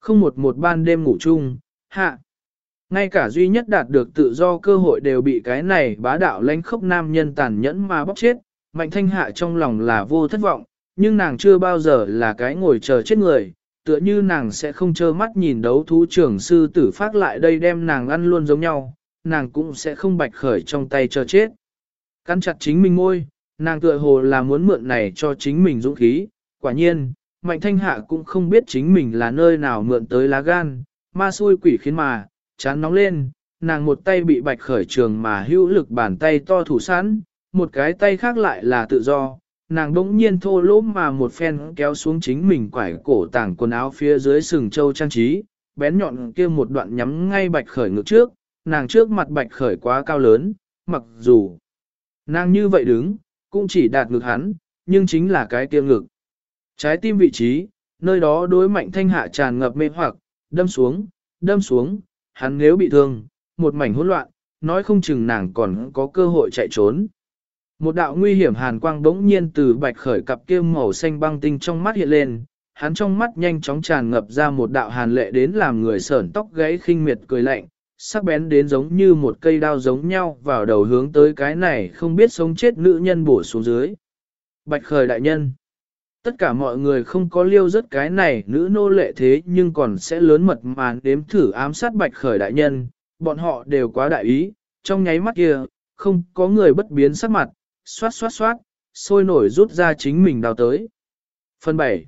Không một một ban đêm ngủ chung, hạ. Ngay cả duy nhất đạt được tự do cơ hội đều bị cái này bá đạo lãnh khốc nam nhân tàn nhẫn mà bóc chết, mạnh thanh hạ trong lòng là vô thất vọng, nhưng nàng chưa bao giờ là cái ngồi chờ chết người, tựa như nàng sẽ không trơ mắt nhìn đấu thú trưởng sư tử phát lại đây đem nàng ăn luôn giống nhau, nàng cũng sẽ không bạch khởi trong tay chờ chết. Cắn chặt chính mình ngôi, nàng tựa hồ là muốn mượn này cho chính mình dũng khí, quả nhiên, mạnh thanh hạ cũng không biết chính mình là nơi nào mượn tới lá gan, ma xui quỷ khiến mà, chán nóng lên, nàng một tay bị bạch khởi trường mà hữu lực bàn tay to thủ sẵn, một cái tay khác lại là tự do, nàng đỗng nhiên thô lỗ mà một phen kéo xuống chính mình quải cổ tảng quần áo phía dưới sừng châu trang trí, bén nhọn kia một đoạn nhắm ngay bạch khởi ngực trước, nàng trước mặt bạch khởi quá cao lớn, mặc dù nàng như vậy đứng, cũng chỉ đạt ngực hắn, nhưng chính là cái kia ngực. Trái tim vị trí, nơi đó đối mạnh thanh hạ tràn ngập mê hoặc, đâm xuống, đâm xuống, hắn nếu bị thương, một mảnh hỗn loạn, nói không chừng nàng còn có cơ hội chạy trốn. Một đạo nguy hiểm hàn quang bỗng nhiên từ bạch khởi cặp kia màu xanh băng tinh trong mắt hiện lên, hắn trong mắt nhanh chóng tràn ngập ra một đạo hàn lệ đến làm người sởn tóc gáy khinh miệt cười lạnh, sắc bén đến giống như một cây đao giống nhau vào đầu hướng tới cái này không biết sống chết nữ nhân bổ xuống dưới. Bạch khởi đại nhân. Tất cả mọi người không có liêu rất cái này nữ nô lệ thế nhưng còn sẽ lớn mật màn đếm thử ám sát bạch khởi đại nhân, bọn họ đều quá đại ý, trong nháy mắt kia, không có người bất biến sắc mặt, xoát xoát xoát, sôi nổi rút ra chính mình đào tới. Phần 7.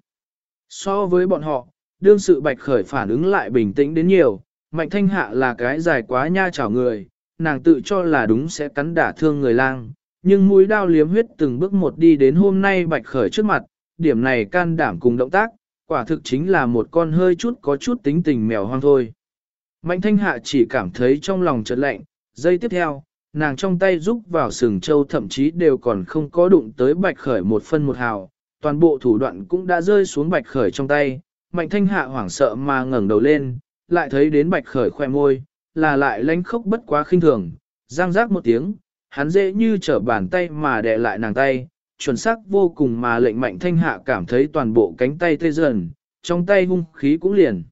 So với bọn họ, đương sự bạch khởi phản ứng lại bình tĩnh đến nhiều, mạnh thanh hạ là cái dài quá nha chảo người, nàng tự cho là đúng sẽ cắn đả thương người lang, nhưng mũi đao liếm huyết từng bước một đi đến hôm nay bạch khởi trước mặt, điểm này can đảm cùng động tác, quả thực chính là một con hơi chút có chút tính tình mèo hoang thôi. Mạnh thanh hạ chỉ cảm thấy trong lòng chợt lạnh, giây tiếp theo, nàng trong tay rúc vào sừng châu thậm chí đều còn không có đụng tới bạch khởi một phân một hào, toàn bộ thủ đoạn cũng đã rơi xuống bạch khởi trong tay, mạnh thanh hạ hoảng sợ mà ngẩng đầu lên, lại thấy đến bạch khởi khoe môi, là lại lánh khóc bất quá khinh thường, giang giác một tiếng, hắn dễ như trở bàn tay mà đè lại nàng tay, chuẩn xác vô cùng mà lệnh mạnh thanh hạ cảm thấy toàn bộ cánh tay tê dần, trong tay hung khí cũng liền.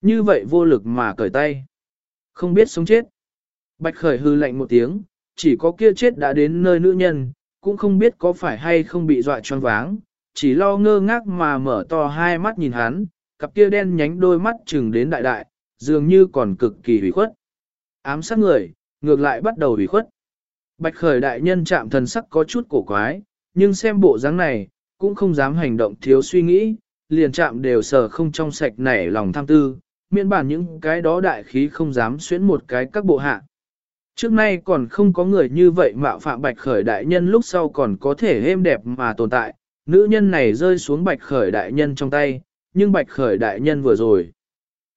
Như vậy vô lực mà cởi tay. Không biết sống chết. Bạch khởi hư lạnh một tiếng, chỉ có kia chết đã đến nơi nữ nhân, cũng không biết có phải hay không bị dọa choáng váng, chỉ lo ngơ ngác mà mở to hai mắt nhìn hắn, cặp kia đen nhánh đôi mắt chừng đến đại đại, dường như còn cực kỳ hủy khuất. Ám sát người, ngược lại bắt đầu hủy khuất. Bạch khởi đại nhân chạm thần sắc có chút cổ quái, nhưng xem bộ dáng này, cũng không dám hành động thiếu suy nghĩ, liền chạm đều sờ không trong sạch nảy lòng tham tư, miễn bản những cái đó đại khí không dám xuyến một cái các bộ hạ. Trước nay còn không có người như vậy mạo phạm bạch khởi đại nhân lúc sau còn có thể êm đẹp mà tồn tại, nữ nhân này rơi xuống bạch khởi đại nhân trong tay, nhưng bạch khởi đại nhân vừa rồi.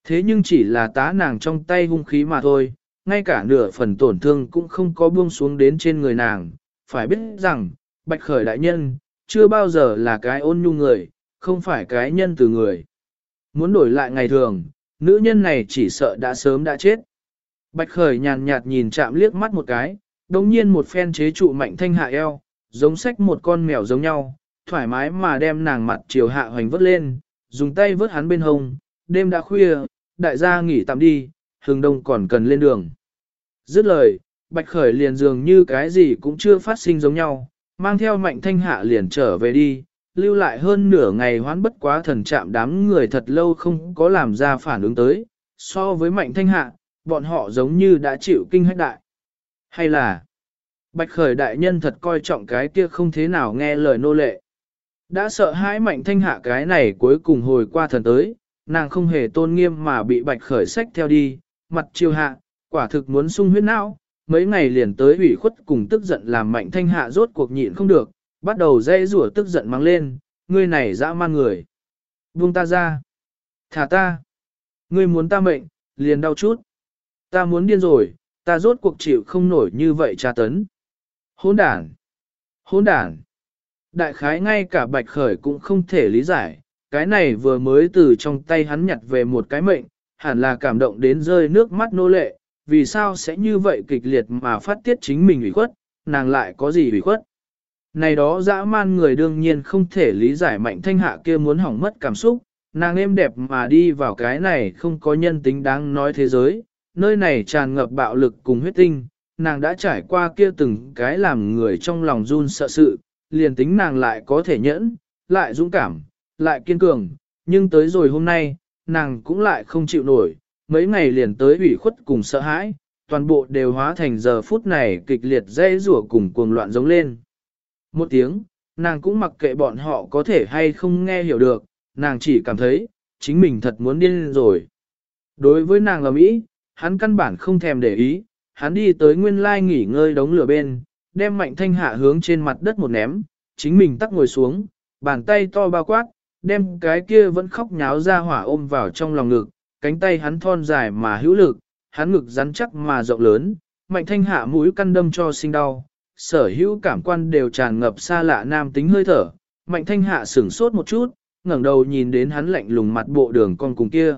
Thế nhưng chỉ là tá nàng trong tay hung khí mà thôi, ngay cả nửa phần tổn thương cũng không có buông xuống đến trên người nàng. Phải biết rằng, bạch khởi đại nhân, chưa bao giờ là cái ôn nhu người, không phải cái nhân từ người. Muốn đổi lại ngày thường, nữ nhân này chỉ sợ đã sớm đã chết. Bạch khởi nhàn nhạt nhìn chạm liếc mắt một cái, đồng nhiên một phen chế trụ mạnh thanh hạ eo, giống sách một con mèo giống nhau, thoải mái mà đem nàng mặt chiều hạ hoành vớt lên, dùng tay vớt hắn bên hông, đêm đã khuya, đại gia nghỉ tạm đi, hướng đông còn cần lên đường. Dứt lời, bạch khởi liền dường như cái gì cũng chưa phát sinh giống nhau, mang theo mạnh thanh hạ liền trở về đi, lưu lại hơn nửa ngày hoán bất quá thần chạm đám người thật lâu không có làm ra phản ứng tới, so với mạnh thanh hạ, bọn họ giống như đã chịu kinh hách đại. Hay là, bạch khởi đại nhân thật coi trọng cái kia không thế nào nghe lời nô lệ. Đã sợ hãi mạnh thanh hạ cái này cuối cùng hồi qua thần tới, nàng không hề tôn nghiêm mà bị bạch khởi sách theo đi, mặt chiều hạ, quả thực muốn sung huyết não, mấy ngày liền tới ủy khuất cùng tức giận làm mạnh thanh hạ rốt cuộc nhịn không được, bắt đầu dây rủa tức giận mang lên, ngươi này dã man người. Buông ta ra. Thả ta. Ngươi muốn ta mệnh, liền đau chút. Ta muốn điên rồi, ta rốt cuộc chịu không nổi như vậy tra tấn. Hỗn đản. Hỗn đản. Đại khái ngay cả bạch khởi cũng không thể lý giải, cái này vừa mới từ trong tay hắn nhặt về một cái mệnh, hẳn là cảm động đến rơi nước mắt nô lệ, vì sao sẽ như vậy kịch liệt mà phát tiết chính mình ủy khuất, nàng lại có gì ủy khuất. Này đó dã man người đương nhiên không thể lý giải mạnh thanh hạ kia muốn hỏng mất cảm xúc, nàng êm đẹp mà đi vào cái này không có nhân tính đáng nói thế giới, nơi này tràn ngập bạo lực cùng huyết tinh, nàng đã trải qua kia từng cái làm người trong lòng run sợ sự, liền tính nàng lại có thể nhẫn, lại dũng cảm, lại kiên cường, nhưng tới rồi hôm nay, nàng cũng lại không chịu nổi, mấy ngày liền tới ủy khuất cùng sợ hãi, toàn bộ đều hóa thành giờ phút này kịch liệt dây rủa cùng cuồng loạn giống lên. Một tiếng, nàng cũng mặc kệ bọn họ có thể hay không nghe hiểu được, nàng chỉ cảm thấy, chính mình thật muốn điên rồi. Đối với nàng là Mỹ, hắn căn bản không thèm để ý, hắn đi tới nguyên lai nghỉ ngơi đống lửa bên, đem mạnh thanh hạ hướng trên mặt đất một ném, chính mình tắt ngồi xuống, bàn tay to bao quát, đem cái kia vẫn khóc nháo ra hỏa ôm vào trong lòng ngực, cánh tay hắn thon dài mà hữu lực, hắn ngực rắn chắc mà rộng lớn, mạnh thanh hạ mũi căn đâm cho sinh đau, sở hữu cảm quan đều tràn ngập xa lạ nam tính hơi thở, mạnh thanh hạ sửng sốt một chút, ngẩng đầu nhìn đến hắn lạnh lùng mặt bộ đường con cùng kia.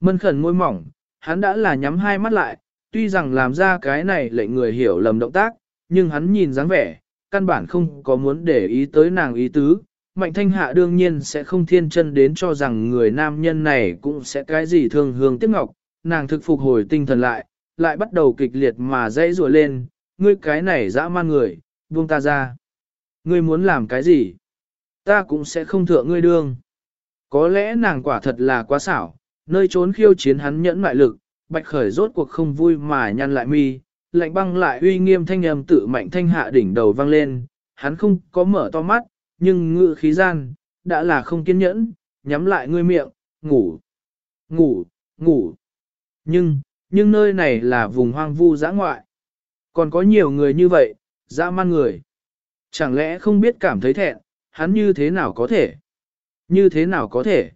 Mân khẩn môi mỏng, hắn đã là nhắm hai mắt lại, tuy rằng làm ra cái này lệnh người hiểu lầm động tác, nhưng hắn nhìn dáng vẻ, căn bản không có muốn để ý tới nàng ý tứ. Mạnh thanh hạ đương nhiên sẽ không thiên chân đến cho rằng người nam nhân này cũng sẽ cái gì thương hương tiếc ngọc, nàng thực phục hồi tinh thần lại, lại bắt đầu kịch liệt mà dãy rùa lên, ngươi cái này dã man người, buông ta ra. Ngươi muốn làm cái gì? Ta cũng sẽ không thượng ngươi đương. Có lẽ nàng quả thật là quá xảo, nơi trốn khiêu chiến hắn nhẫn mại lực, bạch khởi rốt cuộc không vui mà nhăn lại mi, lạnh băng lại uy nghiêm thanh âm tự mạnh thanh hạ đỉnh đầu vang lên, hắn không có mở to mắt, nhưng ngự khí gian, đã là không kiên nhẫn, nhắm lại ngươi miệng, ngủ, ngủ, ngủ. Nhưng, nhưng nơi này là vùng hoang vu dã ngoại. Còn có nhiều người như vậy, dã man người. Chẳng lẽ không biết cảm thấy thẹn, hắn như thế nào có thể? Như thế nào có thể?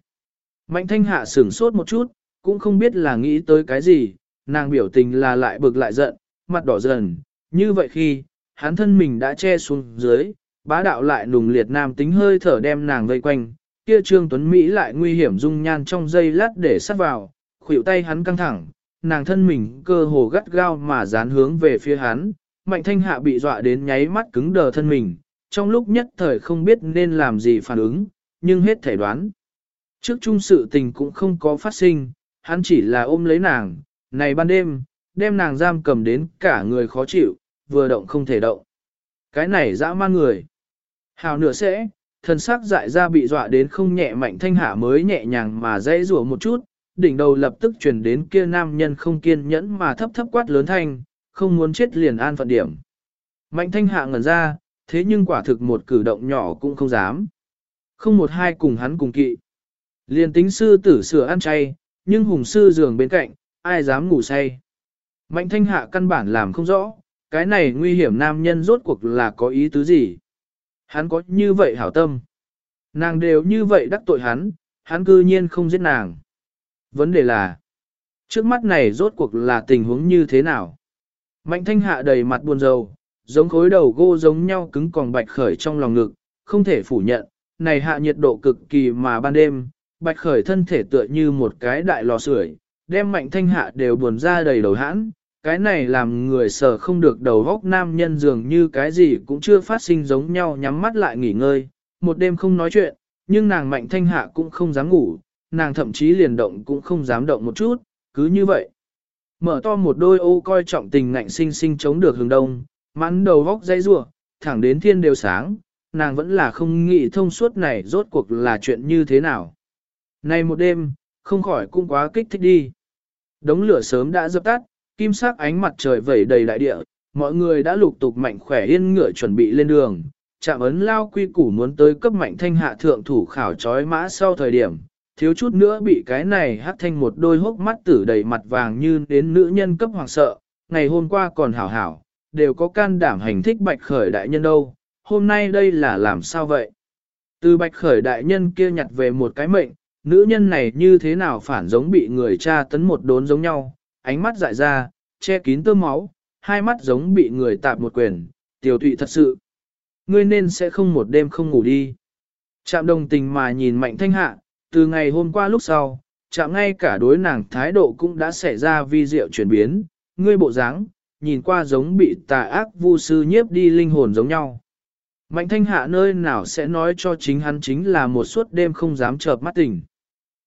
Mạnh thanh hạ sửng sốt một chút, cũng không biết là nghĩ tới cái gì, nàng biểu tình là lại bực lại giận, mặt đỏ dần, như vậy khi, hắn thân mình đã che xuống dưới, bá đạo lại nùng liệt nam tính hơi thở đem nàng vây quanh, kia trương tuấn Mỹ lại nguy hiểm dung nhan trong dây lát để sát vào, khuỷu tay hắn căng thẳng, nàng thân mình cơ hồ gắt gao mà dán hướng về phía hắn, mạnh thanh hạ bị dọa đến nháy mắt cứng đờ thân mình, trong lúc nhất thời không biết nên làm gì phản ứng, nhưng hết thể đoán. Trước chung sự tình cũng không có phát sinh, hắn chỉ là ôm lấy nàng, này ban đêm, đem nàng giam cầm đến cả người khó chịu, vừa động không thể động. Cái này dã man người. Hào nửa sẽ, thân sắc dại ra bị dọa đến không nhẹ mạnh thanh hạ mới nhẹ nhàng mà dãy rủa một chút, đỉnh đầu lập tức truyền đến kia nam nhân không kiên nhẫn mà thấp thấp quát lớn thanh, không muốn chết liền an phận điểm. Mạnh thanh hạ ngẩn ra, thế nhưng quả thực một cử động nhỏ cũng không dám. Không một hai cùng hắn cùng kỵ. Liền tính sư tử sửa ăn chay, nhưng hùng sư giường bên cạnh, ai dám ngủ say. Mạnh thanh hạ căn bản làm không rõ, cái này nguy hiểm nam nhân rốt cuộc là có ý tứ gì. Hắn có như vậy hảo tâm. Nàng đều như vậy đắc tội hắn, hắn cư nhiên không giết nàng. Vấn đề là, trước mắt này rốt cuộc là tình huống như thế nào? Mạnh thanh hạ đầy mặt buồn rầu, giống khối đầu gô giống nhau cứng còn bạch khởi trong lòng ngực, không thể phủ nhận, này hạ nhiệt độ cực kỳ mà ban đêm, bạch khởi thân thể tựa như một cái đại lò sưởi, đem mạnh thanh hạ đều buồn ra đầy đầu hãn, cái này làm người sợ không được đầu góc nam nhân dường như cái gì cũng chưa phát sinh giống nhau nhắm mắt lại nghỉ ngơi, một đêm không nói chuyện, nhưng nàng mạnh thanh hạ cũng không dám ngủ, nàng thậm chí liền động cũng không dám động một chút, cứ như vậy. Mở to một đôi ô coi trọng tình ngạnh sinh sinh chống được hướng đông, mắn đầu góc dây rủa thẳng đến thiên đều sáng, nàng vẫn là không nghĩ thông suốt này rốt cuộc là chuyện như thế nào. Này một đêm, không khỏi cũng quá kích thích đi. Đống lửa sớm đã dập tắt, kim sắc ánh mặt trời vẩy đầy đại địa, mọi người đã lục tục mạnh khỏe yên ngựa chuẩn bị lên đường. Trạm ấn lao quy củ muốn tới cấp mạnh thanh hạ thượng thủ khảo trói mã sau thời điểm, thiếu chút nữa bị cái này hắt thanh một đôi hốc mắt tử đầy mặt vàng như đến nữ nhân cấp hoàng sợ, ngày hôm qua còn hảo hảo, đều có can đảm hành thích bạch khởi đại nhân đâu, hôm nay đây là làm sao vậy? Từ bạch khởi đại nhân kia nhặt về một cái mệnh, nữ nhân này như thế nào phản giống bị người cha tấn một đốn giống nhau, ánh mắt dại ra, che kín tơ máu, hai mắt giống bị người tạp một quyền, tiểu thụy thật sự. Ngươi nên sẽ không một đêm không ngủ đi. Chạm đồng tình mà nhìn mạnh thanh hạ, từ ngày hôm qua lúc sau, chạm ngay cả đối nàng thái độ cũng đã xảy ra vi diệu chuyển biến, ngươi bộ dáng, nhìn qua giống bị tà ác vu sư nhiếp đi linh hồn giống nhau. Mạnh thanh hạ nơi nào sẽ nói cho chính hắn chính là một suốt đêm không dám chợp mắt tỉnh.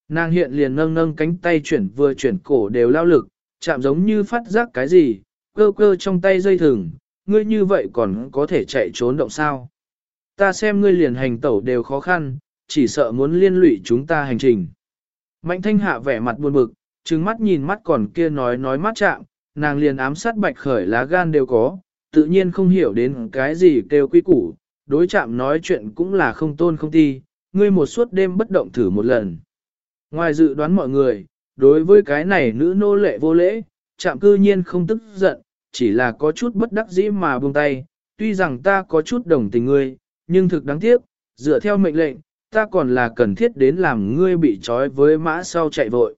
Nàng hiện liền nâng nâng cánh tay chuyển vừa chuyển cổ đều lao lực, chạm giống như phát giác cái gì, cơ cơ trong tay dây thừng, ngươi như vậy còn có thể chạy trốn động sao. Ta xem ngươi liền hành tẩu đều khó khăn, chỉ sợ muốn liên lụy chúng ta hành trình. Mạnh thanh hạ vẻ mặt buồn bực, trừng mắt nhìn mắt còn kia nói nói mắt chạm, nàng liền ám sát bạch khởi lá gan đều có, tự nhiên không hiểu đến cái gì kêu quy củ, đối chạm nói chuyện cũng là không tôn không ti, ngươi một suốt đêm bất động thử một lần. Ngoài dự đoán mọi người, đối với cái này nữ nô lệ vô lễ, chạm cư nhiên không tức giận, chỉ là có chút bất đắc dĩ mà buông tay, tuy rằng ta có chút đồng tình ngươi, nhưng thực đáng tiếc, dựa theo mệnh lệnh, ta còn là cần thiết đến làm ngươi bị trói với mã sau chạy vội.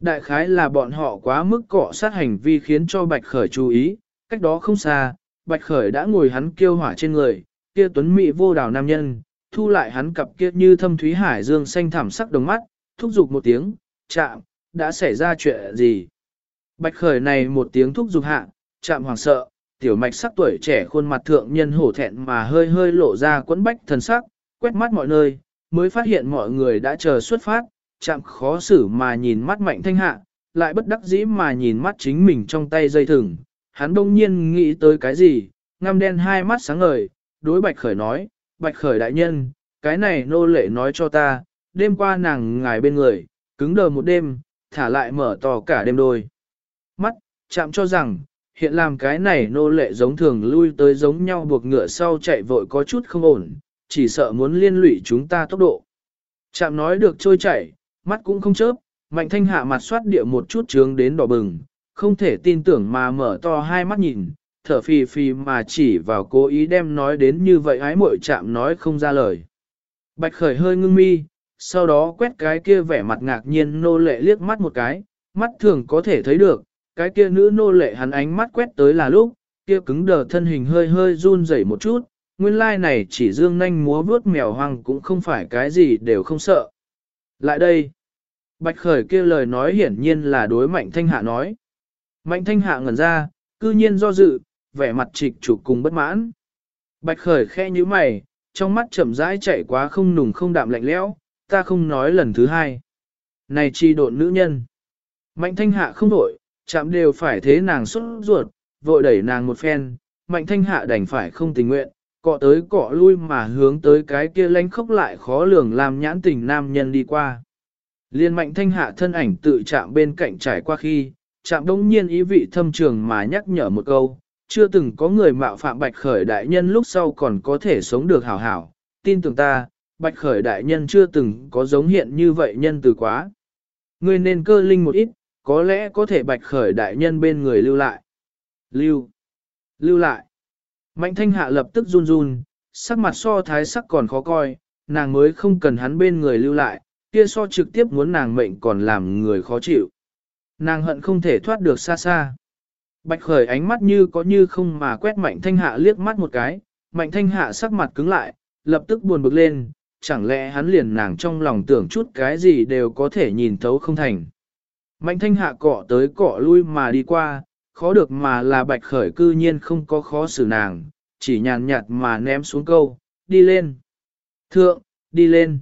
Đại khái là bọn họ quá mức cọ sát hành vi khiến cho Bạch Khởi chú ý, cách đó không xa, Bạch Khởi đã ngồi hắn kêu hỏa trên người, kia tuấn mỹ vô đào nam nhân, thu lại hắn cặp kia như thâm thúy hải dương xanh thảm sắc đồng mắt, thúc giục một tiếng, chạm, đã xảy ra chuyện gì? Bạch Khởi này một tiếng thúc giục hạ, chạm hoàng sợ, tiểu mạch sắc tuổi trẻ khuôn mặt thượng nhân hổ thẹn mà hơi hơi lộ ra quấn bách thần sắc, quét mắt mọi nơi, mới phát hiện mọi người đã chờ xuất phát, chạm khó xử mà nhìn mắt mạnh thanh hạ, lại bất đắc dĩ mà nhìn mắt chính mình trong tay dây thừng. Hắn đông nhiên nghĩ tới cái gì, ngăm đen hai mắt sáng ngời, đối bạch khởi nói, bạch khởi đại nhân, cái này nô lệ nói cho ta, đêm qua nàng ngài bên người, cứng đờ một đêm, thả lại mở to cả đêm đôi. Mắt, chạm cho rằng, hiện làm cái này nô lệ giống thường lui tới giống nhau buộc ngựa sau chạy vội có chút không ổn, chỉ sợ muốn liên lụy chúng ta tốc độ. Chạm nói được trôi chảy, mắt cũng không chớp, mạnh thanh hạ mặt soát địa một chút trướng đến đỏ bừng, không thể tin tưởng mà mở to hai mắt nhìn, thở phì phì mà chỉ vào cố ý đem nói đến như vậy ái muội chạm nói không ra lời. Bạch khởi hơi ngưng mi, sau đó quét cái kia vẻ mặt ngạc nhiên nô lệ liếc mắt một cái, mắt thường có thể thấy được, cái kia nữ nô lệ hắn ánh mắt quét tới là lúc, kia cứng đờ thân hình hơi hơi run rẩy một chút, nguyên lai này chỉ dương nanh múa vướt mèo hoang cũng không phải cái gì đều không sợ. Lại đây, Bạch Khởi kia lời nói hiển nhiên là đối Mạnh Thanh Hạ nói. Mạnh Thanh Hạ ngẩn ra, cư nhiên do dự, vẻ mặt trịch trục cùng bất mãn. Bạch Khởi khe như mày, trong mắt chậm rãi chạy quá không nùng không đạm lạnh lẽo, ta không nói lần thứ hai. Này chi độn nữ nhân. Mạnh Thanh Hạ không đổi, chạm đều phải thế nàng xuất ruột, vội đẩy nàng một phen, Mạnh Thanh Hạ đành phải không tình nguyện, cọ tới cọ lui mà hướng tới cái kia lánh khốc lại khó lường làm nhãn tình nam nhân đi qua. Liên mạnh thanh hạ thân ảnh tự chạm bên cạnh trải qua khi, chạm đông nhiên ý vị thâm trường mà nhắc nhở một câu, chưa từng có người mạo phạm bạch khởi đại nhân lúc sau còn có thể sống được hảo hảo, tin tưởng ta, bạch khởi đại nhân chưa từng có giống hiện như vậy nhân từ quá. Ngươi nên cơ linh một ít, có lẽ có thể bạch khởi đại nhân bên người lưu lại. Lưu. Lưu lại. Mạnh thanh hạ lập tức run run, sắc mặt so thái sắc còn khó coi, nàng mới không cần hắn bên người lưu lại, kia so trực tiếp muốn nàng mệnh còn làm người khó chịu. Nàng hận không thể thoát được xa xa. Bạch khởi ánh mắt như có như không mà quét mạnh thanh hạ liếc mắt một cái, mạnh thanh hạ sắc mặt cứng lại, lập tức buồn bực lên, chẳng lẽ hắn liền nàng trong lòng tưởng chút cái gì đều có thể nhìn thấu không thành. Mạnh thanh hạ cọ tới cọ lui mà đi qua, khó được mà là bạch khởi cư nhiên không có khó xử nàng, chỉ nhàn nhạt mà ném xuống câu, đi lên. Thượng, đi lên.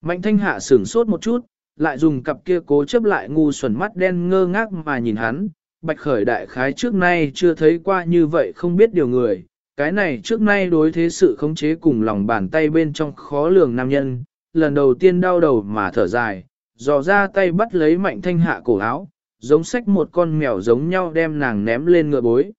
Mạnh thanh hạ sửng sốt một chút, lại dùng cặp kia cố chấp lại ngu xuẩn mắt đen ngơ ngác mà nhìn hắn, bạch khởi đại khái trước nay chưa thấy qua như vậy không biết điều người. Cái này trước nay đối thế sự khống chế cùng lòng bàn tay bên trong khó lường nam nhân, lần đầu tiên đau đầu mà thở dài, dò ra tay bắt lấy mạnh thanh hạ cổ áo, giống sách một con mèo giống nhau đem nàng ném lên ngựa bối.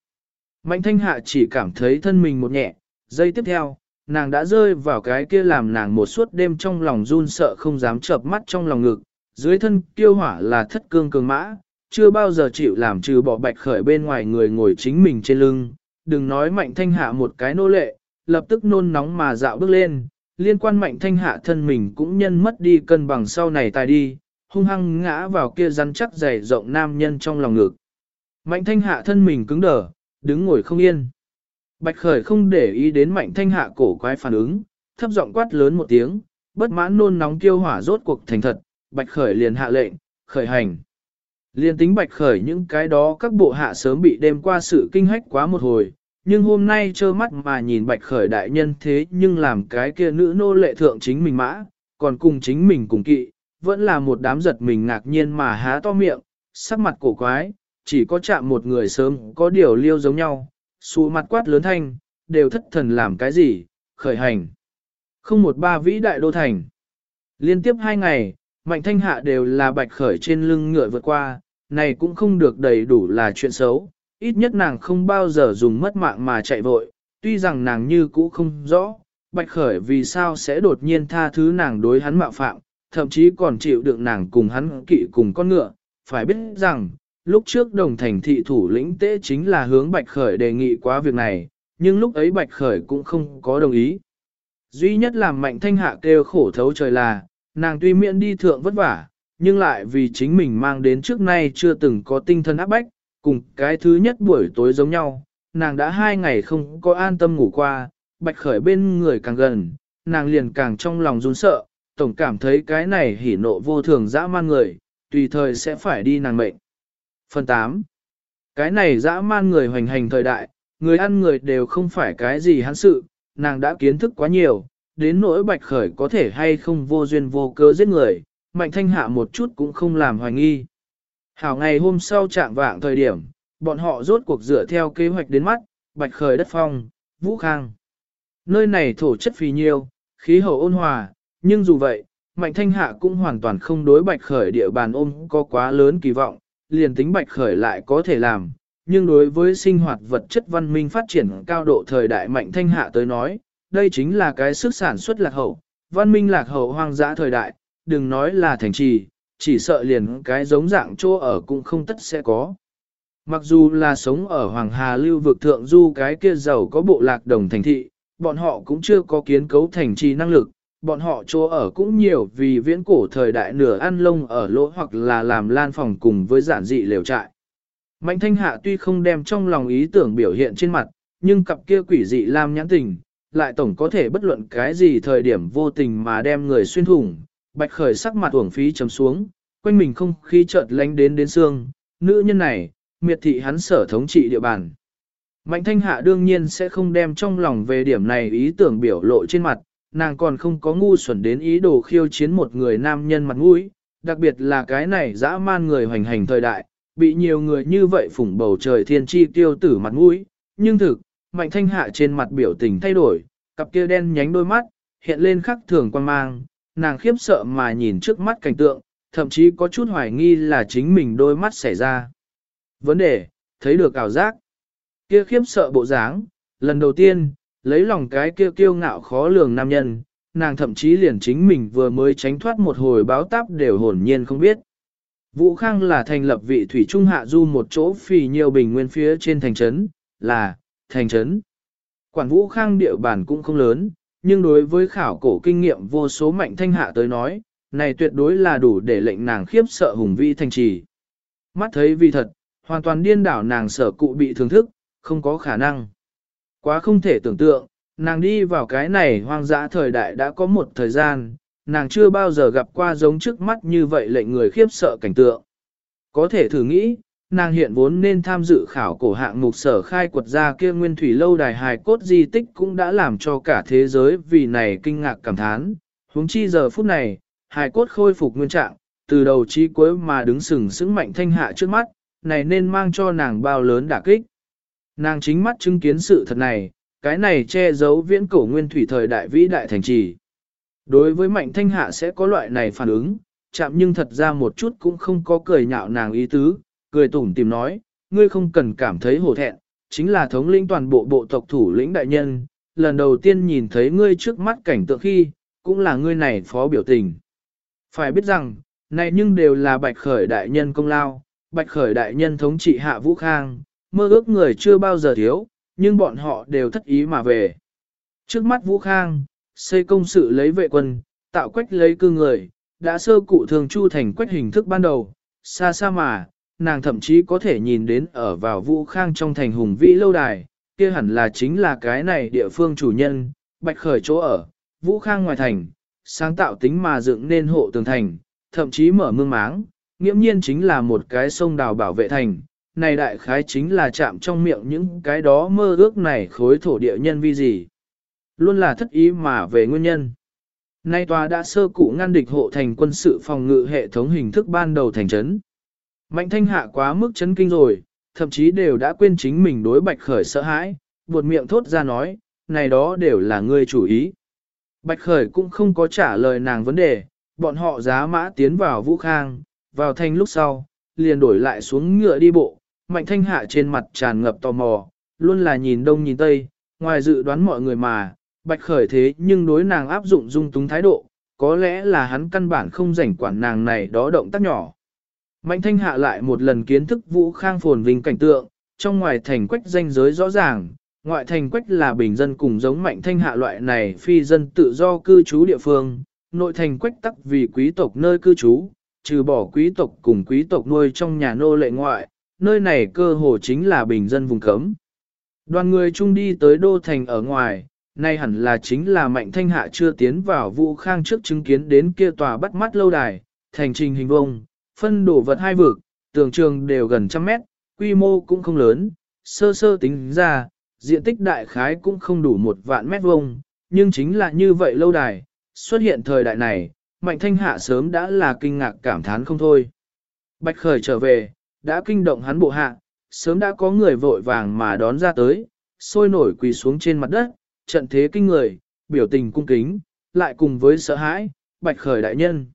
Mạnh thanh hạ chỉ cảm thấy thân mình một nhẹ, giây tiếp theo, nàng đã rơi vào cái kia làm nàng một suốt đêm trong lòng run sợ không dám chợp mắt trong lòng ngực, dưới thân kiêu hỏa là thất cương cường mã, chưa bao giờ chịu làm trừ bỏ bạch khởi bên ngoài người ngồi chính mình trên lưng, đừng nói mạnh thanh hạ một cái nô lệ, lập tức nôn nóng mà dạo bước lên, liên quan mạnh thanh hạ thân mình cũng nhân mất đi cân bằng sau này tài đi, hung hăng ngã vào kia rắn chắc dày rộng nam nhân trong lòng ngực. Mạnh thanh hạ thân mình cứng đờ, đứng ngồi không yên. Bạch khởi không để ý đến mạnh thanh hạ cổ quái phản ứng, thấp giọng quát lớn một tiếng, bất mãn nôn nóng tiêu hỏa rốt cuộc thành thật, bạch khởi liền hạ lệnh, khởi hành. Liên tính bạch khởi những cái đó các bộ hạ sớm bị đêm qua sự kinh hách quá một hồi, nhưng hôm nay trơ mắt mà nhìn bạch khởi đại nhân thế nhưng làm cái kia nữ nô lệ thượng chính mình mã, còn cùng chính mình cùng kỵ, vẫn là một đám giật mình ngạc nhiên mà há to miệng, sắc mặt cổ quái, chỉ có chạm một người sớm có điều liêu giống nhau, xù mặt quát lớn thanh, đều thất thần làm cái gì, khởi hành. Không một ba vĩ đại đô thành. Liên tiếp hai ngày, mạnh thanh hạ đều là bạch khởi trên lưng ngựa vượt qua, này cũng không được đầy đủ là chuyện xấu, ít nhất nàng không bao giờ dùng mất mạng mà chạy vội, tuy rằng nàng như cũ không rõ, bạch khởi vì sao sẽ đột nhiên tha thứ nàng đối hắn mạo phạm, thậm chí còn chịu đựng nàng cùng hắn kỵ cùng con ngựa, phải biết rằng, lúc trước đồng thành thị thủ lĩnh tế chính là hướng Bạch Khởi đề nghị quá việc này, nhưng lúc ấy Bạch Khởi cũng không có đồng ý. Duy nhất làm mạnh thanh hạ kêu khổ thấu trời là, nàng tuy miễn đi thượng vất vả, nhưng lại vì chính mình mang đến trước nay chưa từng có tinh thần áp bách, cùng cái thứ nhất buổi tối giống nhau, nàng đã hai ngày không có an tâm ngủ qua, Bạch Khởi bên người càng gần, nàng liền càng trong lòng run sợ, tổng cảm thấy cái này hỉ nộ vô thường dã man người, tùy thời sẽ phải đi nàng mệnh. Phần 8. Cái này dã man người hoành hành thời đại, người ăn người đều không phải cái gì hắn sự, nàng đã kiến thức quá nhiều, đến nỗi bạch khởi có thể hay không vô duyên vô cớ giết người, mạnh thanh hạ một chút cũng không làm hoài nghi. Hảo ngày hôm sau trạng vạng thời điểm, bọn họ rốt cuộc dựa theo kế hoạch đến mắt, bạch khởi đất phong, vũ khang. Nơi này thổ chất phì nhiêu, khí hậu ôn hòa, nhưng dù vậy, Mạnh Thanh Hạ cũng hoàn toàn không đối Bạch Khởi địa bàn ôm có quá lớn kỳ vọng, liền tính Bạch Khởi lại có thể làm, nhưng đối với sinh hoạt vật chất văn minh phát triển cao độ thời đại Mạnh Thanh Hạ tới nói, đây chính là cái sức sản xuất lạc hậu, văn minh lạc hậu hoang dã thời đại, đừng nói là thành trì, chỉ sợ liền cái giống dạng chỗ ở cũng không tất sẽ có. Mặc dù là sống ở Hoàng Hà lưu vực thượng du cái kia giàu có bộ lạc đồng thành thị, bọn họ cũng chưa có kiến cấu thành trì năng lực, bọn họ chỗ ở cũng nhiều vì viễn cổ thời đại nửa ăn lông ở lỗ hoặc là làm lan phòng cùng với giản dị lều trại. Mạnh thanh hạ tuy không đem trong lòng ý tưởng biểu hiện trên mặt, nhưng cặp kia quỷ dị lam nhãn tình, lại tổng có thể bất luận cái gì thời điểm vô tình mà đem người xuyên thủng, bạch khởi sắc mặt uổng phí chấm xuống, quanh mình không khí chợt lánh đến đến xương, nữ nhân này, miệt thị hắn sở thống trị địa bàn. Mạnh thanh hạ đương nhiên sẽ không đem trong lòng về điểm này ý tưởng biểu lộ trên mặt, nàng còn không có ngu xuẩn đến ý đồ khiêu chiến một người nam nhân mặt mũi, đặc biệt là cái này dã man người hoành hành thời đại, bị nhiều người như vậy phủng bầu trời thiên chi tiêu tử mặt mũi, nhưng thực, mạnh thanh hạ trên mặt biểu tình thay đổi, cặp kia đen nhánh đôi mắt, hiện lên khắc thường quan mang, nàng khiếp sợ mà nhìn trước mắt cảnh tượng, thậm chí có chút hoài nghi là chính mình đôi mắt xảy ra. Vấn đề, thấy được ảo giác, kia khiếp sợ bộ dáng, lần đầu tiên, lấy lòng cái kia kiêu ngạo khó lường nam nhân, nàng thậm chí liền chính mình vừa mới tránh thoát một hồi báo táp đều hồn nhiên không biết. Vũ Khang là thành lập vị thủy trung hạ du một chỗ phì nhiều bình nguyên phía trên thành trấn, là, thành trấn. Quản Vũ Khang địa bản cũng không lớn, nhưng đối với khảo cổ kinh nghiệm vô số mạnh thanh hạ tới nói, này tuyệt đối là đủ để lệnh nàng khiếp sợ hùng vĩ thành trì. Mắt thấy vì thật, hoàn toàn điên đảo nàng sở cụ bị thưởng thức, không có khả năng. Quá không thể tưởng tượng, nàng đi vào cái này hoang dã thời đại đã có một thời gian, nàng chưa bao giờ gặp qua giống trước mắt như vậy lệnh người khiếp sợ cảnh tượng. Có thể thử nghĩ, nàng hiện vốn nên tham dự khảo cổ hạng mục sở khai quật ra kia nguyên thủy lâu đài hài cốt di tích cũng đã làm cho cả thế giới vì này kinh ngạc cảm thán. Huống chi giờ phút này, hài cốt khôi phục nguyên trạng, từ đầu chí cuối mà đứng sừng sững mạnh thanh hạ trước mắt, này nên mang cho nàng bao lớn đả kích. Nàng chính mắt chứng kiến sự thật này, cái này che giấu viễn cổ nguyên thủy thời đại vĩ đại thành trì. Đối với mạnh thanh hạ sẽ có loại này phản ứng, chạm nhưng thật ra một chút cũng không có cười nhạo nàng ý tứ, cười tủm tìm nói, ngươi không cần cảm thấy hổ thẹn, chính là thống lĩnh toàn bộ bộ tộc thủ lĩnh đại nhân, lần đầu tiên nhìn thấy ngươi trước mắt cảnh tượng khi, cũng là ngươi này phó biểu tình. Phải biết rằng, này nhưng đều là bạch khởi đại nhân công lao, bạch khởi đại nhân thống trị hạ vũ khang, mơ ước người chưa bao giờ thiếu, nhưng bọn họ đều thất ý mà về. Trước mắt vũ khang, xây công sự lấy vệ quân, tạo quách lấy cư người, đã sơ cụ thường chu thành quách hình thức ban đầu, xa xa mà, nàng thậm chí có thể nhìn đến ở vào vũ khang trong thành hùng vĩ lâu đài, kia hẳn là chính là cái này địa phương chủ nhân, bạch khởi chỗ ở, vũ khang ngoài thành, sáng tạo tính mà dựng nên hộ tường thành, thậm chí mở mương máng, nghiễm nhiên chính là một cái sông đào bảo vệ thành. Này đại khái chính là chạm trong miệng những cái đó mơ ước này khối thổ địa nhân vi gì. Luôn là thất ý mà về nguyên nhân. Nay tòa đã sơ cụ ngăn địch hộ thành quân sự phòng ngự hệ thống hình thức ban đầu thành trấn. Mạnh thanh hạ quá mức chấn kinh rồi, thậm chí đều đã quên chính mình đối bạch khởi sợ hãi, buột miệng thốt ra nói, này đó đều là ngươi chủ ý. Bạch khởi cũng không có trả lời nàng vấn đề, bọn họ giá mã tiến vào vũ khang, vào thành lúc sau, liền đổi lại xuống ngựa đi bộ, mạnh thanh hạ trên mặt tràn ngập tò mò, luôn là nhìn đông nhìn tây, ngoài dự đoán mọi người mà, bạch khởi thế nhưng đối nàng áp dụng dung túng thái độ, có lẽ là hắn căn bản không rảnh quản nàng này đó động tác nhỏ. Mạnh thanh hạ lại một lần kiến thức vũ khang phồn vinh cảnh tượng, trong ngoài thành quách danh giới rõ ràng, ngoại thành quách là bình dân cùng giống mạnh thanh hạ loại này phi dân tự do cư trú địa phương, nội thành quách tắc vì quý tộc nơi cư trú, trừ bỏ quý tộc cùng quý tộc nuôi trong nhà nô lệ ngoại, nơi này cơ hồ chính là bình dân vùng cấm. Đoàn người chung đi tới đô thành ở ngoài, nay hẳn là chính là mạnh thanh hạ chưa tiến vào vũ khang trước chứng kiến đến kia tòa bắt mắt lâu đài, thành trình hình vông, phân đổ vật hai vực, tường trường đều gần trăm mét, quy mô cũng không lớn, sơ sơ tính ra, diện tích đại khái cũng không đủ một vạn mét vuông, nhưng chính là như vậy lâu đài, xuất hiện thời đại này, mạnh thanh hạ sớm đã là kinh ngạc cảm thán không thôi. Bạch khởi trở về, đã kinh động hắn bộ hạ, sớm đã có người vội vàng mà đón ra tới, sôi nổi quỳ xuống trên mặt đất, trận thế kinh người, biểu tình cung kính, lại cùng với sợ hãi, bạch khởi đại nhân.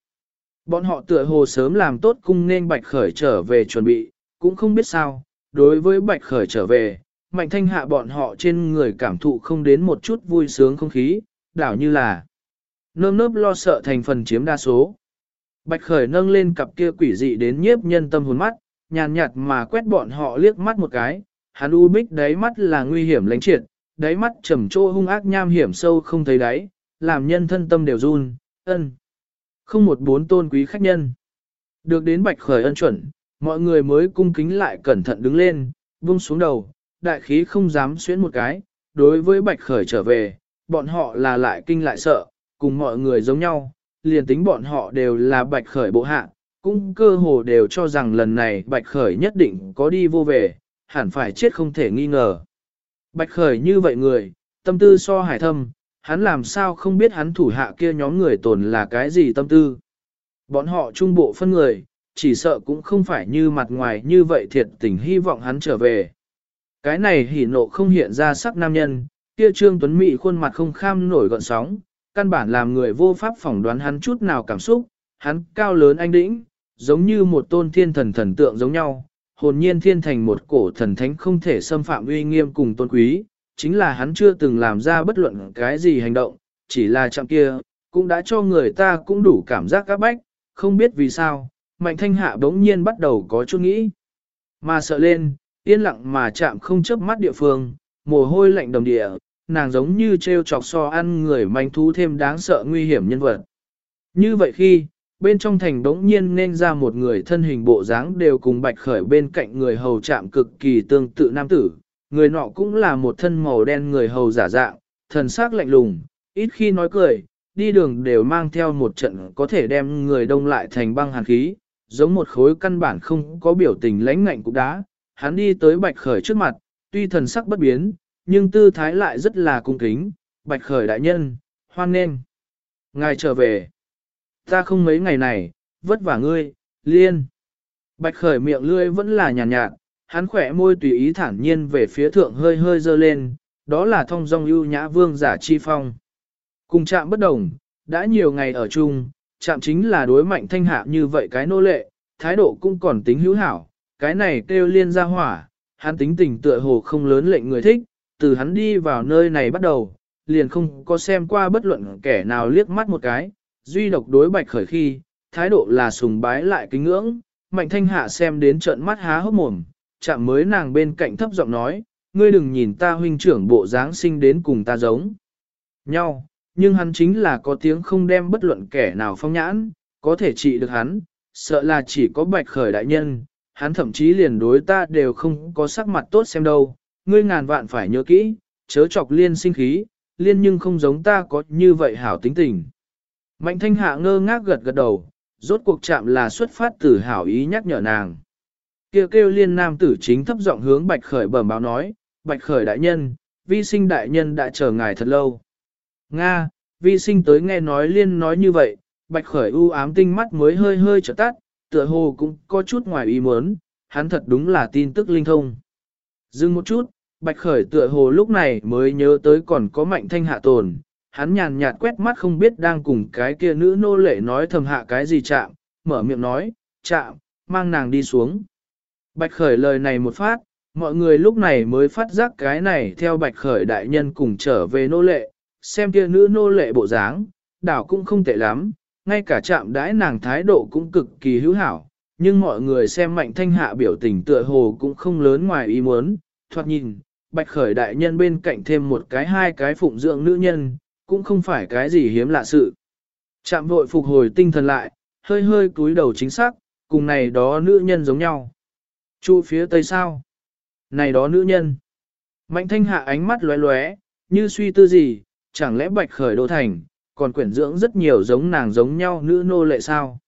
Bọn họ tựa hồ sớm làm tốt cung nên bạch khởi trở về chuẩn bị, cũng không biết sao, đối với bạch khởi trở về, mạnh thanh hạ bọn họ trên người cảm thụ không đến một chút vui sướng không khí, đảo như là nơm nớp lo sợ thành phần chiếm đa số. Bạch khởi nâng lên cặp kia quỷ dị đến nhiếp nhân tâm hồn mắt, nhàn nhạt mà quét bọn họ liếc mắt một cái, hắn u bích đáy mắt là nguy hiểm lánh triệt, đáy mắt trầm trô hung ác nham hiểm sâu không thấy đáy, làm nhân thân tâm đều run, ân. Không một bốn tôn quý khách nhân. Được đến bạch khởi ân chuẩn, mọi người mới cung kính lại cẩn thận đứng lên, buông xuống đầu, đại khí không dám xuyến một cái, đối với bạch khởi trở về, bọn họ là lại kinh lại sợ, cùng mọi người giống nhau, liền tính bọn họ đều là bạch khởi bộ hạ, cũng cơ hồ đều cho rằng lần này bạch khởi nhất định có đi vô về, hẳn phải chết không thể nghi ngờ. Bạch khởi như vậy người, tâm tư so hải thâm, hắn làm sao không biết hắn thủ hạ kia nhóm người tồn là cái gì tâm tư. Bọn họ trung bộ phân người, chỉ sợ cũng không phải như mặt ngoài như vậy thiệt tình hy vọng hắn trở về. Cái này hỉ nộ không hiện ra sắc nam nhân, kia trương tuấn Mị khuôn mặt không kham nổi gọn sóng, căn bản làm người vô pháp phỏng đoán hắn chút nào cảm xúc, hắn cao lớn anh đĩnh, giống như một tôn thiên thần thần tượng giống nhau, hồn nhiên thiên thành một cổ thần thánh không thể xâm phạm uy nghiêm cùng tôn quý, chính là hắn chưa từng làm ra bất luận cái gì hành động, chỉ là chạm kia, cũng đã cho người ta cũng đủ cảm giác các bách, không biết vì sao, mạnh thanh hạ bỗng nhiên bắt đầu có chút nghĩ. Mà sợ lên, yên lặng mà chạm không chớp mắt địa phương, mồ hôi lạnh đồng địa, nàng giống như treo chọc so ăn người manh thú thêm đáng sợ nguy hiểm nhân vật. Như vậy khi, bên trong thành đống nhiên nên ra một người thân hình bộ dáng đều cùng bạch khởi bên cạnh người hầu chạm cực kỳ tương tự nam tử, người nọ cũng là một thân màu đen người hầu giả dạng, thần sắc lạnh lùng, ít khi nói cười, đi đường đều mang theo một trận có thể đem người đông lại thành băng hàn khí, giống một khối căn bản không có biểu tình lãnh ngạnh cục đá. Hắn đi tới bạch khởi trước mặt, tuy thần sắc bất biến, nhưng tư thái lại rất là cung kính, bạch khởi đại nhân, hoan nghênh. Ngài trở về. Ta không mấy ngày này, vất vả ngươi, liên. Bạch khởi miệng lươi vẫn là nhàn nhạt, nhạt, hắn khỏe môi tùy ý thản nhiên về phía thượng hơi hơi dơ lên, đó là thông dong ưu nhã vương giả chi phong. Cùng chạm bất đồng, đã nhiều ngày ở chung, chạm chính là đối mạnh thanh hạ như vậy cái nô lệ, thái độ cũng còn tính hữu hảo, cái này kêu liên ra hỏa, hắn tính tình tựa hồ không lớn lệnh người thích, từ hắn đi vào nơi này bắt đầu, liền không có xem qua bất luận kẻ nào liếc mắt một cái, duy độc đối bạch khởi khi, thái độ là sùng bái lại kính ngưỡng, mạnh thanh hạ xem đến trận mắt há hốc mồm, chạm mới nàng bên cạnh thấp giọng nói, ngươi đừng nhìn ta huynh trưởng bộ dáng sinh đến cùng ta giống nhau, nhưng hắn chính là có tiếng không đem bất luận kẻ nào phong nhãn, có thể trị được hắn, sợ là chỉ có bạch khởi đại nhân, hắn thậm chí liền đối ta đều không có sắc mặt tốt xem đâu, ngươi ngàn vạn phải nhớ kỹ, chớ chọc liên sinh khí, liên nhưng không giống ta có như vậy hảo tính tình. Mạnh thanh hạ ngơ ngác gật gật đầu, rốt cuộc chạm là xuất phát từ hảo ý nhắc nhở nàng. Kêu kêu liên nam tử chính thấp giọng hướng bạch khởi bẩm báo nói, bạch khởi đại nhân, vi sinh đại nhân đã chờ ngài thật lâu. Nga, vi sinh tới nghe nói liên nói như vậy, bạch khởi u ám tinh mắt mới hơi hơi trở tắt, tựa hồ cũng có chút ngoài ý muốn, hắn thật đúng là tin tức linh thông. Dừng một chút, bạch khởi tựa hồ lúc này mới nhớ tới còn có mạnh thanh hạ tồn, hắn nhàn nhạt quét mắt không biết đang cùng cái kia nữ nô lệ nói thầm hạ cái gì chạm, mở miệng nói, chạm, mang nàng đi xuống. Bạch khởi lời này một phát, mọi người lúc này mới phát giác cái này theo bạch khởi đại nhân cùng trở về nô lệ, xem kia nữ nô lệ bộ dáng, đảo cũng không tệ lắm, ngay cả chạm đãi nàng thái độ cũng cực kỳ hữu hảo, nhưng mọi người xem mạnh thanh hạ biểu tình tựa hồ cũng không lớn ngoài ý muốn, thoạt nhìn, bạch khởi đại nhân bên cạnh thêm một cái hai cái phụng dưỡng nữ nhân, cũng không phải cái gì hiếm lạ sự. Chạm vội phục hồi tinh thần lại, hơi hơi cúi đầu chính xác, cùng này đó nữ nhân giống nhau. Chu phía tây sao? Này đó nữ nhân. Mạnh thanh hạ ánh mắt lóe lóe, như suy tư gì, chẳng lẽ bạch khởi đô thành, còn quyển dưỡng rất nhiều giống nàng giống nhau nữ nô lệ sao?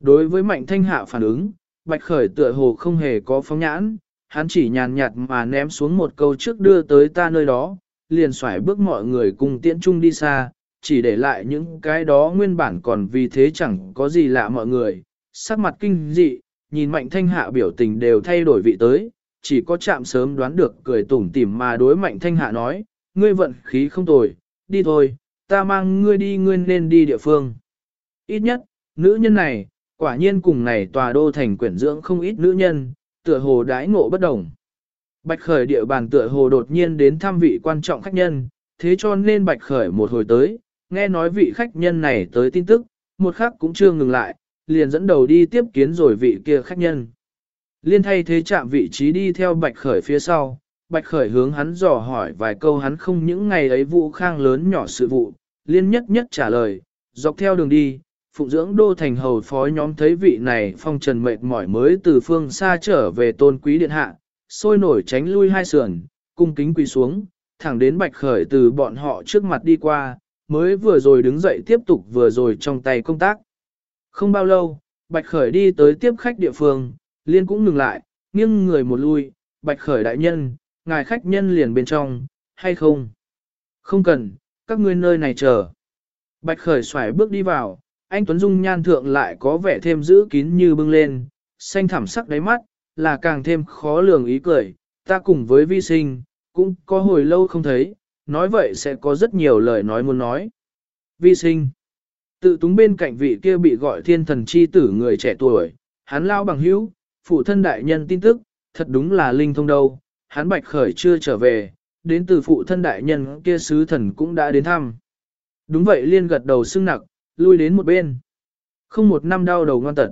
Đối với mạnh thanh hạ phản ứng, bạch khởi tựa hồ không hề có phóng nhãn, hắn chỉ nhàn nhạt mà ném xuống một câu trước đưa tới ta nơi đó, liền xoải bước mọi người cùng tiễn chung đi xa, chỉ để lại những cái đó nguyên bản còn vì thế chẳng có gì lạ mọi người, sắc mặt kinh dị, nhìn mạnh thanh hạ biểu tình đều thay đổi vị tới, chỉ có chạm sớm đoán được cười tủm tỉm mà đối mạnh thanh hạ nói, ngươi vận khí không tồi, đi thôi, ta mang ngươi đi ngươi nên đi địa phương. Ít nhất, nữ nhân này, quả nhiên cùng này tòa đô thành quyển dưỡng không ít nữ nhân, tựa hồ đãi ngộ bất đồng. Bạch Khởi địa bàn tựa hồ đột nhiên đến thăm vị quan trọng khách nhân, thế cho nên Bạch Khởi một hồi tới, nghe nói vị khách nhân này tới tin tức, một khắc cũng chưa ngừng lại, liền dẫn đầu đi tiếp kiến rồi vị kia khách nhân. Liên thay thế chạm vị trí đi theo Bạch Khởi phía sau, Bạch Khởi hướng hắn dò hỏi vài câu hắn không những ngày ấy vụ khang lớn nhỏ sự vụ, liên nhất nhất trả lời, dọc theo đường đi, phụng dưỡng đô thành hầu phó nhóm thấy vị này phong trần mệt mỏi mới từ phương xa trở về tôn quý điện hạ, sôi nổi tránh lui hai sườn, cung kính quỳ xuống, thẳng đến bạch khởi từ bọn họ trước mặt đi qua, mới vừa rồi đứng dậy tiếp tục vừa rồi trong tay công tác. Không bao lâu, bạch khởi đi tới tiếp khách địa phương, liên cũng ngừng lại, nghiêng người một lui, bạch khởi đại nhân, ngài khách nhân liền bên trong, hay không? Không cần, các ngươi nơi này chờ. Bạch khởi xoài bước đi vào, anh Tuấn Dung nhan thượng lại có vẻ thêm giữ kín như bưng lên, xanh thẳm sắc đáy mắt, là càng thêm khó lường ý cười, ta cùng với vi sinh, cũng có hồi lâu không thấy, nói vậy sẽ có rất nhiều lời nói muốn nói. Vi sinh, tự túng bên cạnh vị kia bị gọi thiên thần chi tử người trẻ tuổi, hắn lao bằng hữu, phụ thân đại nhân tin tức, thật đúng là linh thông đâu, hắn bạch khởi chưa trở về, đến từ phụ thân đại nhân kia sứ thần cũng đã đến thăm. Đúng vậy liên gật đầu sưng nặc, lui đến một bên. Không một năm đau đầu ngoan tật.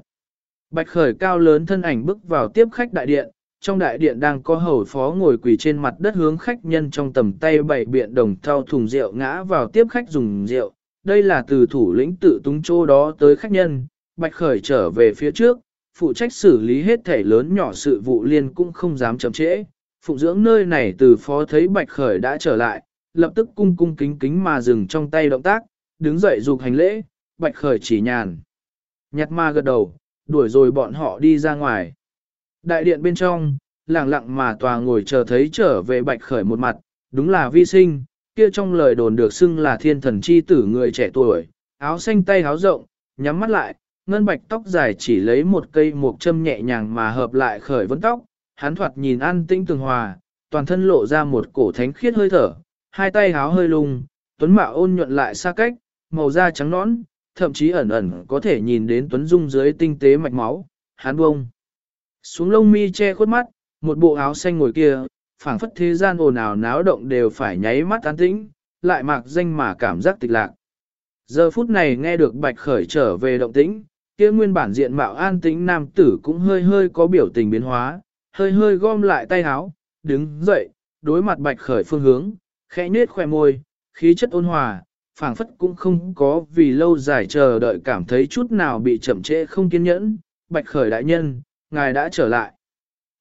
Bạch khởi cao lớn thân ảnh bước vào tiếp khách đại điện, trong đại điện đang có hầu phó ngồi quỳ trên mặt đất hướng khách nhân trong tầm tay bảy biện đồng thao thùng rượu ngã vào tiếp khách dùng rượu. Đây là từ thủ lĩnh tự túng chỗ đó tới khách nhân, bạch khởi trở về phía trước, phụ trách xử lý hết thể lớn nhỏ sự vụ liên cũng không dám chậm trễ. Phụng dưỡng nơi này từ phó thấy bạch khởi đã trở lại, lập tức cung cung kính kính mà dừng trong tay động tác, đứng dậy dục hành lễ, bạch khởi chỉ nhàn. Nhặt ma gật đầu, đuổi rồi bọn họ đi ra ngoài. Đại điện bên trong, lặng lặng mà tòa ngồi chờ thấy trở về bạch khởi một mặt, đúng là vi sinh, kia trong lời đồn được xưng là thiên thần chi tử người trẻ tuổi, áo xanh tay áo rộng, nhắm mắt lại, ngân bạch tóc dài chỉ lấy một cây mộc châm nhẹ nhàng mà hợp lại khởi vấn tóc, hắn thoạt nhìn an tĩnh tường hòa, toàn thân lộ ra một cổ thánh khiết hơi thở, hai tay háo hơi lung, tuấn mạo ôn nhuận lại xa cách, màu da trắng nõn, thậm chí ẩn ẩn có thể nhìn đến tuấn dung dưới tinh tế mạch máu, hắn bông. Xuống lông mi che khuất mắt, một bộ áo xanh ngồi kia, phảng phất thế gian ồn ào náo động đều phải nháy mắt an tĩnh, lại mạc danh mà cảm giác tịch lạc. Giờ phút này nghe được bạch khởi trở về động tĩnh, kia nguyên bản diện mạo an tĩnh nam tử cũng hơi hơi có biểu tình biến hóa, hơi hơi gom lại tay áo, đứng dậy, đối mặt bạch khởi phương hướng, khẽ nết khoe môi, khí chất ôn hòa, phảng phất cũng không có vì lâu dài chờ đợi cảm thấy chút nào bị chậm trễ không kiên nhẫn. Bạch khởi đại nhân, ngài đã trở lại.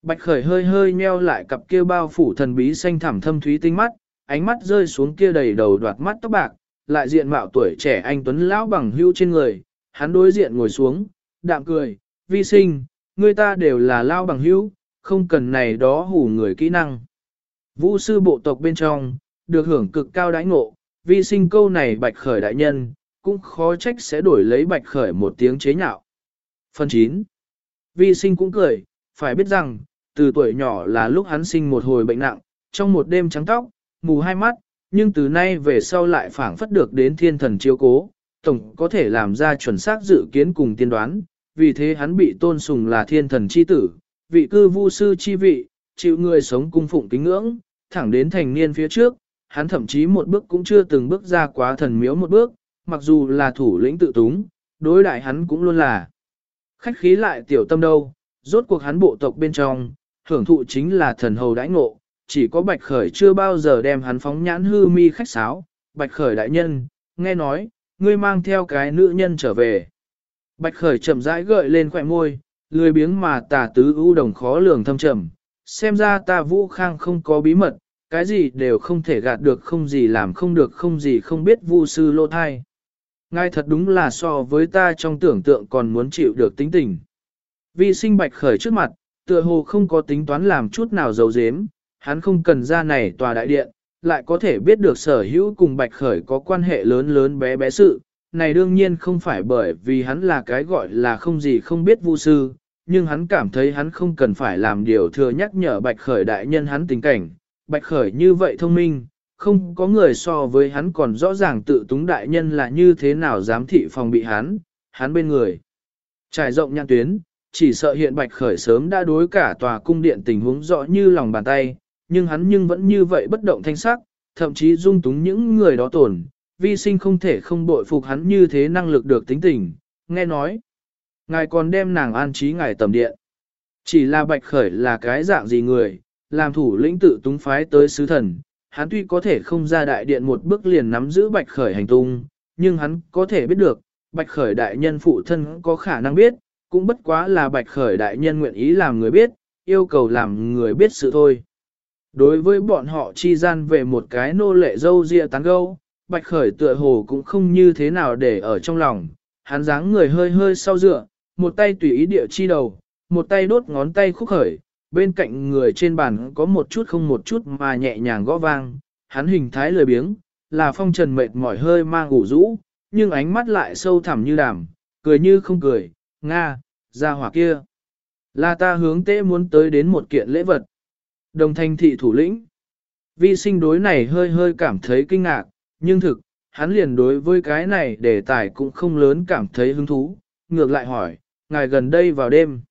Bạch khởi hơi hơi meo lại cặp kia bao phủ thần bí xanh thẳm thâm thúy tinh mắt, ánh mắt rơi xuống kia đầy đầu đoạt mắt tóc bạc, lại diện mạo tuổi trẻ anh Tuấn lão bằng hưu trên người, hắn đối diện ngồi xuống, đạm cười, vi sinh, người ta đều là lão bằng hữu, không cần này đó hủ người kỹ năng. Vũ sư bộ tộc bên trong, được hưởng cực cao đãi ngộ, vi sinh câu này bạch khởi đại nhân, cũng khó trách sẽ đổi lấy bạch khởi một tiếng chế nhạo. Phần 9. Vi sinh cũng cười, phải biết rằng, từ tuổi nhỏ là lúc hắn sinh một hồi bệnh nặng, trong một đêm trắng tóc, mù hai mắt, nhưng từ nay về sau lại phảng phất được đến thiên thần chiếu cố, tổng có thể làm ra chuẩn xác dự kiến cùng tiên đoán, vì thế hắn bị tôn sùng là thiên thần chi tử, vị cư vu sư chi vị, chịu người sống cung phụng kính ngưỡng, thẳng đến thành niên phía trước, hắn thậm chí một bước cũng chưa từng bước ra quá thần miếu một bước, mặc dù là thủ lĩnh tự túng, đối đại hắn cũng luôn là khách khí lại tiểu tâm đâu, rốt cuộc hắn bộ tộc bên trong, hưởng thụ chính là thần hầu đãi ngộ, chỉ có bạch khởi chưa bao giờ đem hắn phóng nhãn hư mi khách sáo, bạch khởi đại nhân, nghe nói, ngươi mang theo cái nữ nhân trở về. Bạch khởi chậm rãi gợi lên khỏe môi, lười biếng mà tà tứ ưu đồng khó lường thâm trầm, xem ra ta vũ khang không có bí mật, cái gì đều không thể gạt được không gì làm không được không gì không biết vu sư lô thai. Ngài thật đúng là so với ta trong tưởng tượng còn muốn chịu được tính tình. Vi sinh bạch khởi trước mặt, tựa hồ không có tính toán làm chút nào giấu giếm, hắn không cần ra này tòa đại điện, lại có thể biết được sở hữu cùng bạch khởi có quan hệ lớn lớn bé bé sự. Này đương nhiên không phải bởi vì hắn là cái gọi là không gì không biết vu sư, nhưng hắn cảm thấy hắn không cần phải làm điều thừa nhắc nhở bạch khởi đại nhân hắn tình cảnh, Bạch Khởi như vậy thông minh, không có người so với hắn còn rõ ràng tự túng đại nhân là như thế nào dám thị phòng bị hắn, hắn bên người. Trải rộng nhãn tuyến, chỉ sợ hiện Bạch Khởi sớm đã đối cả tòa cung điện tình huống rõ như lòng bàn tay, nhưng hắn nhưng vẫn như vậy bất động thanh sắc, thậm chí dung túng những người đó tổn, vi sinh không thể không bội phục hắn như thế năng lực được tính tình, nghe nói. Ngài còn đem nàng an trí ngài tầm điện. Chỉ là Bạch Khởi là cái dạng gì người, làm thủ lĩnh tự túng phái tới sứ thần, hắn tuy có thể không ra đại điện một bước liền nắm giữ bạch khởi hành tung, nhưng hắn có thể biết được, bạch khởi đại nhân phụ thân có khả năng biết, cũng bất quá là bạch khởi đại nhân nguyện ý làm người biết, yêu cầu làm người biết sự thôi. Đối với bọn họ chi gian về một cái nô lệ dâu ria tán gâu, bạch khởi tựa hồ cũng không như thế nào để ở trong lòng, hắn dáng người hơi hơi sau dựa, một tay tùy ý địa chi đầu, một tay đốt ngón tay khúc khởi, bên cạnh người trên bàn có một chút không một chút mà nhẹ nhàng gõ vang, hắn hình thái lười biếng, là phong trần mệt mỏi hơi mang ngủ rũ, nhưng ánh mắt lại sâu thẳm như đàm, cười như không cười, Nga, ra hỏa kia. Là ta hướng tế muốn tới đến một kiện lễ vật. Đồng thanh thị thủ lĩnh. Vi sinh đối này hơi hơi cảm thấy kinh ngạc, nhưng thực, hắn liền đối với cái này đề tài cũng không lớn cảm thấy hứng thú, ngược lại hỏi, ngài gần đây vào đêm.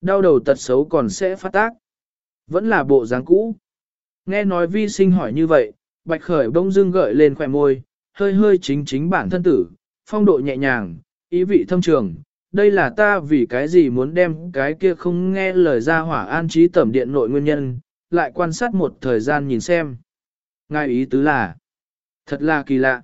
Đau đầu tật xấu còn sẽ phát tác. Vẫn là bộ dáng cũ. Nghe nói vi sinh hỏi như vậy, bạch khởi bông dưng gợi lên khỏe môi, hơi hơi chính chính bản thân tử, phong độ nhẹ nhàng, ý vị thâm trường. Đây là ta vì cái gì muốn đem cái kia không nghe lời ra hỏa an trí tẩm điện nội nguyên nhân, lại quan sát một thời gian nhìn xem. Ngài ý tứ là, thật là kỳ lạ.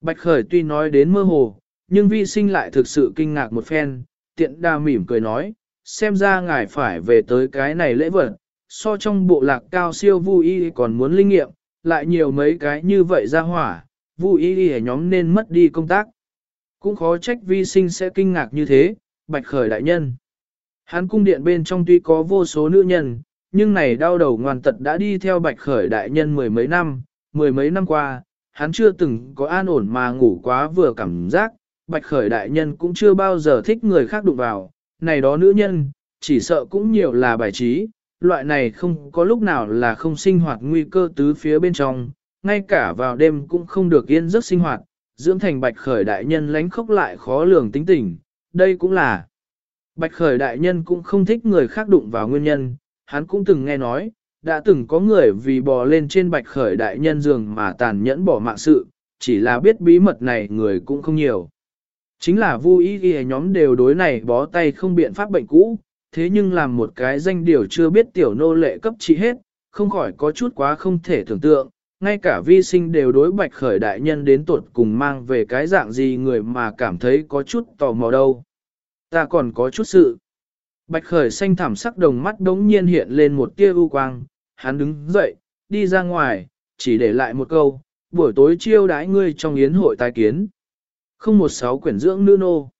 Bạch Khởi tuy nói đến mơ hồ, nhưng vi sinh lại thực sự kinh ngạc một phen, tiện đa mỉm cười nói, xem ra ngài phải về tới cái này lễ vật, so trong bộ lạc cao siêu vui y còn muốn linh nghiệm, lại nhiều mấy cái như vậy ra hỏa, vui y nhóm nên mất đi công tác. Cũng khó trách vi sinh sẽ kinh ngạc như thế, bạch khởi đại nhân. Hán cung điện bên trong tuy có vô số nữ nhân, nhưng này đau đầu ngoan tật đã đi theo bạch khởi đại nhân mười mấy năm, mười mấy năm qua, hắn chưa từng có an ổn mà ngủ quá vừa cảm giác, bạch khởi đại nhân cũng chưa bao giờ thích người khác đụng vào, này đó nữ nhân, chỉ sợ cũng nhiều là bài trí, loại này không có lúc nào là không sinh hoạt nguy cơ tứ phía bên trong, ngay cả vào đêm cũng không được yên giấc sinh hoạt, dưỡng thành bạch khởi đại nhân lánh khốc lại khó lường tính tình, đây cũng là. Bạch khởi đại nhân cũng không thích người khác đụng vào nguyên nhân, hắn cũng từng nghe nói, đã từng có người vì bò lên trên bạch khởi đại nhân giường mà tàn nhẫn bỏ mạng sự, chỉ là biết bí mật này người cũng không nhiều. Chính là vu ý ghi nhóm đều đối này bó tay không biện pháp bệnh cũ, thế nhưng làm một cái danh điều chưa biết tiểu nô lệ cấp trị hết, không khỏi có chút quá không thể tưởng tượng, ngay cả vi sinh đều đối bạch khởi đại nhân đến tuột cùng mang về cái dạng gì người mà cảm thấy có chút tò mò đâu. Ta còn có chút sự. Bạch khởi xanh thảm sắc đồng mắt đống nhiên hiện lên một tia u quang, hắn đứng dậy, đi ra ngoài, chỉ để lại một câu, buổi tối chiêu đãi ngươi trong yến hội tài kiến. Không một sáu quyển dưỡng nữ nô.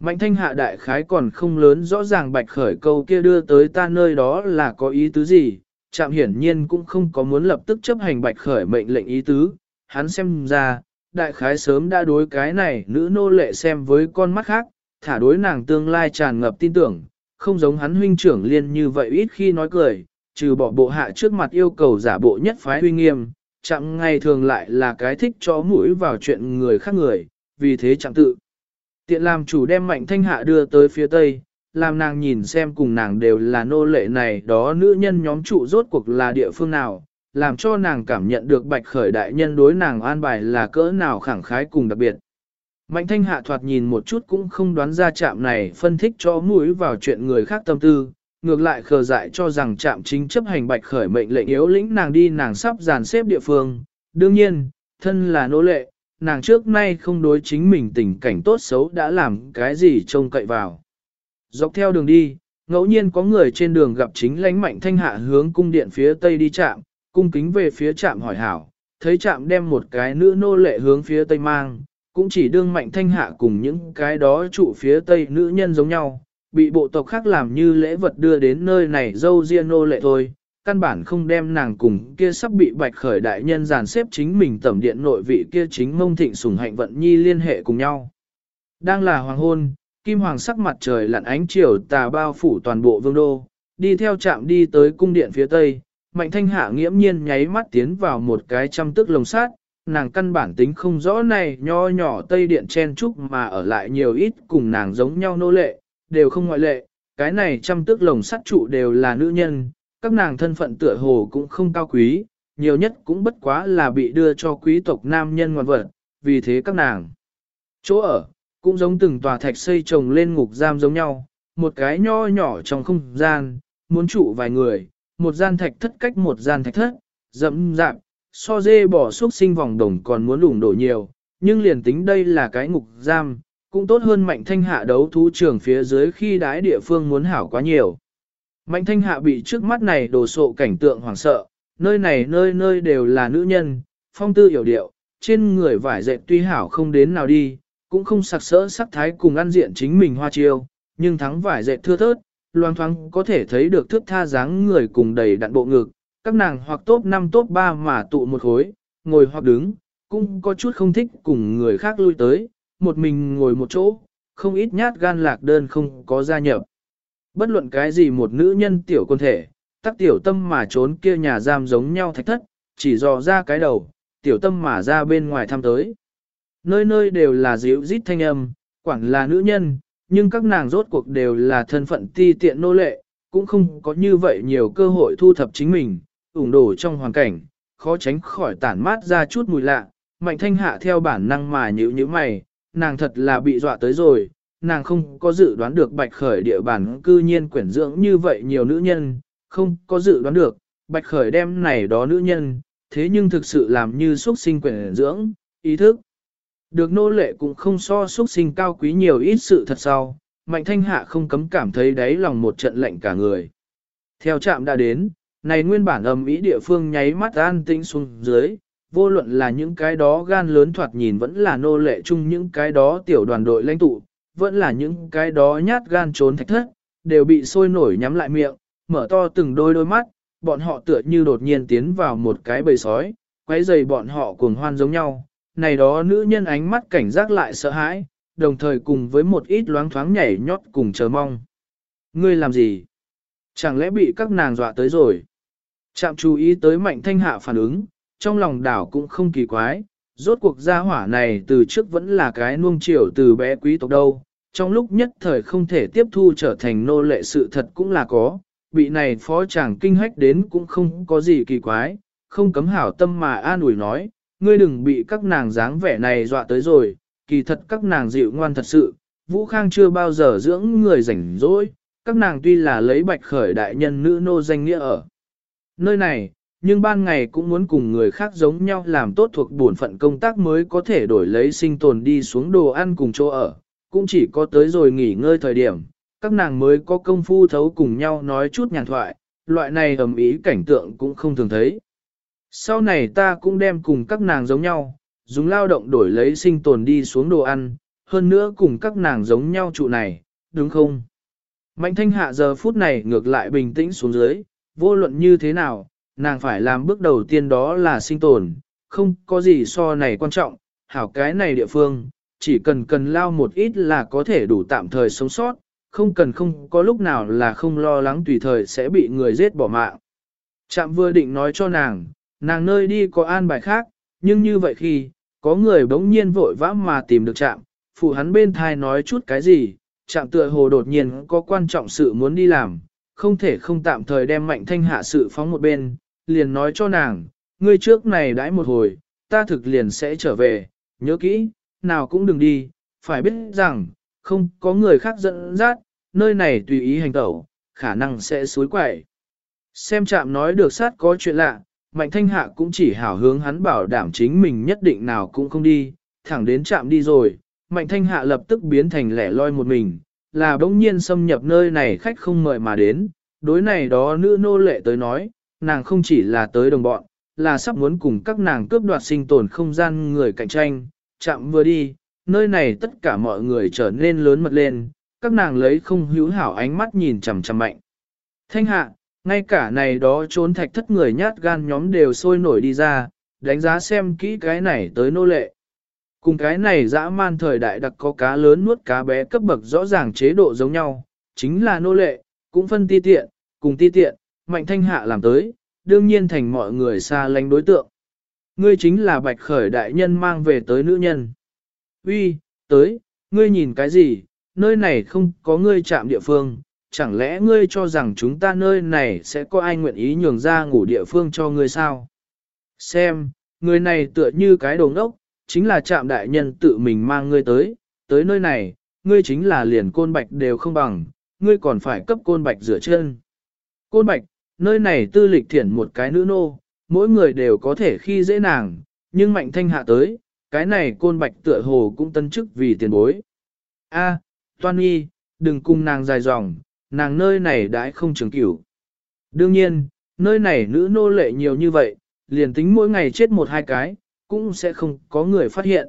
Mạnh thanh hạ đại khái còn không lớn rõ ràng bạch khởi câu kia đưa tới ta nơi đó là có ý tứ gì, chạm hiển nhiên cũng không có muốn lập tức chấp hành bạch khởi mệnh lệnh ý tứ, hắn xem ra, đại khái sớm đã đối cái này nữ nô lệ xem với con mắt khác, thả đối nàng tương lai tràn ngập tin tưởng, không giống hắn huynh trưởng liên như vậy ít khi nói cười, trừ bỏ bộ hạ trước mặt yêu cầu giả bộ nhất phái huy nghiêm, chạm ngày thường lại là cái thích cho mũi vào chuyện người khác người, vì thế chẳng tự. Tiện làm chủ đem mạnh thanh hạ đưa tới phía tây, làm nàng nhìn xem cùng nàng đều là nô lệ này đó nữ nhân nhóm trụ rốt cuộc là địa phương nào, làm cho nàng cảm nhận được bạch khởi đại nhân đối nàng an bài là cỡ nào khẳng khái cùng đặc biệt. Mạnh thanh hạ thoạt nhìn một chút cũng không đoán ra chạm này phân thích cho mũi vào chuyện người khác tâm tư, ngược lại khờ dại cho rằng chạm chính chấp hành bạch khởi mệnh lệnh yếu lĩnh nàng đi nàng sắp dàn xếp địa phương. Đương nhiên, thân là nô lệ, nàng trước nay không đối chính mình tình cảnh tốt xấu đã làm cái gì trông cậy vào. Dọc theo đường đi, ngẫu nhiên có người trên đường gặp chính lãnh mạnh thanh hạ hướng cung điện phía tây đi chạm, cung kính về phía chạm hỏi hảo, thấy chạm đem một cái nữ nô lệ hướng phía tây mang, cũng chỉ đương mạnh thanh hạ cùng những cái đó trụ phía tây nữ nhân giống nhau, bị bộ tộc khác làm như lễ vật đưa đến nơi này dâu riêng nô lệ thôi, căn bản không đem nàng cùng kia sắp bị bạch khởi đại nhân dàn xếp chính mình tẩm điện nội vị kia chính mông thịnh sùng hạnh vận nhi liên hệ cùng nhau. Đang là hoàng hôn, kim hoàng sắc mặt trời lặn ánh chiều tà bao phủ toàn bộ vương đô, đi theo chạm đi tới cung điện phía tây, mạnh thanh hạ nghiễm nhiên nháy mắt tiến vào một cái trăm tức lồng sát, nàng căn bản tính không rõ này nho nhỏ tây điện chen trúc mà ở lại nhiều ít cùng nàng giống nhau nô lệ, đều không ngoại lệ, cái này trăm tức lồng sắt trụ đều là nữ nhân, các nàng thân phận tựa hồ cũng không cao quý, nhiều nhất cũng bất quá là bị đưa cho quý tộc nam nhân ngoan vật, vì thế các nàng. Chỗ ở, cũng giống từng tòa thạch xây trồng lên ngục giam giống nhau, một cái nho nhỏ trong không gian, muốn trụ vài người, một gian thạch thất cách một gian thạch thất, dẫm dạp, so dê bỏ xuất sinh vòng đồng còn muốn lủng đổ nhiều, nhưng liền tính đây là cái ngục giam, cũng tốt hơn mạnh thanh hạ đấu thú trường phía dưới khi đái địa phương muốn hảo quá nhiều. Mạnh thanh hạ bị trước mắt này đồ sộ cảnh tượng hoảng sợ, nơi này nơi nơi đều là nữ nhân, phong tư hiểu điệu, trên người vải dệt tuy hảo không đến nào đi, cũng không sặc sỡ sắc thái cùng ăn diện chính mình hoa chiêu, nhưng thắng vải dệt thưa thớt, loang thoáng có thể thấy được thước tha dáng người cùng đầy đặn bộ ngực, các nàng hoặc top 5 top 3 mà tụ một khối, ngồi hoặc đứng, cũng có chút không thích cùng người khác lui tới, một mình ngồi một chỗ, không ít nhát gan lạc đơn không có gia nhập. Bất luận cái gì một nữ nhân tiểu quân thể, tắc tiểu tâm mà trốn kia nhà giam giống nhau thạch thất, chỉ dò ra cái đầu, tiểu tâm mà ra bên ngoài thăm tới. Nơi nơi đều là dịu rít thanh âm, quản là nữ nhân, nhưng các nàng rốt cuộc đều là thân phận ti tiện nô lệ, cũng không có như vậy nhiều cơ hội thu thập chính mình, ủng đổ trong hoàn cảnh, khó tránh khỏi tản mát ra chút mùi lạ, mạnh thanh hạ theo bản năng mà nhữ như mày, nàng thật là bị dọa tới rồi, nàng không có dự đoán được bạch khởi địa bản cư nhiên quyển dưỡng như vậy nhiều nữ nhân, không có dự đoán được, bạch khởi đem này đó nữ nhân, thế nhưng thực sự làm như xuất sinh quyển dưỡng, ý thức. Được nô lệ cũng không so xuất sinh cao quý nhiều ít sự thật sau, mạnh thanh hạ không cấm cảm thấy đáy lòng một trận lạnh cả người. Theo trạm đã đến, này nguyên bản âm ý địa phương nháy mắt an tĩnh xuống dưới, vô luận là những cái đó gan lớn thoạt nhìn vẫn là nô lệ chung những cái đó tiểu đoàn đội lãnh tụ, vẫn là những cái đó nhát gan trốn thạch thất, đều bị sôi nổi nhắm lại miệng, mở to từng đôi đôi mắt, bọn họ tựa như đột nhiên tiến vào một cái bầy sói, quấy dày bọn họ cuồng hoan giống nhau. Này đó nữ nhân ánh mắt cảnh giác lại sợ hãi, đồng thời cùng với một ít loáng thoáng nhảy nhót cùng chờ mong. Ngươi làm gì? Chẳng lẽ bị các nàng dọa tới rồi? Chạm chú ý tới mạnh thanh hạ phản ứng, trong lòng đảo cũng không kỳ quái, rốt cuộc gia hỏa này từ trước vẫn là cái nuông chiều từ bé quý tộc đâu, trong lúc nhất thời không thể tiếp thu trở thành nô lệ sự thật cũng là có, bị này phó chàng kinh hách đến cũng không có gì kỳ quái, không cấm hảo tâm mà an ủi nói, ngươi đừng bị các nàng dáng vẻ này dọa tới rồi, kỳ thật các nàng dịu ngoan thật sự, Vũ Khang chưa bao giờ dưỡng người rảnh rỗi, các nàng tuy là lấy bạch khởi đại nhân nữ nô danh nghĩa ở. Nơi này, nhưng ban ngày cũng muốn cùng người khác giống nhau làm tốt thuộc bổn phận công tác mới có thể đổi lấy sinh tồn đi xuống đồ ăn cùng chỗ ở, cũng chỉ có tới rồi nghỉ ngơi thời điểm, các nàng mới có công phu thấu cùng nhau nói chút nhàn thoại, loại này ầm ý cảnh tượng cũng không thường thấy. Sau này ta cũng đem cùng các nàng giống nhau, dùng lao động đổi lấy sinh tồn đi xuống đồ ăn, hơn nữa cùng các nàng giống nhau trụ này, đúng không? Mạnh thanh hạ giờ phút này ngược lại bình tĩnh xuống dưới, vô luận như thế nào, nàng phải làm bước đầu tiên đó là sinh tồn, không có gì so này quan trọng, hảo cái này địa phương, chỉ cần cần lao một ít là có thể đủ tạm thời sống sót, không cần không có lúc nào là không lo lắng tùy thời sẽ bị người giết bỏ mạng. Trạm vừa định nói cho nàng, nàng nơi đi có an bài khác, nhưng như vậy khi, có người bỗng nhiên vội vã mà tìm được chạm phụ hắn bên thai nói chút cái gì, chạm tựa hồ đột nhiên có quan trọng sự muốn đi làm, không thể không tạm thời đem mạnh thanh hạ sự phóng một bên, liền nói cho nàng, ngươi trước này đãi một hồi, ta thực liền sẽ trở về, nhớ kỹ, nào cũng đừng đi, phải biết rằng, không có người khác dẫn dắt, nơi này tùy ý hành tẩu, khả năng sẽ suối quậy. Xem chạm nói được sát có chuyện lạ, mạnh thanh hạ cũng chỉ hảo hướng hắn bảo đảm chính mình nhất định nào cũng không đi, thẳng đến chạm đi rồi, mạnh thanh hạ lập tức biến thành lẻ loi một mình, là bỗng nhiên xâm nhập nơi này khách không mời mà đến, đối này đó nữ nô lệ tới nói, nàng không chỉ là tới đồng bọn, là sắp muốn cùng các nàng cướp đoạt sinh tồn không gian người cạnh tranh, chạm vừa đi, nơi này tất cả mọi người trở nên lớn mật lên, các nàng lấy không hữu hảo ánh mắt nhìn chằm chằm mạnh. Thanh hạ, ngay cả này đó trốn thạch thất người nhát gan nhóm đều sôi nổi đi ra, đánh giá xem kỹ cái này tới nô lệ. Cùng cái này dã man thời đại đặc có cá lớn nuốt cá bé cấp bậc rõ ràng chế độ giống nhau, chính là nô lệ, cũng phân ti tiện, cùng ti tiện, mạnh thanh hạ làm tới, đương nhiên thành mọi người xa lánh đối tượng. Ngươi chính là bạch khởi đại nhân mang về tới nữ nhân. Uy, tới, ngươi nhìn cái gì, nơi này không có ngươi chạm địa phương, chẳng lẽ ngươi cho rằng chúng ta nơi này sẽ có ai nguyện ý nhường ra ngủ địa phương cho ngươi sao? Xem, người này tựa như cái đồ ngốc, chính là trạm đại nhân tự mình mang ngươi tới, tới nơi này, ngươi chính là liền côn bạch đều không bằng, ngươi còn phải cấp côn bạch rửa chân. Côn bạch, nơi này tư lịch thiển một cái nữ nô, mỗi người đều có thể khi dễ nàng, nhưng mạnh thanh hạ tới, cái này côn bạch tựa hồ cũng tân chức vì tiền bối. A, à, Toan Nhi, đừng cùng nàng dài dòng, nàng nơi này đãi không trường cửu. Đương nhiên, nơi này nữ nô lệ nhiều như vậy, liền tính mỗi ngày chết một hai cái, cũng sẽ không có người phát hiện.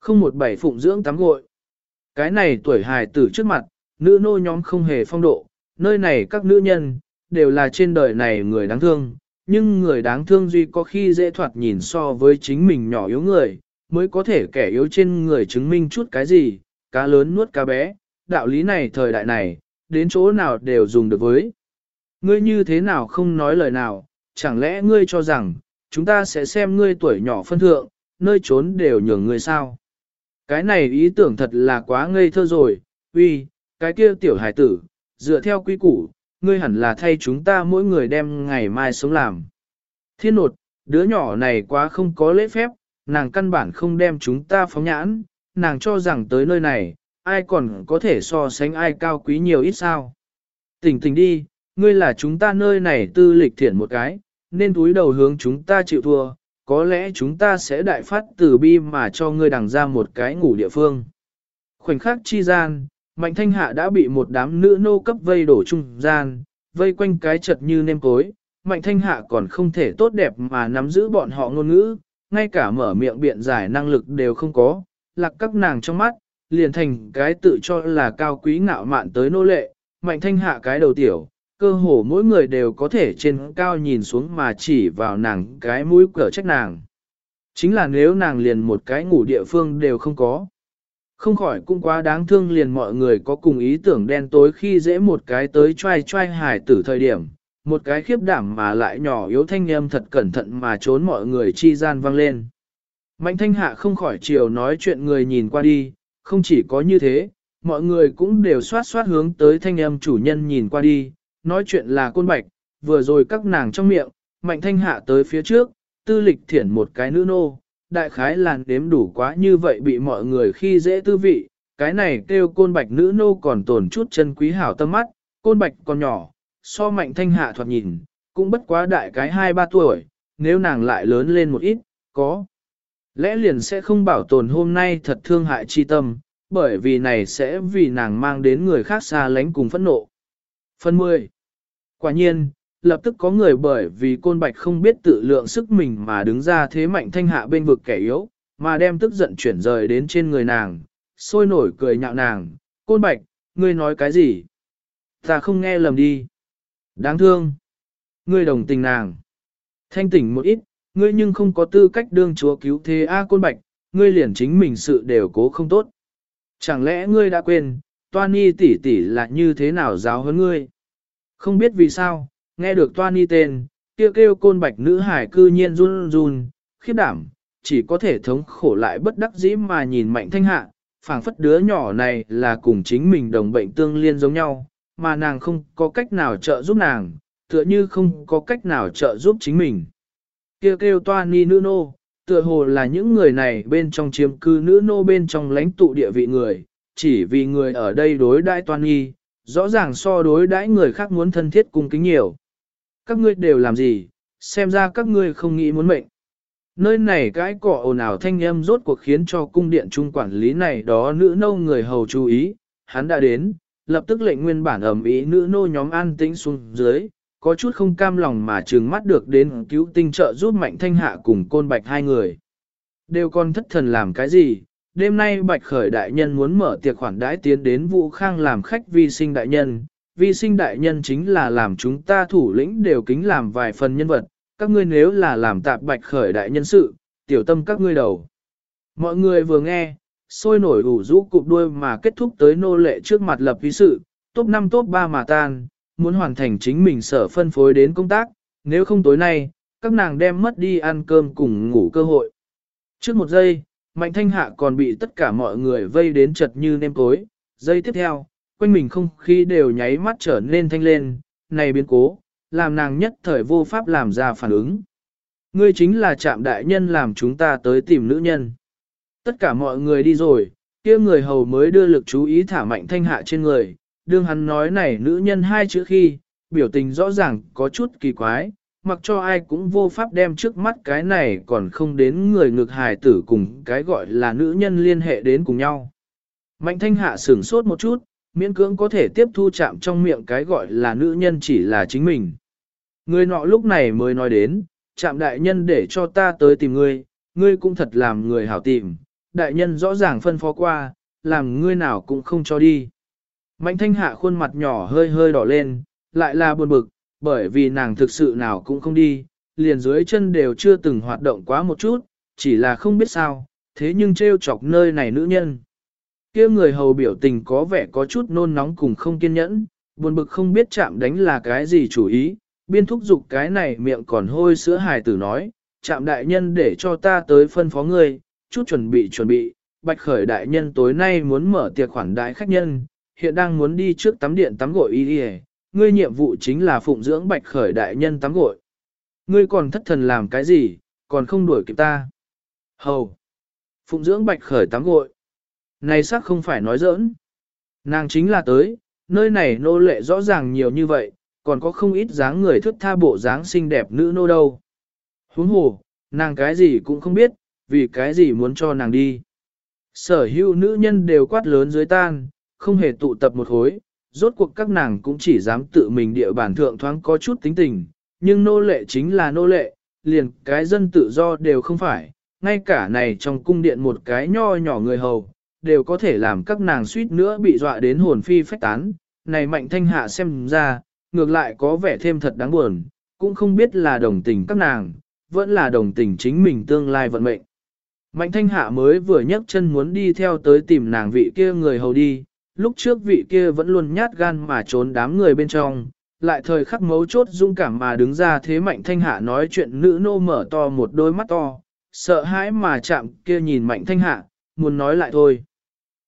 Không một bảy phụng dưỡng tắm gội. Cái này tuổi hài tử trước mặt, nữ nô nhóm không hề phong độ, nơi này các nữ nhân, đều là trên đời này người đáng thương, nhưng người đáng thương duy có khi dễ thoạt nhìn so với chính mình nhỏ yếu người, mới có thể kẻ yếu trên người chứng minh chút cái gì, cá lớn nuốt cá bé, đạo lý này thời đại này, đến chỗ nào đều dùng được với. Ngươi như thế nào không nói lời nào, chẳng lẽ ngươi cho rằng, chúng ta sẽ xem ngươi tuổi nhỏ phân thượng, nơi trốn đều nhường ngươi sao. Cái này ý tưởng thật là quá ngây thơ rồi, uy, cái kia tiểu hải tử, dựa theo quy củ, ngươi hẳn là thay chúng ta mỗi người đem ngày mai sống làm. Thiên nột, đứa nhỏ này quá không có lễ phép, nàng căn bản không đem chúng ta phóng nhãn, nàng cho rằng tới nơi này, ai còn có thể so sánh ai cao quý nhiều ít sao. Tỉnh tỉnh đi, ngươi là chúng ta nơi này tư lịch thiện một cái, nên túi đầu hướng chúng ta chịu thua, có lẽ chúng ta sẽ đại phát từ bi mà cho ngươi đằng ra một cái ngủ địa phương. Khoảnh khắc chi gian, Mạnh Thanh Hạ đã bị một đám nữ nô cấp vây đổ trung gian, vây quanh cái chật như nêm cối. Mạnh Thanh Hạ còn không thể tốt đẹp mà nắm giữ bọn họ ngôn ngữ, ngay cả mở miệng biện giải năng lực đều không có, lạc các nàng trong mắt, liền thành cái tự cho là cao quý ngạo mạn tới nô lệ, Mạnh Thanh Hạ cái đầu tiểu, cơ hồ mỗi người đều có thể trên cao nhìn xuống mà chỉ vào nàng cái mũi cỡ trách nàng. Chính là nếu nàng liền một cái ngủ địa phương đều không có. Không khỏi cũng quá đáng thương liền mọi người có cùng ý tưởng đen tối khi dễ một cái tới trai trai hải tử thời điểm, một cái khiếp đảm mà lại nhỏ yếu thanh âm thật cẩn thận mà trốn mọi người chi gian vang lên. Mạnh thanh hạ không khỏi chiều nói chuyện người nhìn qua đi, không chỉ có như thế, mọi người cũng đều xoát xoát hướng tới thanh âm chủ nhân nhìn qua đi, nói chuyện là côn bạch, vừa rồi các nàng trong miệng, mạnh thanh hạ tới phía trước, tư lịch thiển một cái nữ nô, đại khái làn đếm đủ quá như vậy bị mọi người khi dễ tư vị, cái này kêu côn bạch nữ nô còn tổn chút chân quý hảo tâm mắt, côn bạch còn nhỏ, so mạnh thanh hạ thoạt nhìn, cũng bất quá đại cái 2-3 tuổi, nếu nàng lại lớn lên một ít, có. Lẽ liền sẽ không bảo tồn hôm nay thật thương hại chi tâm, bởi vì này sẽ vì nàng mang đến người khác xa lánh cùng phẫn nộ. Phần 10. Quả nhiên, lập tức có người bởi vì côn bạch không biết tự lượng sức mình mà đứng ra thế mạnh thanh hạ bên vực kẻ yếu, mà đem tức giận chuyển rời đến trên người nàng, sôi nổi cười nhạo nàng, côn bạch, ngươi nói cái gì? Ta không nghe lầm đi. Đáng thương. Ngươi đồng tình nàng. Thanh tỉnh một ít, ngươi nhưng không có tư cách đương chúa cứu thế A côn bạch, ngươi liền chính mình sự đều cố không tốt. Chẳng lẽ ngươi đã quên, Toani tỷ tỷ là như thế nào giáo hơn ngươi? Không biết vì sao, nghe được Toani tên, kêu kêu côn bạch nữ hải cư nhiên run run, khiếp đảm, chỉ có thể thống khổ lại bất đắc dĩ mà nhìn mạnh thanh hạ, phảng phất đứa nhỏ này là cùng chính mình đồng bệnh tương liên giống nhau, mà nàng không có cách nào trợ giúp nàng, tựa như không có cách nào trợ giúp chính mình kia kêu toa ni nữ nô, tựa hồ là những người này bên trong chiếm cư nữ nô bên trong lãnh tụ địa vị người, chỉ vì người ở đây đối đãi toan nghi, rõ ràng so đối đãi người khác muốn thân thiết cung kính nhiều. Các ngươi đều làm gì, xem ra các ngươi không nghĩ muốn mệnh. Nơi này cái cỏ ồn ào thanh âm rốt cuộc khiến cho cung điện trung quản lý này đó nữ nô người hầu chú ý, hắn đã đến, lập tức lệnh nguyên bản ẩm ý nữ nô nhóm an tĩnh xuống dưới, có chút không cam lòng mà trừng mắt được đến cứu tinh trợ giúp mạnh thanh hạ cùng côn bạch hai người. Đều còn thất thần làm cái gì, đêm nay bạch khởi đại nhân muốn mở tiệc khoản đãi tiến đến vũ khang làm khách vi sinh đại nhân. Vi sinh đại nhân chính là làm chúng ta thủ lĩnh đều kính làm vài phần nhân vật, các ngươi nếu là làm tạp bạch khởi đại nhân sự, tiểu tâm các ngươi đầu. Mọi người vừa nghe, sôi nổi ủ rũ cụp đuôi mà kết thúc tới nô lệ trước mặt lập vi sự, top 5 top 3 mà tan, muốn hoàn thành chính mình sở phân phối đến công tác, nếu không tối nay, các nàng đem mất đi ăn cơm cùng ngủ cơ hội. Trước một giây, Mạnh Thanh Hạ còn bị tất cả mọi người vây đến chật như nêm tối giây tiếp theo, quanh mình không khí đều nháy mắt trở nên thanh lên, này biến cố, làm nàng nhất thời vô pháp làm ra phản ứng. Ngươi chính là trạm đại nhân làm chúng ta tới tìm nữ nhân. Tất cả mọi người đi rồi, kia người hầu mới đưa lực chú ý thả mạnh thanh hạ trên người, đương hắn nói này nữ nhân hai chữ khi, biểu tình rõ ràng có chút kỳ quái, mặc cho ai cũng vô pháp đem trước mắt cái này còn không đến người ngực hài tử cùng cái gọi là nữ nhân liên hệ đến cùng nhau. Mạnh thanh hạ sửng sốt một chút, miễn cưỡng có thể tiếp thu chạm trong miệng cái gọi là nữ nhân chỉ là chính mình. Người nọ lúc này mới nói đến, chạm đại nhân để cho ta tới tìm ngươi, ngươi cũng thật làm người hảo tìm, đại nhân rõ ràng phân phó qua, làm ngươi nào cũng không cho đi. Mạnh thanh hạ khuôn mặt nhỏ hơi hơi đỏ lên, lại là buồn bực, bởi vì nàng thực sự nào cũng không đi, liền dưới chân đều chưa từng hoạt động quá một chút, chỉ là không biết sao, thế nhưng trêu chọc nơi này nữ nhân. kia người hầu biểu tình có vẻ có chút nôn nóng cùng không kiên nhẫn, buồn bực không biết chạm đánh là cái gì chủ ý, biên thúc dục cái này miệng còn hôi sữa hài tử nói, chạm đại nhân để cho ta tới phân phó ngươi, chút chuẩn bị chuẩn bị, bạch khởi đại nhân tối nay muốn mở tiệc khoản đại khách nhân, hiện đang muốn đi trước tắm điện tắm gội y y ngươi nhiệm vụ chính là phụng dưỡng bạch khởi đại nhân tắm gội. Ngươi còn thất thần làm cái gì, còn không đuổi kịp ta. Hầu. Phụng dưỡng bạch khởi tắm gội. Này xác không phải nói giỡn. Nàng chính là tới, nơi này nô lệ rõ ràng nhiều như vậy, còn có không ít dáng người thức tha bộ dáng xinh đẹp nữ nô đâu. Huống hồ, nàng cái gì cũng không biết, vì cái gì muốn cho nàng đi. Sở hữu nữ nhân đều quát lớn dưới tan, không hề tụ tập một hối, rốt cuộc các nàng cũng chỉ dám tự mình địa bản thượng thoáng có chút tính tình, nhưng nô lệ chính là nô lệ, liền cái dân tự do đều không phải, ngay cả này trong cung điện một cái nho nhỏ người hầu, đều có thể làm các nàng suýt nữa bị dọa đến hồn phi phách tán, này mạnh thanh hạ xem ra, ngược lại có vẻ thêm thật đáng buồn, cũng không biết là đồng tình các nàng, vẫn là đồng tình chính mình tương lai vận mệnh. Mạnh thanh hạ mới vừa nhấc chân muốn đi theo tới tìm nàng vị kia người hầu đi, lúc trước vị kia vẫn luôn nhát gan mà trốn đám người bên trong, lại thời khắc mấu chốt dung cảm mà đứng ra thế mạnh thanh hạ nói chuyện nữ nô mở to một đôi mắt to, sợ hãi mà chạm kia nhìn mạnh thanh hạ, muốn nói lại thôi.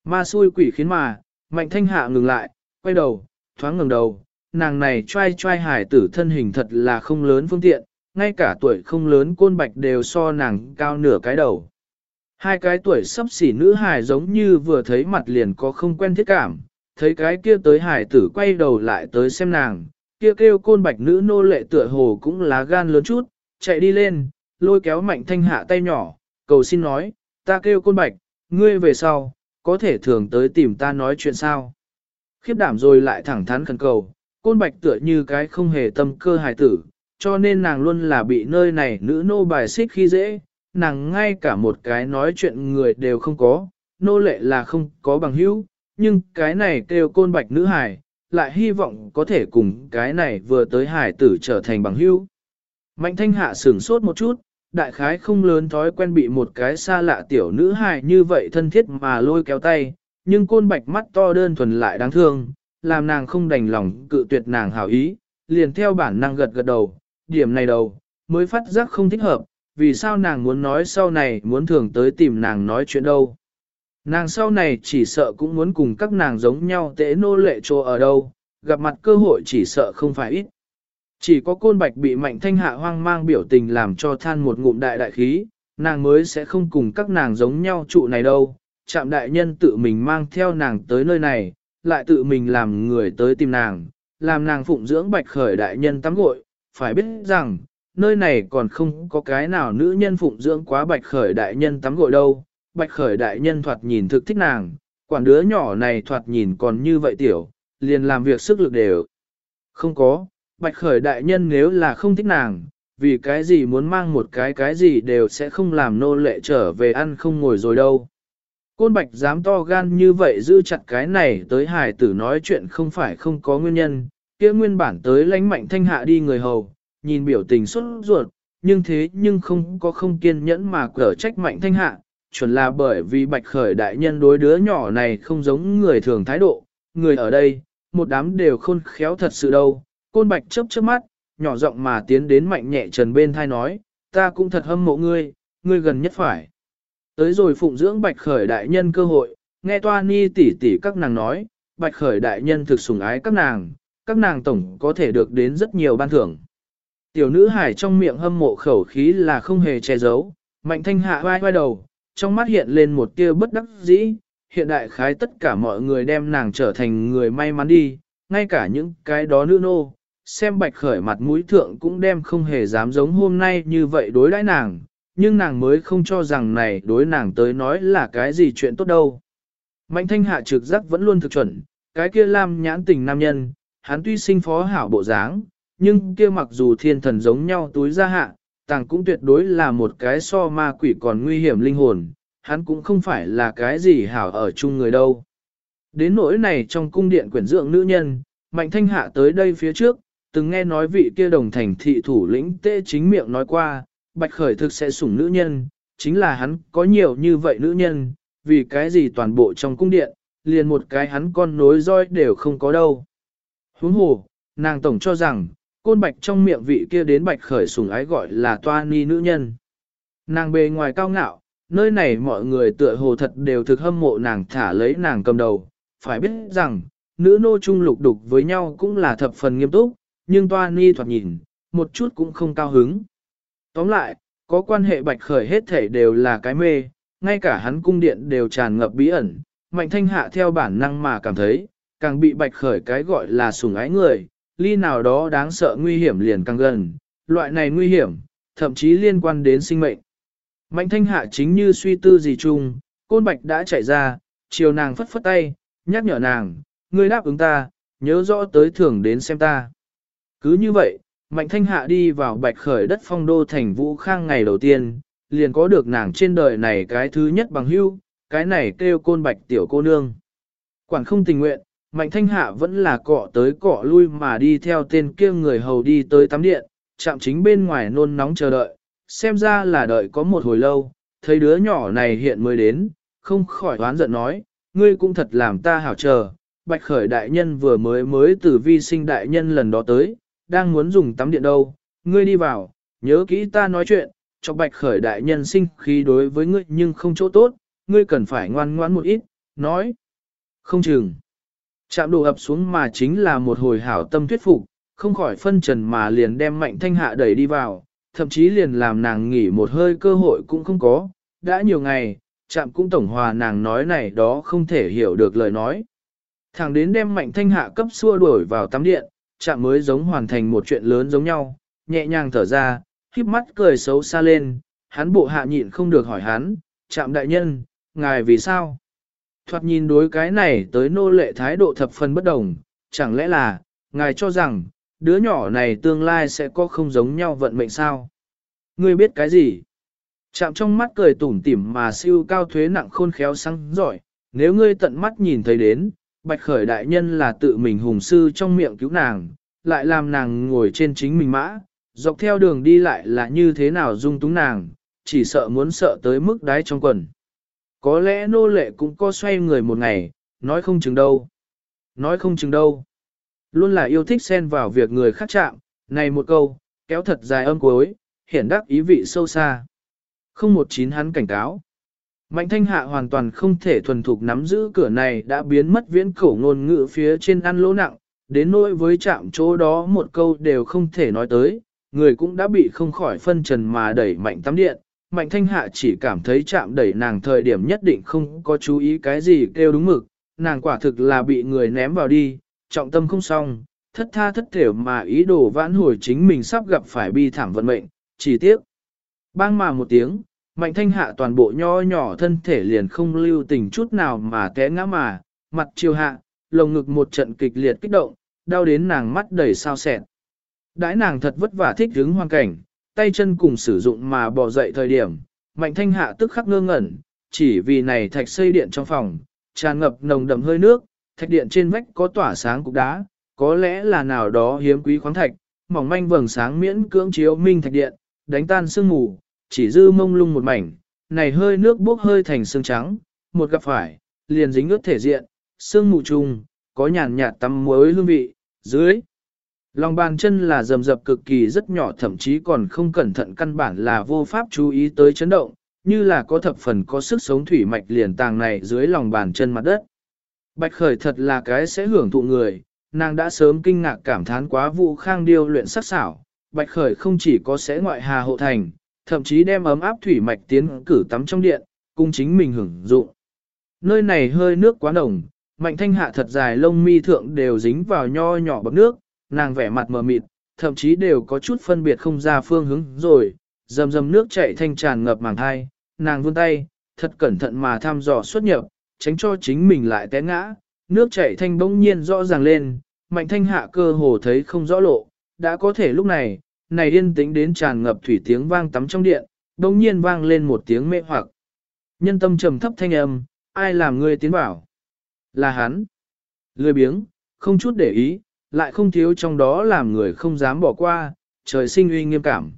Ma xui quỷ khiến mà, mạnh thanh hạ ngừng lại, quay đầu, thoáng ngừng đầu, nàng này trai trai hải tử thân hình thật là không lớn phương tiện, ngay cả tuổi không lớn côn bạch đều so nàng cao nửa cái đầu. Hai cái tuổi sắp xỉ nữ hài giống như vừa thấy mặt liền có không quen thiết cảm, thấy cái kia tới hải tử quay đầu lại tới xem nàng, kia kêu côn bạch nữ nô lệ tựa hồ cũng lá gan lớn chút, chạy đi lên, lôi kéo mạnh thanh hạ tay nhỏ, cầu xin nói, ta kêu côn bạch, ngươi về sau, có thể thường tới tìm ta nói chuyện sao. Khiếp đảm rồi lại thẳng thắn khẩn cầu, côn bạch tựa như cái không hề tâm cơ hài tử, cho nên nàng luôn là bị nơi này nữ nô bài xích khi dễ, nàng ngay cả một cái nói chuyện người đều không có, nô lệ là không có bằng hữu, nhưng cái này kêu côn bạch nữ hải lại hy vọng có thể cùng cái này vừa tới hải tử trở thành bằng hữu. Mạnh thanh hạ sửng sốt một chút, đại khái không lớn thói quen bị một cái xa lạ tiểu nữ hài như vậy thân thiết mà lôi kéo tay, nhưng côn bạch mắt to đơn thuần lại đáng thương, làm nàng không đành lòng cự tuyệt nàng hảo ý, liền theo bản năng gật gật đầu, điểm này đầu, mới phát giác không thích hợp, vì sao nàng muốn nói sau này muốn thường tới tìm nàng nói chuyện đâu. Nàng sau này chỉ sợ cũng muốn cùng các nàng giống nhau tế nô lệ trô ở đâu, gặp mặt cơ hội chỉ sợ không phải ít. Chỉ có côn bạch bị mạnh thanh hạ hoang mang biểu tình làm cho than một ngụm đại đại khí, nàng mới sẽ không cùng các nàng giống nhau trụ này đâu. Trạm đại nhân tự mình mang theo nàng tới nơi này, lại tự mình làm người tới tìm nàng, làm nàng phụng dưỡng bạch khởi đại nhân tắm gội, phải biết rằng, nơi này còn không có cái nào nữ nhân phụng dưỡng quá bạch khởi đại nhân tắm gội đâu. Bạch khởi đại nhân thoạt nhìn thực thích nàng, quản đứa nhỏ này thoạt nhìn còn như vậy tiểu, liền làm việc sức lực đều. Không có, bạch khởi đại nhân nếu là không thích nàng, vì cái gì muốn mang một cái cái gì đều sẽ không làm nô lệ trở về ăn không ngồi rồi đâu. Côn bạch dám to gan như vậy giữ chặt cái này tới hài tử nói chuyện không phải không có nguyên nhân, kia nguyên bản tới lãnh mạnh thanh hạ đi người hầu, nhìn biểu tình xuất ruột, nhưng thế nhưng không có không kiên nhẫn mà cở trách mạnh thanh hạ, chuẩn là bởi vì bạch khởi đại nhân đối đứa nhỏ này không giống người thường thái độ, người ở đây, một đám đều khôn khéo thật sự đâu, côn bạch chớp chớp mắt, nhỏ giọng mà tiến đến mạnh nhẹ trần bên thai nói, ta cũng thật hâm mộ ngươi, ngươi gần nhất phải. Tới rồi phụng dưỡng bạch khởi đại nhân cơ hội, nghe toa ni tỷ tỷ các nàng nói, bạch khởi đại nhân thực sủng ái các nàng, các nàng tổng có thể được đến rất nhiều ban thưởng. Tiểu nữ hải trong miệng hâm mộ khẩu khí là không hề che giấu, mạnh thanh hạ vai vai đầu, trong mắt hiện lên một tia bất đắc dĩ, hiện đại khái tất cả mọi người đem nàng trở thành người may mắn đi, ngay cả những cái đó nữ nô, xem bạch khởi mặt mũi thượng cũng đem không hề dám giống hôm nay như vậy đối đãi nàng, nhưng nàng mới không cho rằng này đối nàng tới nói là cái gì chuyện tốt đâu. Mạnh thanh hạ trực giác vẫn luôn thực chuẩn, cái kia lam nhãn tình nam nhân, hắn tuy sinh phó hảo bộ dáng, nhưng kia mặc dù thiên thần giống nhau túi ra hạ, tàng cũng tuyệt đối là một cái so ma quỷ còn nguy hiểm linh hồn, hắn cũng không phải là cái gì hảo ở chung người đâu. Đến nỗi này trong cung điện quyển dưỡng nữ nhân, mạnh thanh hạ tới đây phía trước, từng nghe nói vị kia đồng thành thị thủ lĩnh tê chính miệng nói qua, bạch khởi thực sẽ sủng nữ nhân, chính là hắn có nhiều như vậy nữ nhân, vì cái gì toàn bộ trong cung điện, liền một cái hắn con nối roi đều không có đâu. Huống hồ, nàng tổng cho rằng, côn bạch trong miệng vị kia đến bạch khởi sùng ái gọi là toa ni nữ nhân. Nàng bề ngoài cao ngạo, nơi này mọi người tựa hồ thật đều thực hâm mộ nàng thả lấy nàng cầm đầu, phải biết rằng, nữ nô chung lục đục với nhau cũng là thập phần nghiêm túc, nhưng toa ni thoạt nhìn, một chút cũng không cao hứng. Tóm lại, Có quan hệ bạch khởi hết thể đều là cái mê, ngay cả hắn cung điện đều tràn ngập bí ẩn, mạnh thanh hạ theo bản năng mà cảm thấy, càng bị bạch khởi cái gọi là sủng ái người, ly nào đó đáng sợ nguy hiểm liền càng gần, loại này nguy hiểm, thậm chí liên quan đến sinh mệnh. Mạnh thanh hạ chính như suy tư gì chung, côn bạch đã chạy ra, chiều nàng phất phất tay, nhắc nhở nàng, ngươi đáp ứng ta, nhớ rõ tới thưởng đến xem ta. Cứ như vậy, mạnh thanh hạ đi vào bạch khởi đất phong đô thành vũ khang ngày đầu tiên, liền có được nàng trên đời này cái thứ nhất bằng hưu, cái này kêu côn bạch tiểu cô nương. Quản không tình nguyện, mạnh thanh hạ vẫn là cọ tới cọ lui mà đi theo tên kia người hầu đi tới tắm điện, chạm chính bên ngoài nôn nóng chờ đợi, xem ra là đợi có một hồi lâu, thấy đứa nhỏ này hiện mới đến, không khỏi oán giận nói, ngươi cũng thật làm ta hảo chờ, bạch khởi đại nhân vừa mới mới từ vi sinh đại nhân lần đó tới, đang muốn dùng tắm điện đâu, ngươi đi vào, nhớ kỹ ta nói chuyện, cho bạch khởi đại nhân sinh khí đối với ngươi nhưng không chỗ tốt, ngươi cần phải ngoan ngoãn một ít, nói. Không chừng. Chạm đồ ập xuống mà chính là một hồi hảo tâm thuyết phục, không khỏi phân trần mà liền đem mạnh thanh hạ đẩy đi vào, thậm chí liền làm nàng nghỉ một hơi cơ hội cũng không có, đã nhiều ngày, chạm cũng tổng hòa nàng nói này đó không thể hiểu được lời nói. Thẳng đến đem mạnh thanh hạ cấp xua đuổi vào tắm điện, chạm mới giống hoàn thành một chuyện lớn giống nhau, nhẹ nhàng thở ra, híp mắt cười xấu xa lên, hắn bộ hạ nhịn không được hỏi hắn, chạm đại nhân, ngài vì sao? Thoạt nhìn đối cái này tới nô lệ thái độ thập phần bất đồng, chẳng lẽ là, ngài cho rằng, đứa nhỏ này tương lai sẽ có không giống nhau vận mệnh sao? Ngươi biết cái gì? Chạm trong mắt cười tủm tỉm mà siêu cao thuế nặng khôn khéo sáng giỏi, nếu ngươi tận mắt nhìn thấy đến, bạch khởi đại nhân là tự mình hùng sư trong miệng cứu nàng, lại làm nàng ngồi trên chính mình mã, dọc theo đường đi lại là như thế nào dung túng nàng, chỉ sợ muốn sợ tới mức đáy trong quần. Có lẽ nô lệ cũng có xoay người một ngày, nói không chừng đâu. Nói không chừng đâu. Luôn là yêu thích xen vào việc người khác chạm, này một câu, kéo thật dài âm cuối, hiển đắc ý vị sâu xa. Không một chín hắn cảnh cáo. Mạnh thanh hạ hoàn toàn không thể thuần thục nắm giữ cửa này đã biến mất viễn cổ ngôn ngữ phía trên ăn lỗ nặng, đến nỗi với chạm chỗ đó một câu đều không thể nói tới, người cũng đã bị không khỏi phân trần mà đẩy mạnh tắm điện. Mạnh thanh hạ chỉ cảm thấy chạm đẩy nàng thời điểm nhất định không có chú ý cái gì kêu đúng mực, nàng quả thực là bị người ném vào đi, trọng tâm không xong, thất tha thất thểu mà ý đồ vãn hồi chính mình sắp gặp phải bi thảm vận mệnh, chỉ tiếc. Bang mà một tiếng, mạnh thanh hạ toàn bộ nho nhỏ thân thể liền không lưu tình chút nào mà té ngã mà, mặt chiều hạ, lồng ngực một trận kịch liệt kích động, đau đến nàng mắt đầy sao sẹn. Đãi nàng thật vất vả thích đứng hoàn cảnh, tay chân cùng sử dụng mà bỏ dậy thời điểm, mạnh thanh hạ tức khắc ngơ ngẩn, chỉ vì này thạch xây điện trong phòng, tràn ngập nồng đậm hơi nước, thạch điện trên vách có tỏa sáng cục đá, có lẽ là nào đó hiếm quý khoáng thạch, mỏng manh vầng sáng miễn cưỡng chiếu minh thạch điện, đánh tan sương mù, chỉ dư mông lung một mảnh, này hơi nước bốc hơi thành sương trắng, một gặp phải, liền dính ướt thể diện, sương mù trùng, có nhàn nhạt tắm muối hương vị, dưới. Lòng bàn chân là rầm rập cực kỳ rất nhỏ thậm chí còn không cẩn thận căn bản là vô pháp chú ý tới chấn động, như là có thập phần có sức sống thủy mạch liền tàng này dưới lòng bàn chân mặt đất. Bạch khởi thật là cái sẽ hưởng thụ người, nàng đã sớm kinh ngạc cảm thán quá vụ khang điêu luyện sắc xảo, bạch khởi không chỉ có sẽ ngoại hà hộ thành, thậm chí đem ấm áp thủy mạch tiến cử tắm trong điện, cung chính mình hưởng dụng. Nơi này hơi nước quá nồng, mạnh thanh hạ thật dài lông mi thượng đều dính vào nho nhỏ bậc nước, nàng vẻ mặt mờ mịt, thậm chí đều có chút phân biệt không ra phương hướng rồi, dầm dầm nước chảy thanh tràn ngập màng hai, nàng vươn tay, thật cẩn thận mà thăm dò xuất nhập, tránh cho chính mình lại té ngã, nước chảy thanh bỗng nhiên rõ ràng lên, mạnh thanh hạ cơ hồ thấy không rõ lộ, đã có thể lúc này, này điên tĩnh đến tràn ngập thủy tiếng vang tắm trong điện, bỗng nhiên vang lên một tiếng mê hoặc. Nhân tâm trầm thấp thanh âm, ai làm ngươi tiến bảo? Là hắn. Lười biếng, không chút để ý, lại không thiếu trong đó làm người không dám bỏ qua, trời sinh uy nghiêm cảm.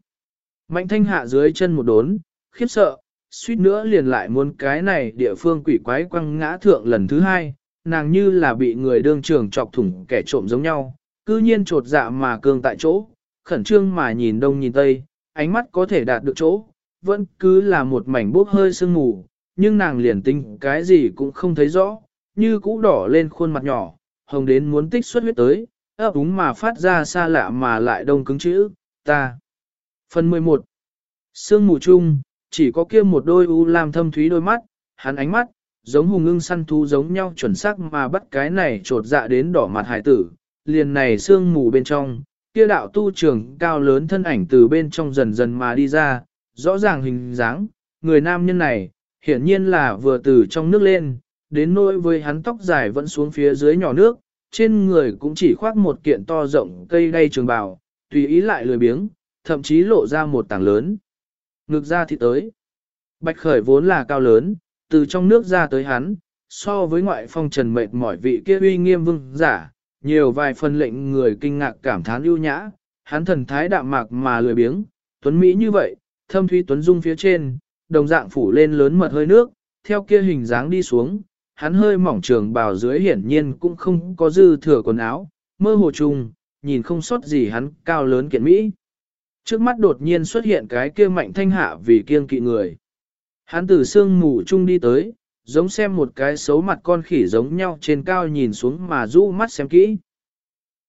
Mạnh thanh hạ dưới chân một đốn, khiếp sợ, suýt nữa liền lại muốn cái này địa phương quỷ quái quăng ngã thượng lần thứ hai, nàng như là bị người đương trường chọc thủng kẻ trộm giống nhau, cư nhiên trột dạ mà cương tại chỗ, khẩn trương mà nhìn đông nhìn tây, ánh mắt có thể đạt được chỗ, vẫn cứ là một mảnh bốc hơi sương mù, nhưng nàng liền tinh cái gì cũng không thấy rõ, như cũ đỏ lên khuôn mặt nhỏ, hồng đến muốn tích xuất huyết tới, ấp úng mà phát ra xa lạ mà lại đông cứng chữ, ta. Phần 11 Sương mù chung, chỉ có kia một đôi u lam thâm thúy đôi mắt, hắn ánh mắt, giống hùng ưng săn thú giống nhau chuẩn xác mà bắt cái này trột dạ đến đỏ mặt hải tử, liền này sương mù bên trong, kia đạo tu trưởng cao lớn thân ảnh từ bên trong dần dần mà đi ra, rõ ràng hình dáng, người nam nhân này, hiển nhiên là vừa từ trong nước lên, đến nỗi với hắn tóc dài vẫn xuống phía dưới nhỏ nước, trên người cũng chỉ khoác một kiện to rộng cây đay trường bào, tùy ý lại lười biếng, thậm chí lộ ra một tảng lớn. Ngực ra thì tới. Bạch khởi vốn là cao lớn, từ trong nước ra tới hắn, so với ngoại phong trần mệt mỏi vị kia uy nghiêm vương giả, nhiều vài phần lệnh người kinh ngạc cảm thán ưu nhã, hắn thần thái đạm mạc mà lười biếng, tuấn Mỹ như vậy, thâm thúy tuấn dung phía trên, đồng dạng phủ lên lớn mật hơi nước, theo kia hình dáng đi xuống, hắn hơi mỏng trường bào dưới hiển nhiên cũng không có dư thừa quần áo, mơ hồ trùng, nhìn không sót gì hắn cao lớn kiện Mỹ. Trước mắt đột nhiên xuất hiện cái kia mạnh thanh hạ vì kiêng kỵ người. Hắn từ sương mù chung đi tới, giống xem một cái xấu mặt con khỉ giống nhau trên cao nhìn xuống mà rũ mắt xem kỹ.